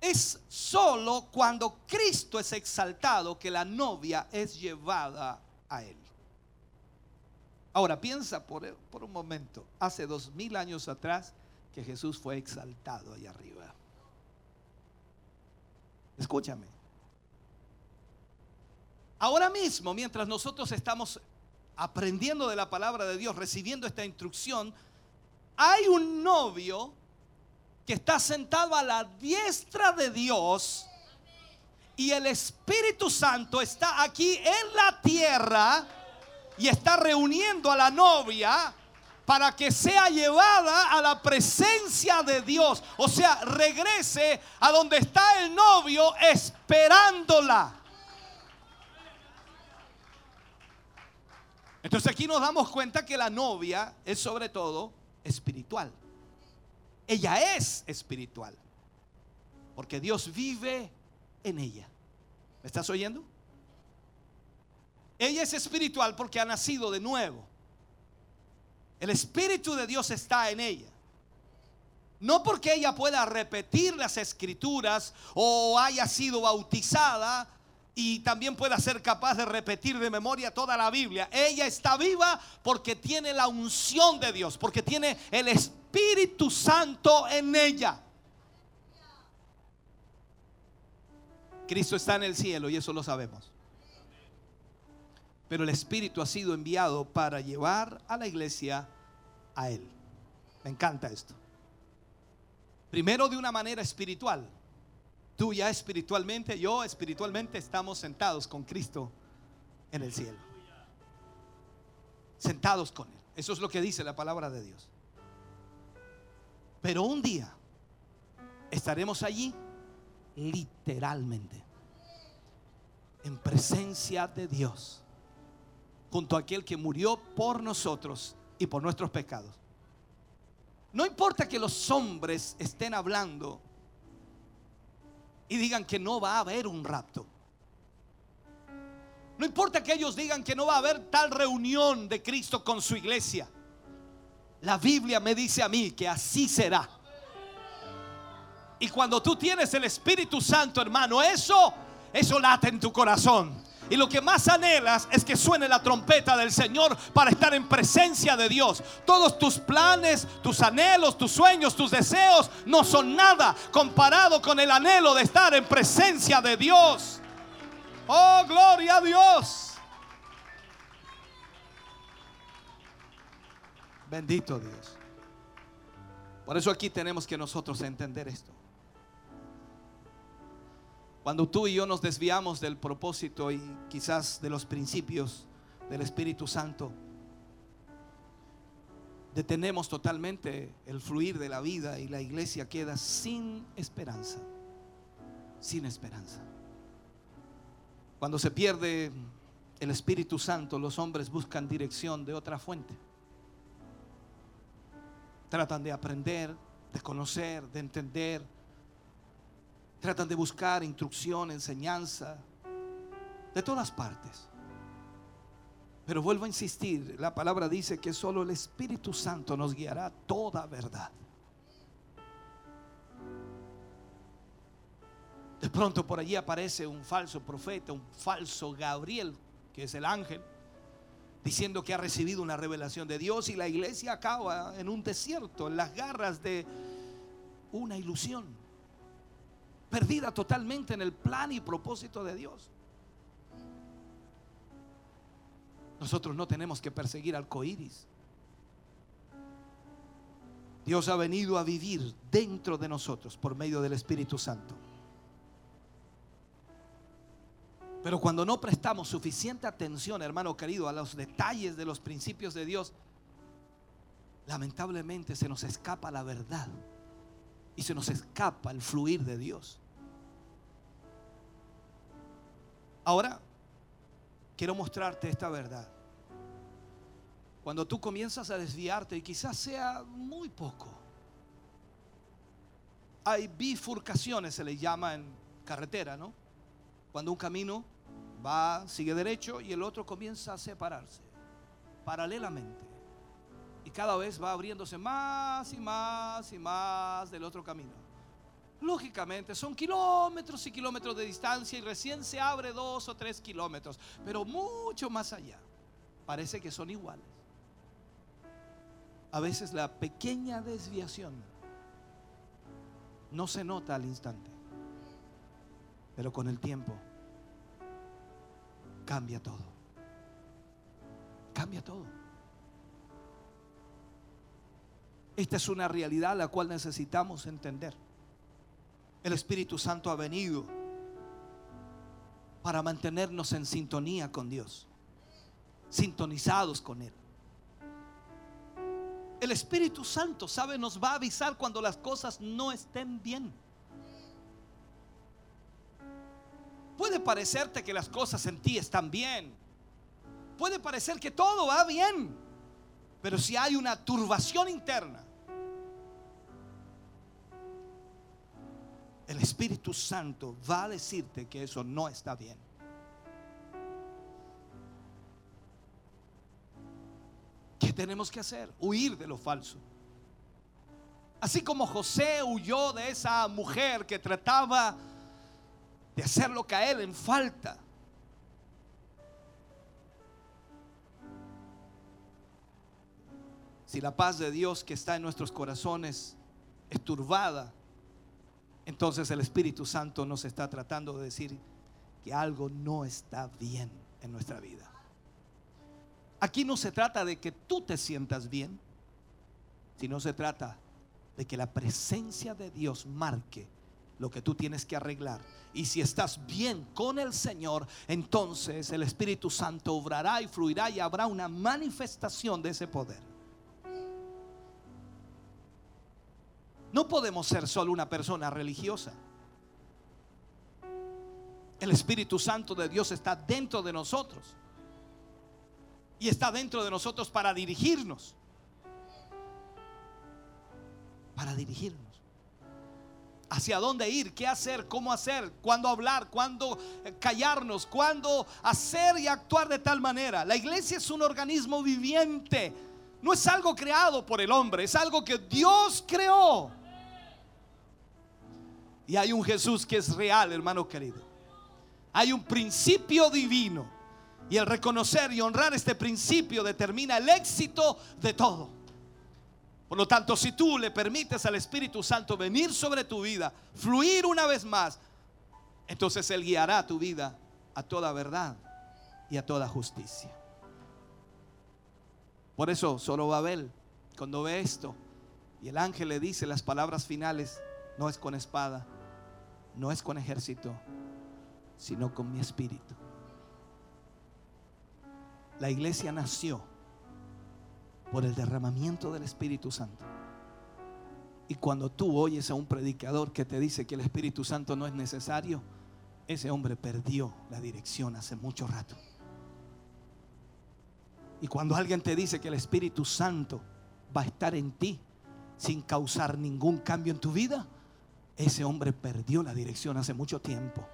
Es solo cuando Cristo es exaltado que la novia es llevada a Él. Ahora piensa por, un momento, hace dos mil años atrás que Jesús fue exaltado allá arriba. Escúchame. Ahora mismo, mientras nosotros estamos aprendiendo de la palabra de Dios, recibiendo esta instrucción, hay un novio que está sentado a la diestra de Dios y el Espíritu Santo está aquí en la tierra y está reuniendo a la novia para que sea llevada a la presencia de Dios. O sea, regrese a donde está el novio esperándola. Entonces aquí nos damos cuenta que la novia es sobre todo espiritual. Ella es espiritual. Porque Dios vive en ella. ¿Me estás oyendo? Ella es espiritual porque ha nacido de nuevo. El Espíritu de Dios está en ella. No porque ella pueda repetir las escrituras o haya sido bautizada y también pueda ser capaz de repetir de memoria toda la Biblia. Ella está viva porque tiene la unción de Dios, porque tiene el Espíritu Santo en ella. Cristo está en el cielo y eso lo sabemos. Pero el Espíritu ha sido enviado para llevar a la iglesia a Él. Me encanta esto. Primero de una manera espiritual. Tú ya espiritualmente, yo espiritualmente estamos sentados con Cristo en el cielo. Sentados con Él. Eso es lo que dice la palabra de Dios. Pero un día estaremos allí literalmente en presencia de Dios junto a aquel que murió por nosotros y por nuestros pecados. No importa que los hombres estén hablando y digan que no va a haber un rapto. No importa que ellos digan que no va a haber tal reunión de Cristo con su iglesia. La Biblia me dice a mí que así será. Y cuando tú tienes el Espíritu Santo, hermano, eso, eso late en tu corazón. Y lo que más anhelas es que suene la trompeta del Señor para estar en presencia de Dios. Todos tus planes, tus anhelos, tus sueños, tus deseos no son nada comparado con el anhelo de estar en presencia de Dios. Oh, gloria a Dios. Bendito Dios. Por eso aquí tenemos que nosotros entender esto. Cuando tú y yo nos desviamos del propósito y quizás de los principios del Espíritu Santo, detenemos totalmente el fluir de la vida y la iglesia queda sin esperanza, sin esperanza. Cuando se pierde el Espíritu Santo, los hombres buscan dirección de otra fuente. Tratan de aprender, de conocer, de entender Tratan de buscar instrucción, enseñanza, de todas partes. Pero vuelvo a insistir, la palabra dice que solo el Espíritu Santo nos guiará toda verdad. De pronto por allí aparece un falso profeta, un falso Gabriel, que es el ángel, diciendo que ha recibido una revelación de Dios y la iglesia acaba en un desierto, en las garras de una ilusión perdida totalmente en el plan y propósito de Dios. Nosotros no tenemos que perseguir al coiris. Dios ha venido a vivir dentro de nosotros por medio del Espíritu Santo. Pero cuando no prestamos suficiente atención, hermano querido, a los detalles de los principios de Dios, lamentablemente se nos escapa la verdad y se nos escapa el fluir de Dios. Ahora, quiero mostrarte esta verdad. Cuando tú comienzas a desviarte, y quizás sea muy poco, hay bifurcaciones, se le llama en carretera, ¿no? Cuando un camino va, sigue derecho y el otro comienza a separarse paralelamente. Y cada vez va abriéndose más y más y más del otro camino. Lógicamente, son kilómetros y kilómetros de distancia y recién se abre dos o tres kilómetros, pero mucho más allá. Parece que son iguales. A veces la pequeña desviación no se nota al instante, pero con el tiempo cambia todo. cambia todo. Esta es una realidad la cual necesitamos entender. El Espíritu Santo ha venido para mantenernos en sintonía con Dios, sintonizados con Él. El Espíritu Santo, sabe, nos va a avisar cuando las cosas no estén bien. Puede parecerte que las cosas en ti están bien. Puede parecer que todo va bien. Pero si hay una turbación interna, el Espíritu Santo va a decirte que eso no está bien. ¿Qué tenemos que hacer? Huir de lo falso. Así como José huyó de esa mujer que trataba de hacerlo caer en falta. Si la paz de Dios que está en nuestros corazones es turbada, entonces el Espíritu Santo nos está tratando de decir que algo no está bien en nuestra vida. Aquí no se trata de que tú te sientas bien, sino se trata de que la presencia de Dios marque lo que tú tienes que arreglar. Y si estás bien con el Señor, entonces el Espíritu Santo obrará y fluirá y habrá una manifestación de ese poder. No podemos ser solo una persona religiosa. El Espíritu Santo de Dios está dentro de nosotros. Y está dentro de nosotros para dirigirnos. Para dirigirnos. Hacia dónde ir, qué hacer, cómo hacer, cuándo hablar, cuándo callarnos, cuándo hacer y actuar de tal manera. La iglesia es un organismo viviente. No es algo creado por el hombre, es algo que Dios creó. Y hay un Jesús que es real, hermano querido. Hay un principio divino. Y el reconocer y honrar este principio determina el éxito de todo. Por lo tanto, si tú le permites al Espíritu Santo venir sobre tu vida, fluir una vez más, entonces Él guiará tu vida a toda verdad y a toda justicia. Por eso solo Babel, cuando ve esto, y el ángel le dice las palabras finales, no es con espada, no es con ejército, sino con mi espíritu. La iglesia nació por el derramamiento del Espíritu Santo. Y cuando tú oyes a un predicador que te dice que el Espíritu Santo no es necesario, ese hombre perdió la dirección hace mucho rato. Y cuando alguien te dice que el Espíritu Santo va a estar en ti sin causar ningún cambio en tu vida, ese hombre perdió la dirección hace mucho tiempo.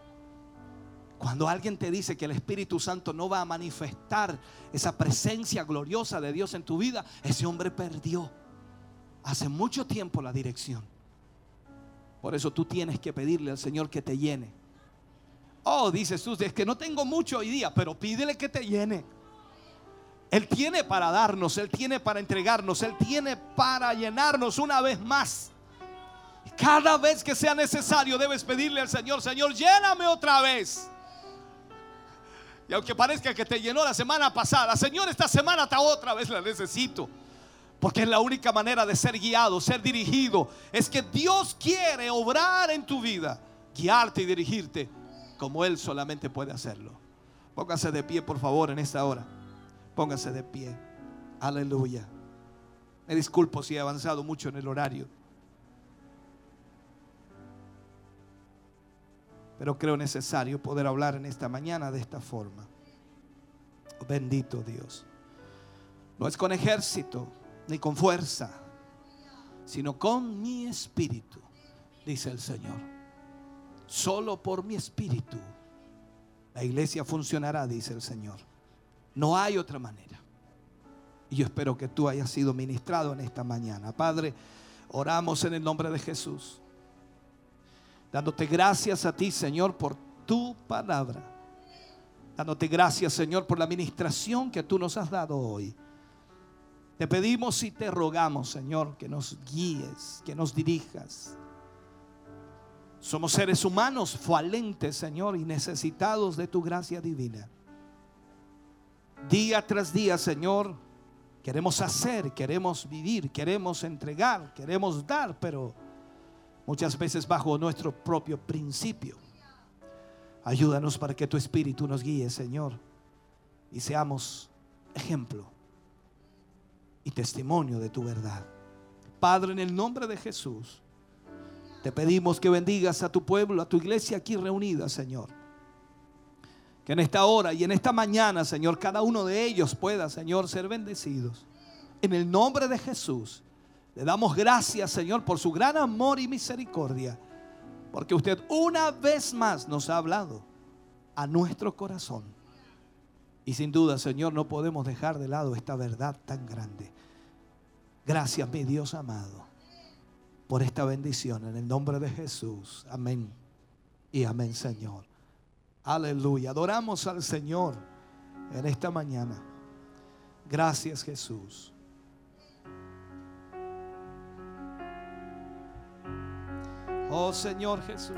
Cuando alguien te dice que el Espíritu Santo no va a manifestar esa presencia gloriosa de Dios en tu vida, ese hombre perdió hace mucho tiempo la dirección. Por eso tú tienes que pedirle al Señor que te llene. Oh, dices tú, es que no tengo mucho hoy día, pero pídele que te llene. Él tiene para darnos, Él tiene para entregarnos, Él tiene para llenarnos una vez más. Cada vez que sea necesario debes pedirle al Señor, Señor, lléname otra vez. Y aunque parezca que te llenó la semana pasada, Señor, esta semana hasta otra vez la necesito. Porque es la única manera de ser guiado, ser dirigido. Es que Dios quiere obrar en tu vida, guiarte y dirigirte como Él solamente puede hacerlo. Póngase de pie, por favor, en esta hora. Póngase de pie. Aleluya. Me disculpo si he avanzado mucho en el horario. Pero creo necesario poder hablar en esta mañana de esta forma. Bendito Dios. No es con ejército ni con fuerza, sino con mi espíritu, dice el Señor. Solo por mi espíritu la iglesia funcionará, dice el Señor. No hay otra manera. Y yo espero que tú hayas sido ministrado en esta mañana. Padre, oramos en el nombre de Jesús dándote gracias a ti, Señor, por tu palabra. Dándote gracias, Señor, por la administración que tú nos has dado hoy. Te pedimos y te rogamos, Señor, que nos guíes, que nos dirijas. Somos seres humanos falentes, Señor, y necesitados de tu gracia divina. Día tras día, Señor, queremos hacer, queremos vivir, queremos entregar, queremos dar, pero muchas veces bajo nuestro propio principio. Ayúdanos para que tu Espíritu nos guíe, Señor, y seamos ejemplo y testimonio de tu verdad. Padre, en el nombre de Jesús, te pedimos que bendigas a tu pueblo, a tu iglesia aquí reunida, Señor. Que en esta hora y en esta mañana, Señor, cada uno de ellos pueda, Señor, ser bendecidos. En el nombre de Jesús, le damos gracias, Señor, por su gran amor y misericordia. Porque usted una vez más nos ha hablado a nuestro corazón. Y sin duda, Señor, no podemos dejar de lado esta verdad tan grande. Gracias, mi Dios amado, por esta bendición en el nombre de Jesús. Amén. Y amén, Señor. Aleluya. Adoramos al Señor en esta mañana. Gracias, Jesús. Oh Señor Jesús.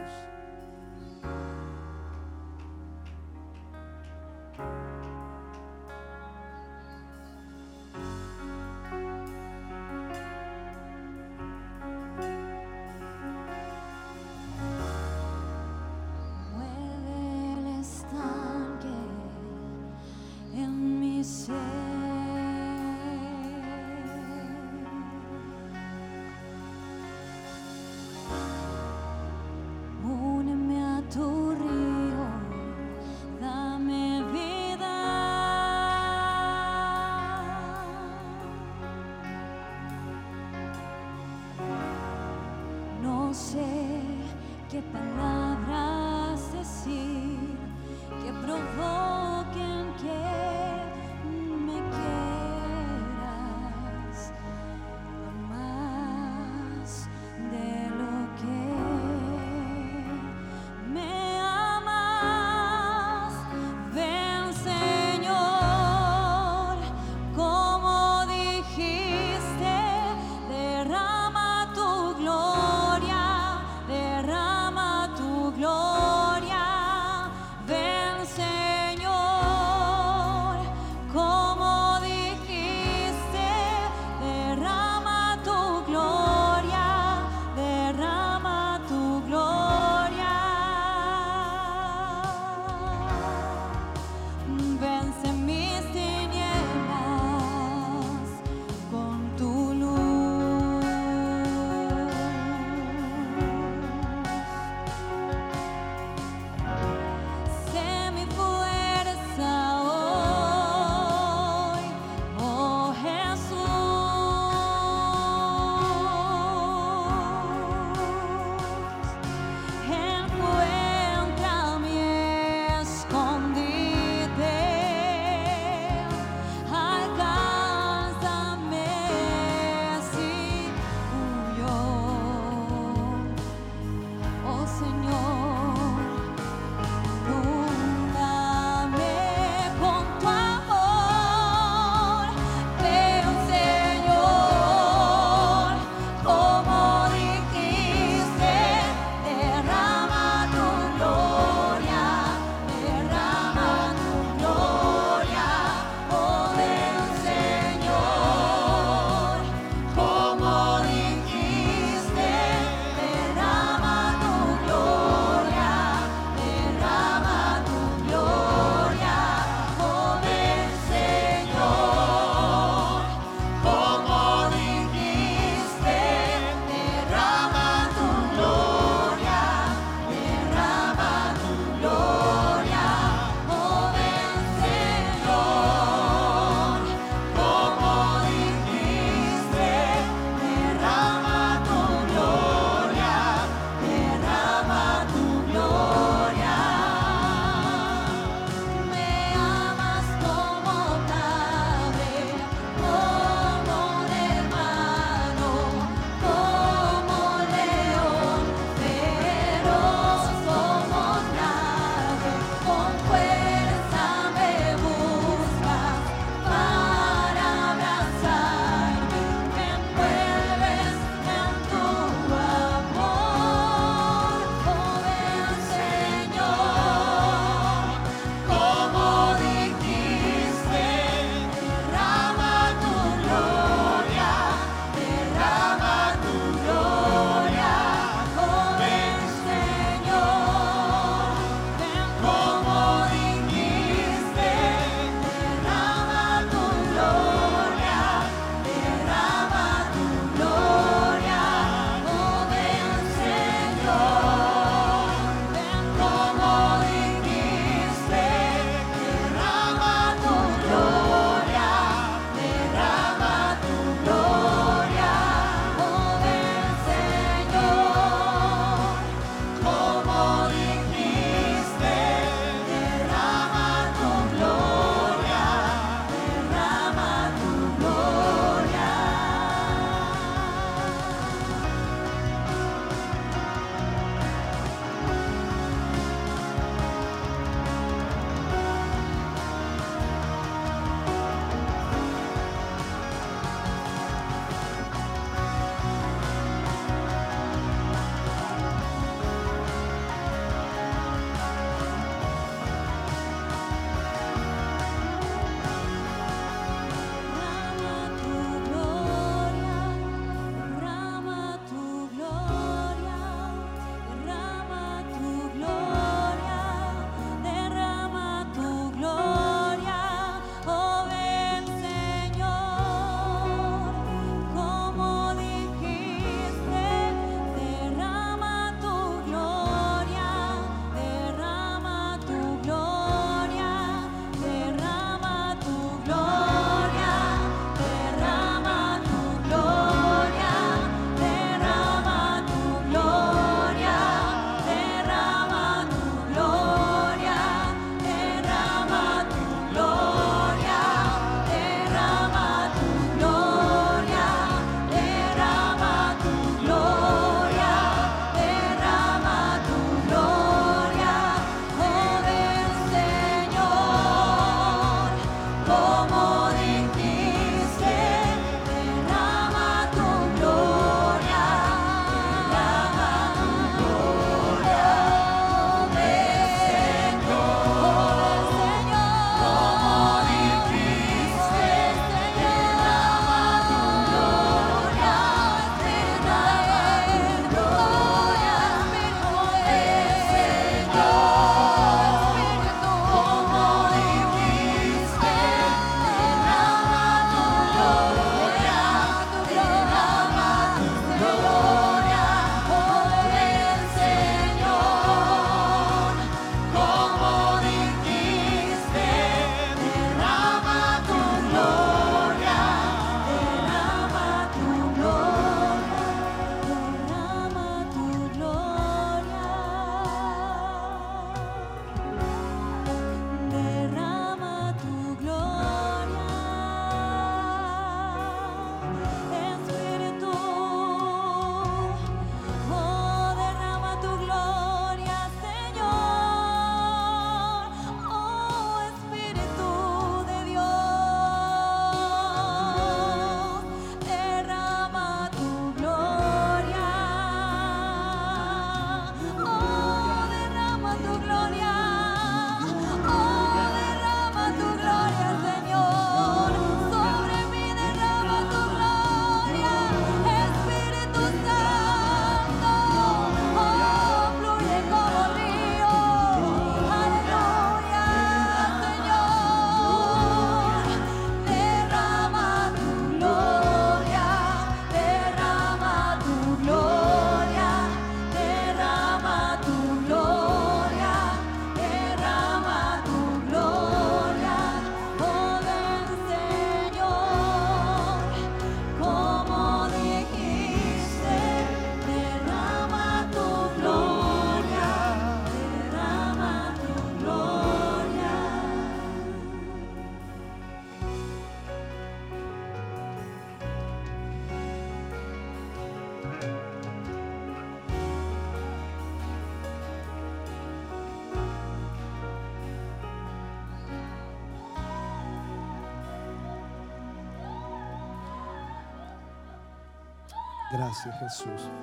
Gracias Jesús.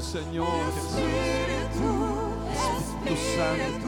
Señor Jesús. Espíritu, Santo.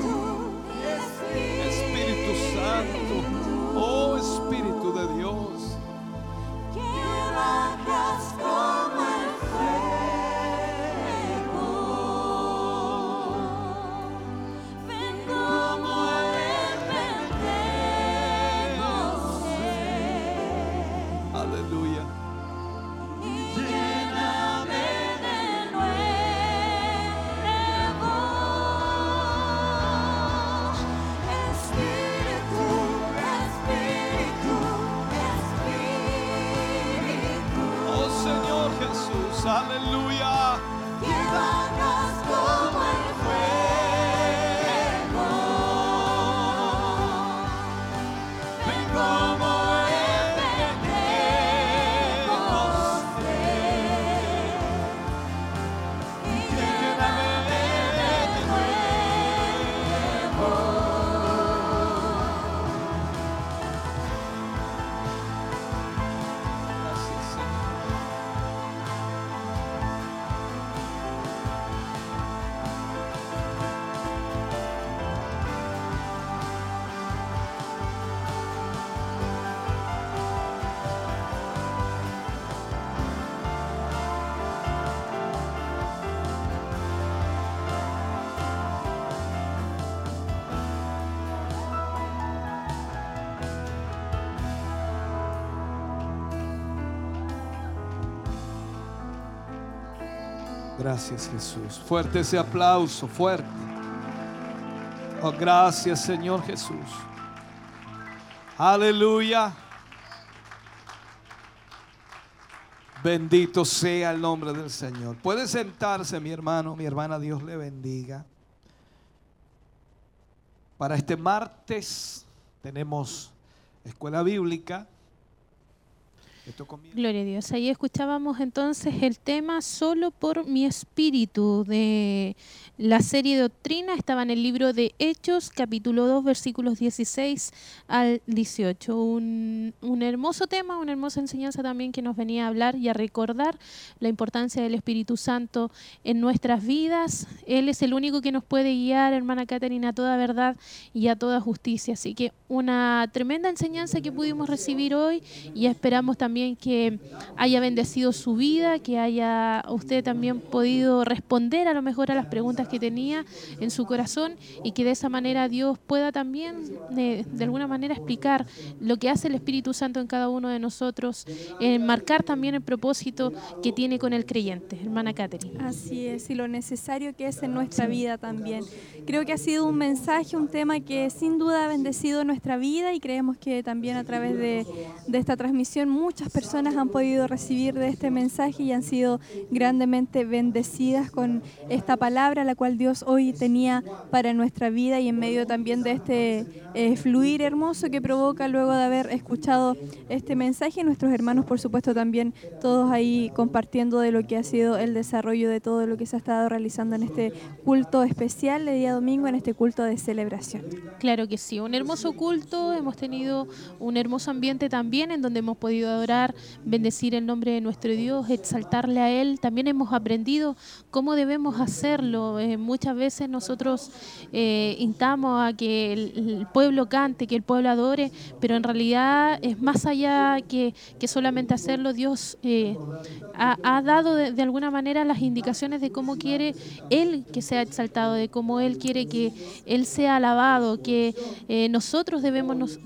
Gracias Jesús. Fuerte ese aplauso, fuerte. Oh, gracias Señor Jesús. Aleluya. Bendito sea el nombre del Señor. Puede sentarse mi hermano, mi hermana, Dios le bendiga. Para este martes tenemos escuela bíblica. Gloria a Dios. Ahí escuchábamos entonces el tema Solo por mi espíritu de la serie Doctrina. Estaba en el libro de Hechos, capítulo 2, versículos 16 al 18. Un, un hermoso tema, una hermosa enseñanza también que nos venía a hablar y a recordar la importancia del Espíritu Santo en nuestras vidas. Él es el único que nos puede guiar, hermana Caterina, a toda verdad y a toda justicia. Así que una tremenda enseñanza que pudimos recibir hoy y esperamos también que haya bendecido su vida, que haya usted también podido responder a lo mejor a las preguntas que tenía en su corazón y que de esa manera Dios pueda también de, de alguna manera explicar lo que hace el Espíritu Santo en cada uno de nosotros, marcar también el propósito que tiene con el creyente, hermana Catherine. Así es, y lo necesario que es en nuestra vida también. Creo que ha sido un mensaje, un tema que sin duda ha bendecido nuestra vida y creemos que también a través de, de esta transmisión muchas personas han podido recibir de este mensaje y han sido grandemente bendecidas con esta palabra, la cual Dios hoy tenía para nuestra vida y en medio también de este eh, fluir hermoso que provoca luego de haber escuchado este mensaje. Nuestros hermanos, por supuesto, también todos ahí compartiendo de lo que ha sido el desarrollo de todo lo que se ha estado realizando en este culto especial de día domingo, en este culto de celebración. Claro que sí, un hermoso culto, hemos tenido un hermoso ambiente también en donde hemos podido adorar, bendecir el nombre de nuestro Dios, exaltarle a Él. También hemos aprendido cómo debemos hacerlo. Eh, muchas veces nosotros eh, instamos a que el, pueblo cante, que el pueblo adore, pero en realidad es más allá que, que solamente hacerlo. Dios eh, ha, dado de, alguna manera las indicaciones de cómo quiere Él que sea exaltado, de cómo Él quiere que Él sea alabado, que nosotros debemos nos,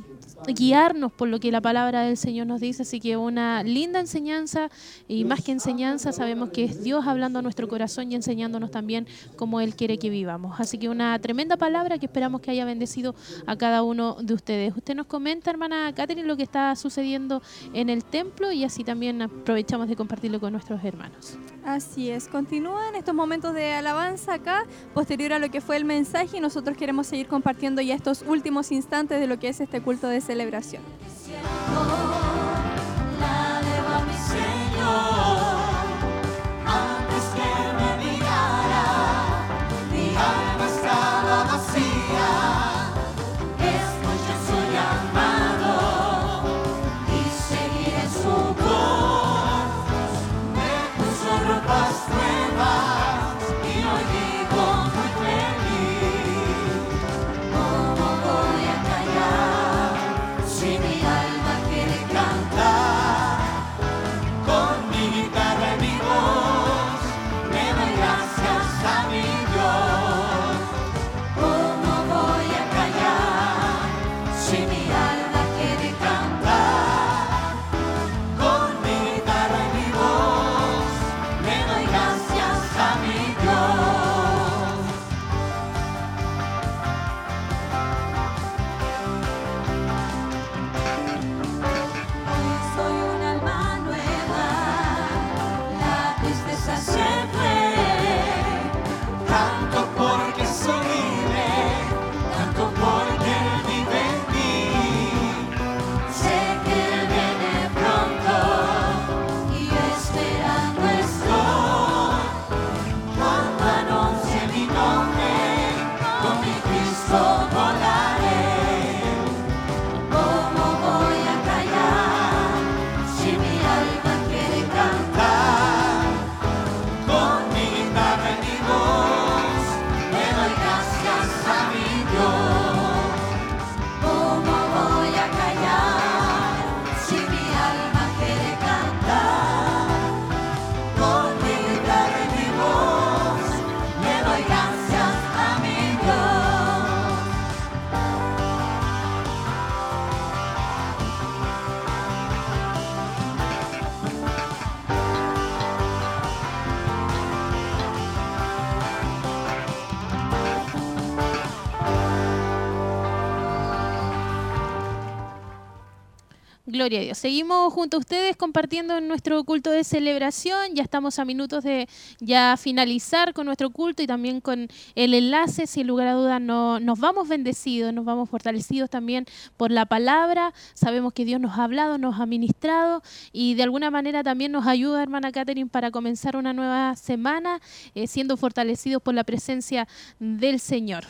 guiarnos por lo que la palabra del Señor nos dice. Así que una linda enseñanza y más que enseñanza sabemos que es Dios hablando a nuestro corazón y enseñándonos también cómo Él quiere que vivamos. Así que una tremenda palabra que esperamos que haya bendecido a cada uno de ustedes. Usted nos comenta, hermana Catherine, lo que está sucediendo en el templo y así también aprovechamos de compartirlo con nuestros hermanos. Así es, continúan estos momentos de alabanza acá, posterior a lo que fue el mensaje y nosotros queremos seguir compartiendo ya estos últimos instantes de lo que es este culto de celebración. La Gloria a Dios. Seguimos junto a ustedes compartiendo en nuestro culto de celebración. Ya estamos a minutos de ya finalizar con nuestro culto y también con el enlace. Sin lugar a dudas, no, nos vamos bendecidos, nos vamos fortalecidos también por la palabra. Sabemos que Dios nos ha hablado, nos ha ministrado y de alguna manera también nos ayuda, hermana Catherine, para comenzar una nueva semana eh, siendo fortalecidos por la presencia del Señor.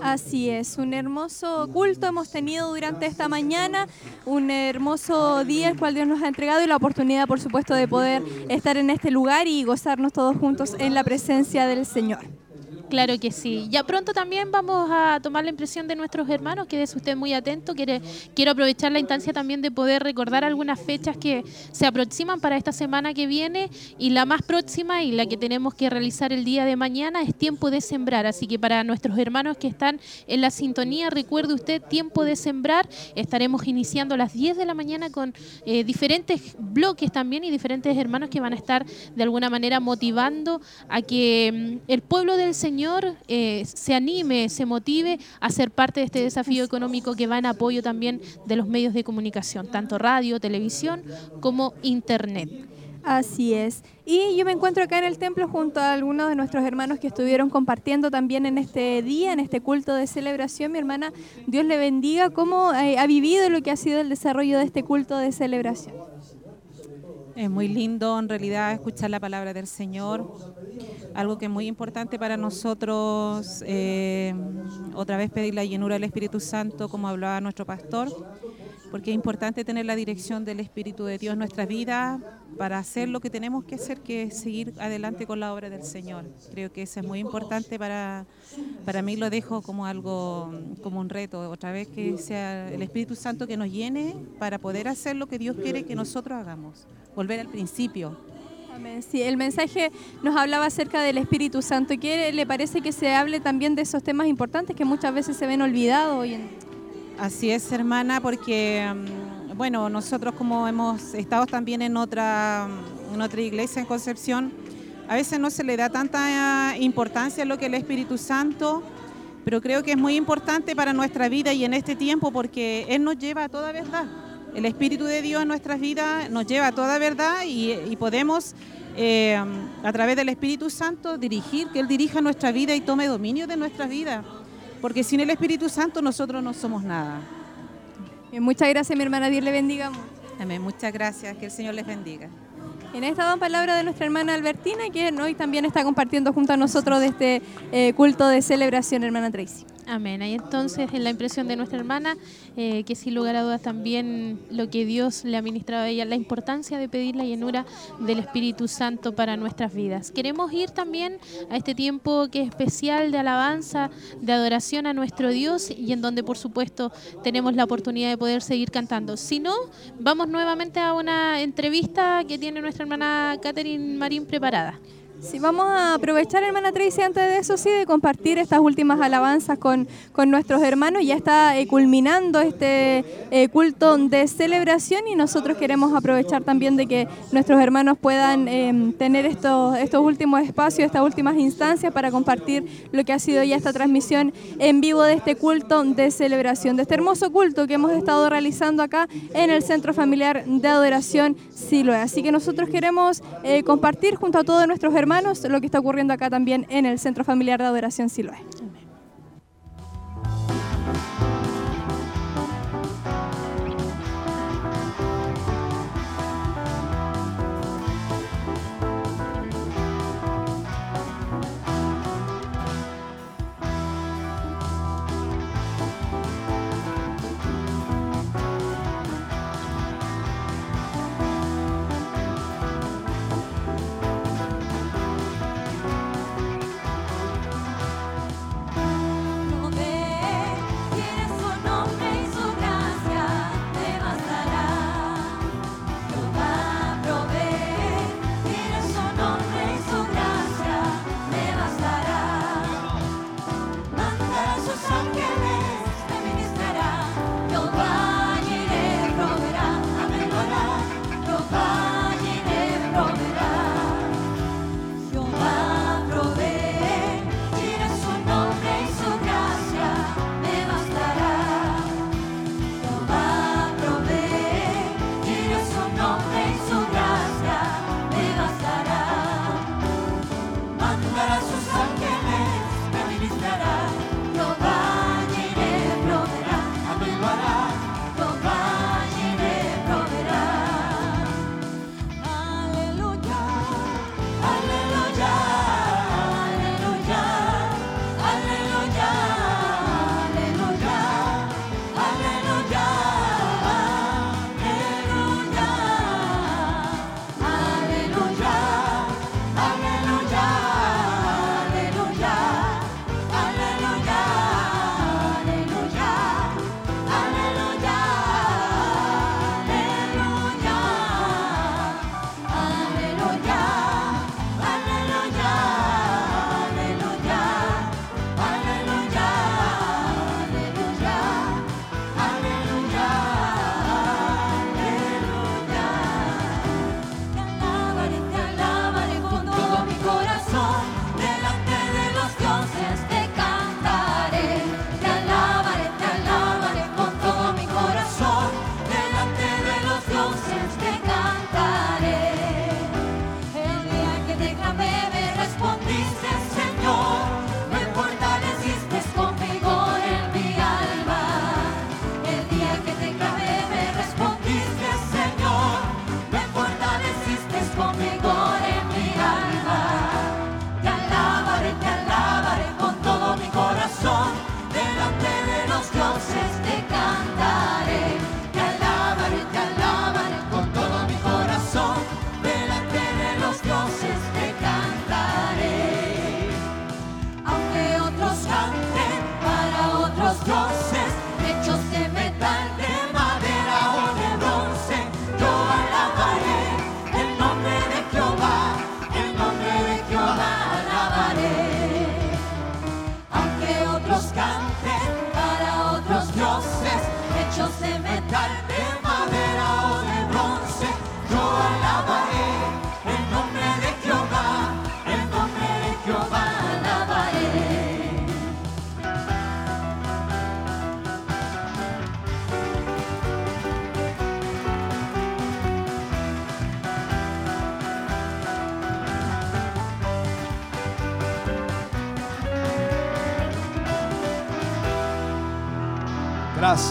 Así es, un hermoso culto hemos tenido durante esta mañana, un hermoso día el cual Dios nos ha entregado y la oportunidad, por supuesto, de poder estar en este lugar y gozarnos todos juntos en la presencia del Señor. Claro que sí. Ya pronto también vamos a tomar la impresión de nuestros hermanos, quédese usted muy atento. Quiere, quiero aprovechar la instancia también de poder recordar algunas fechas que se aproximan para esta semana que viene y la más próxima y la que tenemos que realizar el día de mañana es tiempo de sembrar. Así que para nuestros hermanos que están en la sintonía, recuerde usted tiempo de sembrar. Estaremos iniciando a las 10 de la mañana con eh, diferentes bloques también y diferentes hermanos que van a estar de alguna manera motivando a que mm, el pueblo del Señor Señor eh, se anime, se motive a ser parte de este desafío económico que va en apoyo también de los medios de comunicación, tanto radio, televisión como internet. Así es. Y yo me encuentro acá en el templo junto a algunos de nuestros hermanos que estuvieron compartiendo también en este día, en este culto de celebración. Mi hermana, Dios le bendiga. ¿Cómo eh, ha vivido lo que ha sido el desarrollo de este culto de celebración? Es muy lindo en realidad escuchar la palabra del Señor, algo que es muy importante para nosotros, eh, otra vez pedir la llenura del Espíritu Santo, como hablaba nuestro pastor, porque es importante tener la dirección del Espíritu de Dios en nuestra vida para hacer lo que tenemos que hacer, que es seguir adelante con la obra del Señor. Creo que eso es muy importante para, para mí, lo dejo como algo, como un reto, otra vez que sea el Espíritu Santo que nos llene para poder hacer lo que Dios quiere que nosotros hagamos volver al principio. Amén. Sí, el mensaje nos hablaba acerca del Espíritu Santo. ¿Qué le parece que se hable también de esos temas importantes que muchas veces se ven olvidados hoy en Así es, hermana, porque mm, bueno, nosotros como hemos estado también en otra, en otra iglesia en Concepción, a veces no se le da tanta importancia a lo que es el Espíritu Santo, pero creo que es muy importante para nuestra vida y en este tiempo porque Él nos lleva a toda verdad el Espíritu de Dios en nuestras vidas nos lleva a toda verdad y, podemos eh, a través del Espíritu Santo dirigir, que Él dirija nuestra vida y tome dominio de nuestra vida. Porque sin el Espíritu Santo nosotros no somos nada. muchas gracias, mi hermana. Dios le bendiga. Amén. Muchas gracias. Que el Señor les bendiga. En esta dos palabras de nuestra hermana Albertina, que hoy también está compartiendo junto a nosotros de este eh, culto de celebración, hermana Tracy. Amén. Ahí entonces, en la impresión de nuestra hermana, eh, que sin lugar a dudas también lo que Dios le ha ministrado a ella, la importancia de pedir la llenura del Espíritu Santo para nuestras vidas. Queremos ir también a este tiempo que es especial de alabanza, de adoración a nuestro Dios y en donde, por supuesto, tenemos la oportunidad de poder seguir cantando. Si no, vamos nuevamente a una entrevista que tiene nuestra hermana Catherine Marín preparada. Sí, vamos a aprovechar, hermana Tracy, antes de eso, sí, de compartir estas últimas alabanzas con, con nuestros hermanos. Ya está eh, culminando este eh, culto de celebración y nosotros queremos aprovechar también de que nuestros hermanos puedan em, tener estos, estos últimos espacios, estas últimas instancias para compartir lo que ha sido ya esta transmisión en vivo de este culto de celebración, de este hermoso culto que hemos estado realizando acá en el Centro Familiar de Adoración Siloé. Así que nosotros queremos eh, compartir junto a todos nuestros hermanos lo que está ocurriendo acá también en el Centro Familiar de Adoración Siloé.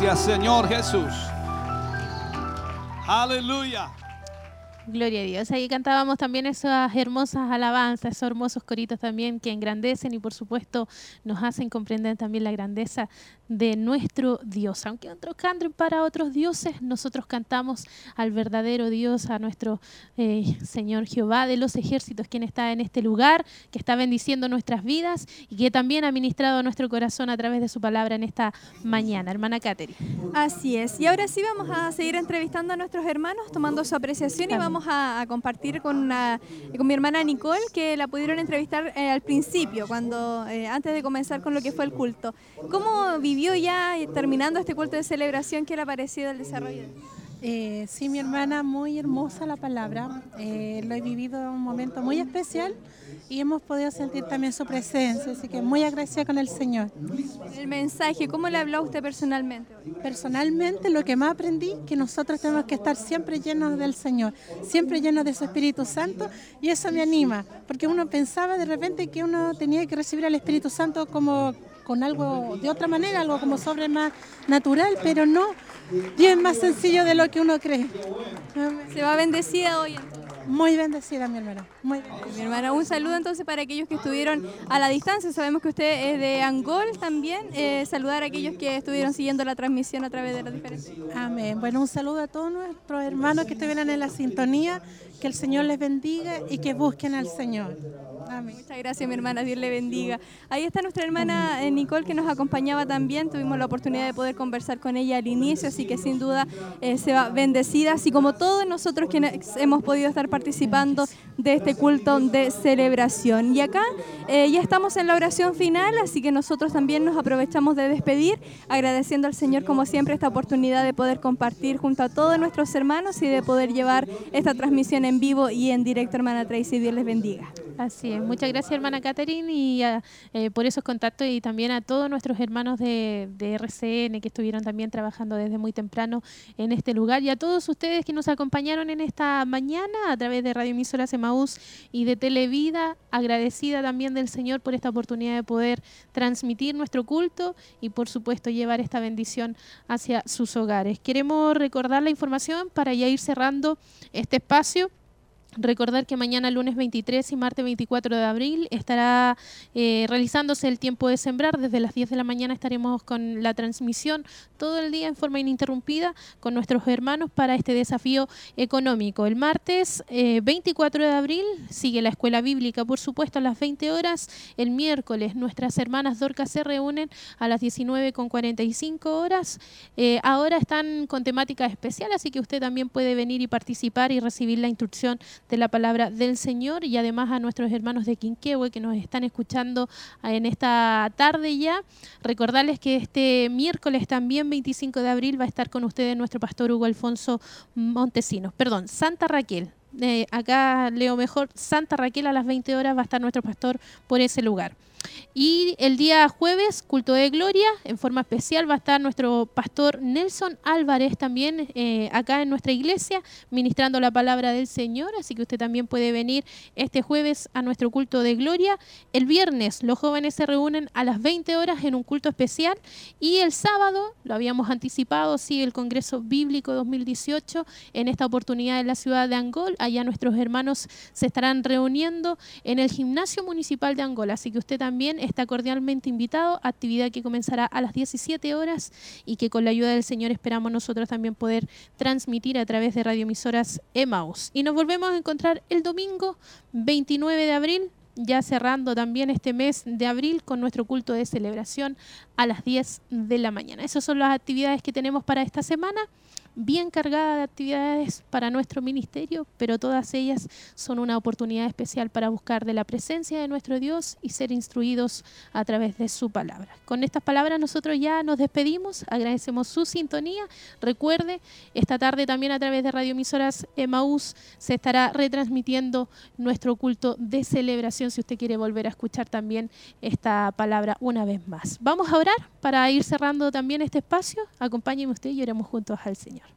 Gracias Señor Jesús. Aleluya. Gloria a Dios. Ahí cantábamos también esas hermosas alabanzas, esos hermosos coritos también que engrandecen y por supuesto nos hacen comprender también la grandeza de nuestro Dios. Aunque otros canten para otros dioses, nosotros cantamos al verdadero Dios, a nuestro eh, Señor Jehová de los ejércitos, quien está en este lugar, que está bendiciendo nuestras vidas y que también ha ministrado a nuestro corazón a través de su palabra en esta mañana. Hermana Katherine. Así es. Y ahora sí vamos a seguir entrevistando a nuestros hermanos, tomando su apreciación y vamos a, compartir con, con mi hermana Nicole, que la pudieron entrevistar eh, al principio, cuando eh, antes de comenzar con lo que fue el culto. ¿Cómo vivió ya eh, terminando este culto de celebración? ¿Qué le ha parecido el desarrollo? Eh, sí, mi hermana, muy hermosa la palabra. Eh, lo he vivido en un momento muy especial y hemos podido sentir también su presencia, así que muy agradecida con el Señor. El mensaje, ¿cómo le habló a usted personalmente? Personalmente, lo que más aprendí, que nosotros tenemos que estar siempre llenos del Señor, siempre llenos de su Espíritu Santo, y eso me anima, porque uno pensaba de repente que uno tenía que recibir al Espíritu Santo como con algo de otra manera, algo como sobre más natural, pero no, Dios es más sencillo de lo que uno cree. Se va bendecida hoy. Muy bendecida, mi hermana. Muy bendecida. Mi hermana, un saludo entonces para aquellos que estuvieron a la distancia. Sabemos que usted es de Angol también. Eh, saludar a aquellos que estuvieron siguiendo la transmisión a través de las diferentes. Amén. Bueno, un saludo a todos nuestros hermanos que estuvieran en la sintonía. Que el Señor les bendiga y que busquen al Señor. Muchas gracias, mi hermana. Dios le bendiga. Ahí está nuestra hermana eh, Nicole que nos acompañaba también. Tuvimos la oportunidad de poder conversar con ella al inicio, así que sin duda eh, se va bendecida, así como todos nosotros quienes hemos podido estar participando de este culto de celebración. Y acá eh, ya estamos en la oración final, así que nosotros también nos aprovechamos de despedir, agradeciendo al Señor como siempre esta oportunidad de poder compartir junto a todos nuestros hermanos y de poder llevar esta transmisión en vivo y en directo, hermana Tracy. Dios les bendiga. Así es. Muchas gracias, hermana Catherine, y ah, eh, por esos contactos y también a todos nuestros hermanos de, de RCN que estuvieron también trabajando desde muy temprano en este lugar y a todos ustedes que nos acompañaron en esta mañana a través de Radio Emisoras Emaús y de Televida. Agradecida también del Señor por esta oportunidad de poder transmitir nuestro culto y, por supuesto, llevar esta bendición hacia sus hogares. Queremos recordar la información para ya ir cerrando este espacio. Recordar que mañana lunes 23 y martes 24 de abril estará eh, realizándose el tiempo de sembrar. Desde las 10 de la mañana estaremos con la transmisión todo el día en forma ininterrumpida con nuestros hermanos para este desafío económico. El martes eh, 24 de abril sigue la escuela bíblica, por supuesto, a las 20 horas. El miércoles nuestras hermanas Dorcas se reúnen a las 19 con 45 horas. Eh, ahora están con temática especial, así que usted también puede venir y participar y recibir la instrucción de la palabra del Señor y además a nuestros hermanos de Quinquehue que nos están escuchando en esta tarde ya. Recordarles que este miércoles también 25 de abril va a estar con ustedes nuestro pastor Hugo Alfonso Montesinos, perdón, Santa Raquel. Eh, acá leo mejor, Santa Raquel a las 20 horas va a estar nuestro pastor por ese lugar. Y el día jueves, culto de gloria, en forma especial va a estar nuestro pastor Nelson Álvarez también eh, acá en nuestra iglesia, ministrando la palabra del Señor. Así que usted también puede venir este jueves a nuestro culto de gloria. El viernes los jóvenes se reúnen a las 20 horas en un culto especial. Y el sábado, lo habíamos anticipado, sí, el Congreso Bíblico 2018, en esta oportunidad en la ciudad de Angol. Allá nuestros hermanos se estarán reuniendo en el gimnasio municipal de Angol. Así que usted también está cordialmente invitado, actividad que comenzará a las 17 horas y que con la ayuda del Señor esperamos nosotros también poder transmitir a través de radioemisoras Emaus. Y nos volvemos a encontrar el domingo 29 de abril ya cerrando también este mes de abril con nuestro culto de celebración a las 10 de la mañana. Esas son las actividades que tenemos para esta semana bien cargada de actividades para nuestro ministerio, pero todas ellas son una oportunidad especial para buscar de la presencia de nuestro Dios y ser instruidos a través de su palabra. Con estas palabras nosotros ya nos despedimos, agradecemos su sintonía. Recuerde, esta tarde también a través de radioemisoras Emaús se estará retransmitiendo nuestro culto de celebración si usted quiere volver a escuchar también esta palabra una vez más. Vamos a orar para ir cerrando también este espacio. Acompáñeme usted y oremos juntos al Señor.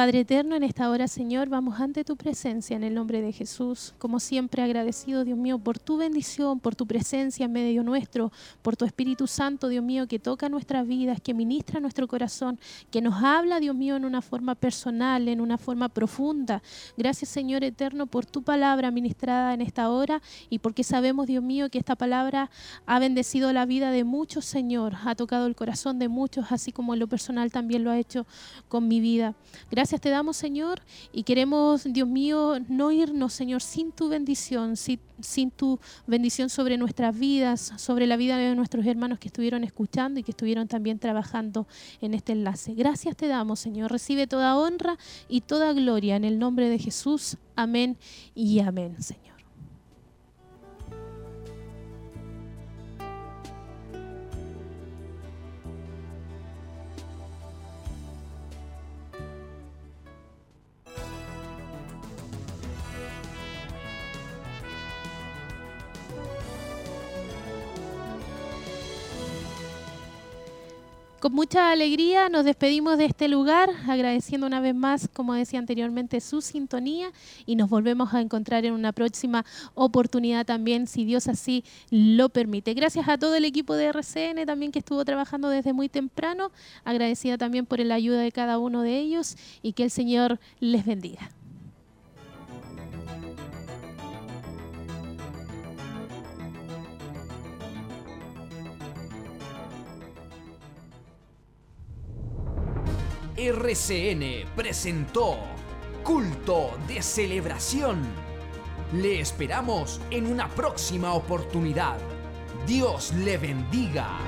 Padre eterno, en esta hora, Señor, vamos ante tu presencia en el nombre de Jesús. Como siempre, agradecido, Dios mío, por tu bendición, por tu presencia en medio nuestro, por tu Espíritu Santo, Dios mío, que toca nuestras vidas, que ministra nuestro corazón, que nos habla, Dios mío, en una forma personal, en una forma profunda. Gracias, Señor eterno, por tu palabra ministrada en esta hora y porque sabemos, Dios mío, que esta palabra ha bendecido la vida de muchos, Señor, ha tocado el corazón de muchos, así como en lo personal también lo ha hecho con mi vida. Gracias Gracias te damos, Señor, y queremos, Dios mío, no irnos, Señor, sin tu bendición, sin, sin tu bendición sobre nuestras vidas, sobre la vida de nuestros hermanos que estuvieron escuchando y que estuvieron también trabajando en este enlace. Gracias te damos, Señor. Recibe toda honra y toda gloria en el nombre de Jesús. Amén y amén, Señor. Con mucha alegría nos despedimos de este lugar, agradeciendo una vez más, como decía anteriormente, su sintonía y nos volvemos a encontrar en una próxima oportunidad también, si Dios así lo permite. Gracias a todo el equipo de RCN también que estuvo trabajando desde muy temprano, agradecida también por la ayuda de cada uno de ellos y que el Señor les bendiga. RCN presentó Culto de Celebración. Le esperamos en una próxima oportunidad. Dios le bendiga.